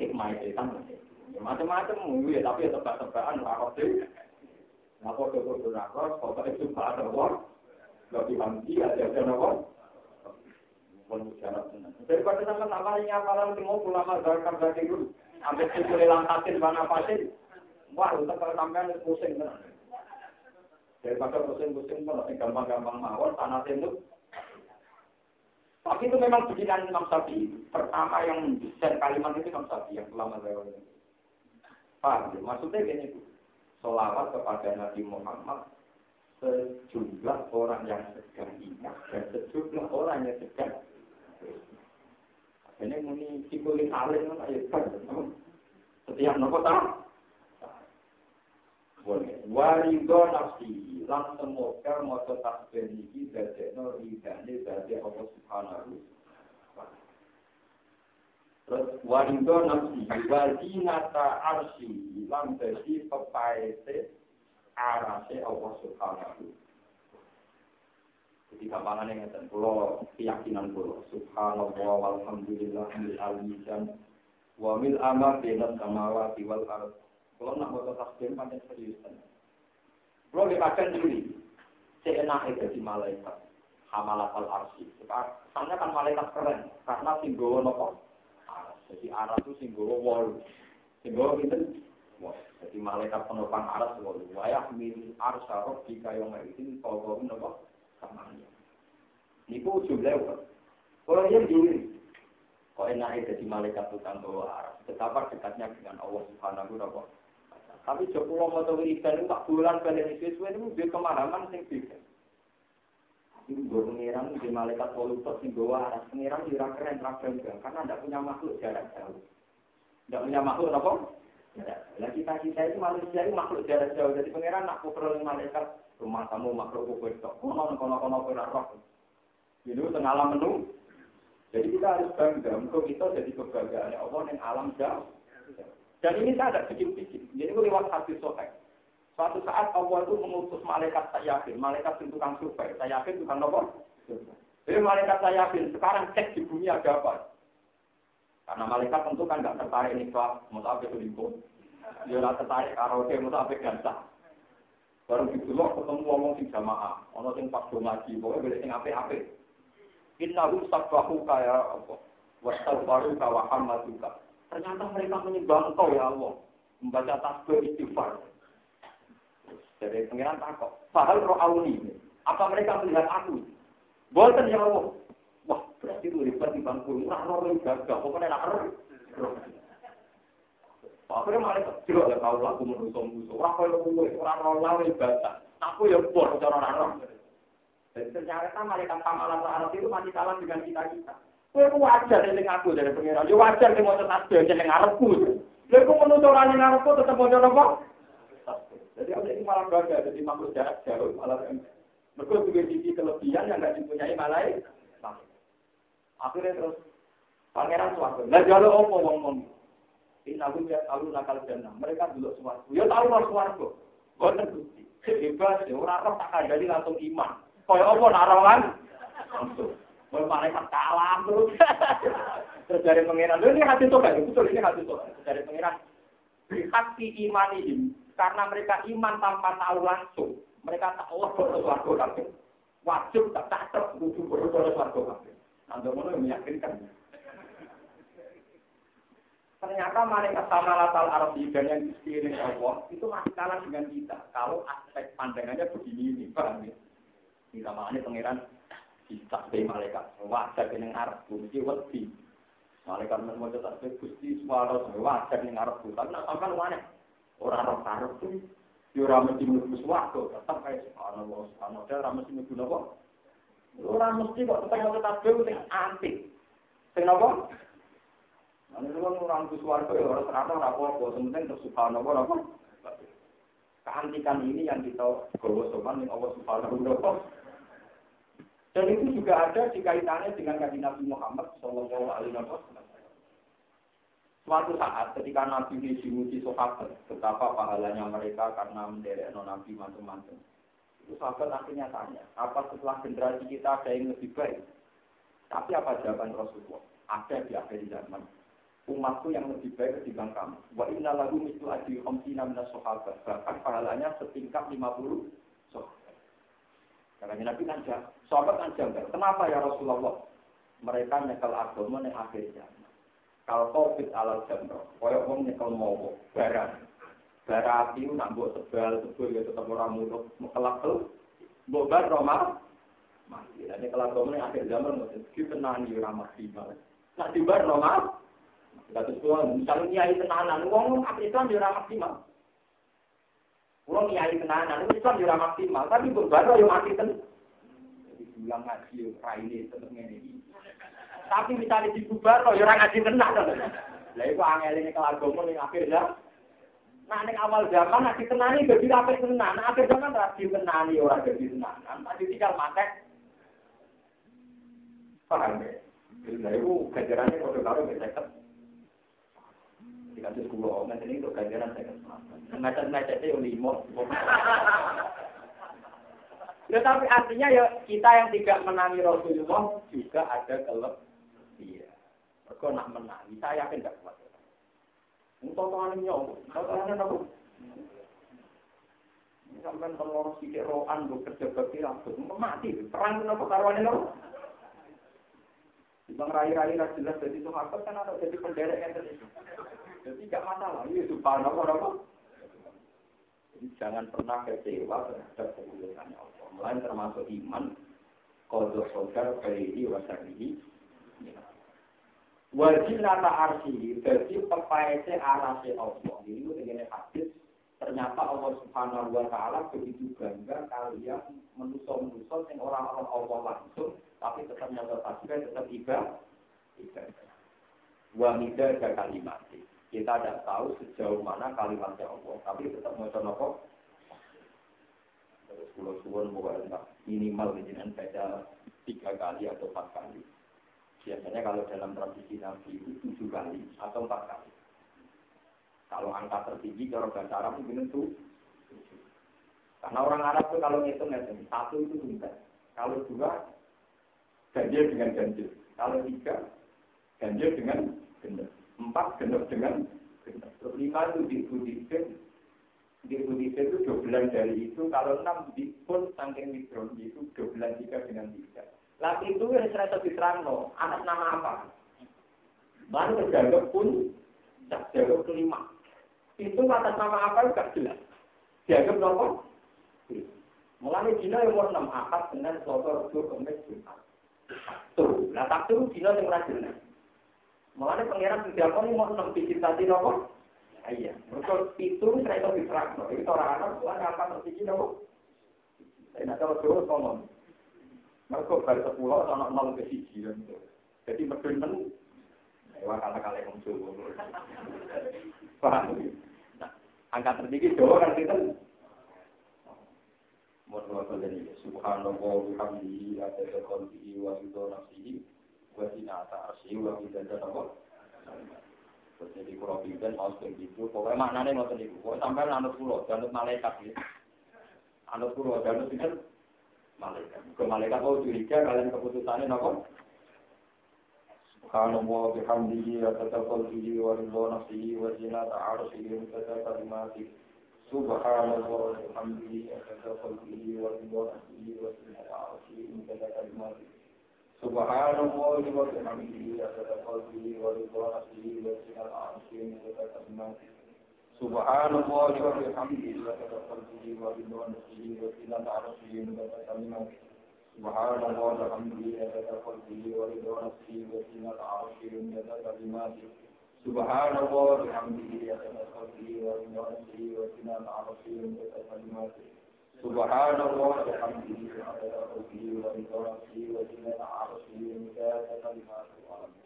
hikmah setan. Macam-macam ya tapi ya tebak-tebakan rakot sih. Napa kok rakot, kok itu ada wong. Gak dihanti aja ada nopo. Daripada sama nama ini apalan semua ulama zakar zakir dulu. Ambil susul langkatin bana pasin. Wah, untuk kalau sampean pusing Daripada pusing-pusing pun gampang-gampang mawon tanah timur tapi itu memang bikinan Imam Syafi'i. Pertama yang mendesain kalimat itu Imam Syafi'i yang lama saya. Paham? Ya? Maksudnya gini itu. Solawat kepada Nabi Muhammad sejumlah orang yang sedang ingat dan sejumlah orang yang sedang ini muni sikuli salin ayat kan setiap nopo tahu boleh. Warido nafsi lan semoga moto tasbih iki dadekno ridane dadi Allah Subhanahu Terus warido nafsi wazinata arsi lan dadi pepaete arase Allah Subhanahu Jadi gampangannya ngeten kula keyakinan kula subhanallah walhamdulillah mil alisan wa mil ama bainat samawati wal ard. Kula nak maca tasbih pancen serius. Kula dikatakan diri seenak di malaikat hamalat al arsi. Karena kan malaikat keren karena singgowo nopo jadi aras itu singgoro wol. Singgoro itu Jadi malaikat penopang aras wol. Wayah min arsa roh jika yang itu kalau nopo samanya. Niku jumlah Kalau dia diri, kok enak jadi malaikat tukang bawa aras. Betapa dekatnya dengan Allah Subhanahu wa Tapi Joko tahu wiridan itu tak bulan kalian itu itu dia kemarahan sing beda. Ini gue pengiran di malaikat polutor sing gue waras pengiran di keren rakyat juga karena tidak punya makhluk jarak jauh. Tidak punya makhluk apa? Nah kita kita itu manusia itu makhluk jarak jauh. Jadi pengiran nak perlu malaikat rumah kamu makhluk kue tok. Kono kono kono kono roh. Ini tengah alam menu. Jadi kita harus bangga. Untuk kita jadi kebanggaan Allah yang alam jauh. Dan ini saya ada sedikit-sedikit. Jadi lewat hati sohek. Suatu saat Allah itu mengutus malaikat saya yakin, malaikat itu tukang survei, saya yakin tukang apa? Jadi malaikat saya yakin, sekarang cek di bumi ada apa? Karena malaikat tentu kan nggak tertarik nih soal mau sampai. Dia nggak tertarik karaoke mau sampai gantah. Baru gitu loh ketemu ngomong di jamaah, ono sing pas do ngaji, pokoknya boleh sing ape-ape. Innahu sabbahu kaya apa? Wastaghfaru ka wa hamatuka. Ternyata mereka menyembah engkau ya Allah. Membaca tasbih istighfar. Jadi pengiran takut. Fahal roh auni. Apa mereka melihat aku? Boleh ya Allah. Wah, berarti itu ribet di bangku. Murah roh yang gagah. Pokoknya nak roh. Akhirnya mereka tidak ada tahu lagu menusuk-musuk. Orang kalau gue, orang roh lalu ibadah. Aku ya bor, cara roh. Dan ternyata mereka pamalan Arab itu masih kalah dengan kita-kita. Ku wajar yang aku dari pengiran. Ya wajar yang mau tetap yang Arabku. Lalu menusuk orang yang Arabku tetap mau apa? Jadi malah bangga, jadi makhluk jarak jauh, malah mereka juga sisi kelebihan yang tidak dipunyai malaikat. Akhirnya terus pangeran suatu. Nah jalur apa wong wong ini aku lihat alun nakal jannah. Mereka dulu suatu. Ya tahu lah suatu. Boten bukti. Bebas ya orang roh tak jadi langsung iman. Kaya apa narongan? Langsung. Mau malaikat kalah terus. Terus dari pangeran, ini hati tuh kan? Betul ini hati tuh. Dari pangeran. Hati iman ini karena mereka iman tanpa tahu langsung. Mereka tak Allah bersuarga tapi wajib tak tak terkudu bersuarga tapi. Anda mau meyakinkan. Ternyata malaikat sama latal Arab dan yang dikirim Allah itu masih kalah dengan kita. Kalau aspek pandangannya begini ini, paham ya? Kita makanya pangeran bisa dari malaikat. Wajar dengan Arab, bumi wedi. Malaikat mau tak gusti suara wajar dengan Arab. Tapi nak sampai mana? Orang roh karep tuh, yo ora mesti mlebu swarga, tetep kae subhanallah, subhanallah, ora mesti mlebu napa? Ora mesti kok tetep tetap dhewe sing antik. Sing napa? Ane wong ora mlebu swarga ya ora serata ora apa-apa, penting terus subhanallah napa? Keantikan ini yang kita gawa sopan ning Allah Subhanahu wa. Dan itu juga ada di kaitannya dengan kajian Nabi Muhammad Shallallahu Alaihi Wasallam. Suatu saat ketika Nabi ini diuji sahabat, betapa pahalanya mereka karena menderek Nabi macam-macam. Itu sahabat akhirnya tanya, apa setelah generasi kita ada yang lebih baik? Tapi apa jawaban Rasulullah? Ada di akhir zaman. Umatku yang lebih baik ketimbang kamu. Wa inna lagu mitu adi khamsina minas sahabat. Bahkan pahalanya setingkat 50 sahabat. Karena Nabi kan sahabat kan. Kenapa ya Rasulullah? Mereka nyekel agama yang akhir zaman. Kalau covid alal jamro, koyok wong nyekel mau barang. Barang api nak buat sebal, sebal ya tetap orang mulut, kelak tuh. Buat bar Roma, mati. Ini kalau kamu akhir zaman, kita tenang di ramah maksimal. Nak di bar Roma, Gak semua, misalnya nyai tenanan, uang Islam di ramah maksimal. Uang nyai tenanan, Islam di ramah maksimal. Tapi berbaro yang mati ten. Jadi bilang ngaji, ini tetap ini. Tapi misalnya di bubar loh, ya orang ngaji tenang. Lah itu angel ini kelagomo ning akhir ya. Nah ning awal zaman nak ditenani jadi apa tenang. Nah, akhir zaman ora ditenani ora jadi tenang. Tadi tinggal matek. Paham ya? Lah itu gajarannya kode karo seket. kasus kulo, nanti ini untuk ganjaran saya kan Macet-macet itu limo. Ya tapi artinya ya kita yang tidak menangi Rasulullah juga ada kelep. Iya. Mereka nak menangi, saya yakin tidak kuat. Untuk tuan nyong, tuan apa? Sampai telur sikit rohan bekerja bakti langsung mati. Perang kenapa karuannya lo? Bang rai-rai lah jelas jadi sahabat kan ada jadi penderek yang tadi. Jadi gak masalah. Ini subhanallah apa? Jadi jangan pernah kecewa terhadap kemuliaan Allah. Melain termasuk iman, kodok sodar, kaihi, wasarihi. Wajib nata arsi, jadi pepaese arasi Allah. Ini dengan hadis ternyata Allah Subhanahu wa taala begitu bangga kalian menuso-menuso yang orang-orang Allah langsung tapi tetap nyata tasbih tetap ibadah. Wa mida kalimat kita tidak tahu sejauh mana kalimatnya Allah tapi tetap mau nopo terus pulau suwon minimal dengan baca tiga kali atau empat kali biasanya kalau dalam tradisi nabi itu tujuh kali atau empat kali. Kalau angka tertinggi kalau bahasa Arab itu itu karena orang Arab itu kalau ngitung ngitung satu itu tuntas kalau dua ganjil dengan ganjil. Kalau tiga ganjil dengan genep empat genep dengan genep terus lima itu dibudiskan dibudiskan itu dua bulan dari itu. Kalau enam di pun saking mikron itu dua bulan tiga dengan tiga lagi itu yang saya terang no atas nama apa baru terjaga pun jaga kelima itu atas nama apa juga jelas. Dianggap nomor Mulai Cina yang mau enam akad dengan sotor itu kemis Jumat. Tuh, nah tak tuh Cina yang rajin. Mulai pangeran tidak mau mau enam biji tadi nomor. Iya, mereka itu saya tahu diterang. Itu orang anak tuan apa tertinggi nomor. Saya nak tahu terus ngomong. Mereka baru sepuluh atau nol ke siji. Jadi berdua Wah, kata-kata yang muncul. Paham? Angka tertinggi Jawa kan kita. Mohon maaf dari Subhanallah wa bihamdihi adada qalbihi wa nafsihi wa sinata arsyihi wa midada apa? Jadi kalau pimpin mau seperti itu, pokoknya maknanya seperti itu. Pokoknya sampai anut pulau, anut malaikat ya. Anut pulau, anut itu malaikat. Ke malaikat mau curiga kalian keputusannya nopo. Subhanallah bihamdihi wa tataqallihi wa ridha nafsihi wa zinata arshihi wa tataqal mati. Subhanallah wa bihamdihi wa tataqallihi wa ridha nafsihi wa zinata arshihi wa tataqal mati. Subhanallah wa bihamdihi wa tataqallihi wa ridha nafsihi wa zinata arshihi wa tataqal mati. سبحان الله وبحمده لقد خلقه وبنوره وسنة عرشه وتسلمه سبحان الله وبحمده لقد خلقه وبنوره وسنة عرشه وتسلمه سبحان الله وبحمده لقد خلقه وبنوره وسنة عرشه وتسلمه سبحان الله وبحمده لقد خلقه وبنوره وسنة عرشه وتسلمه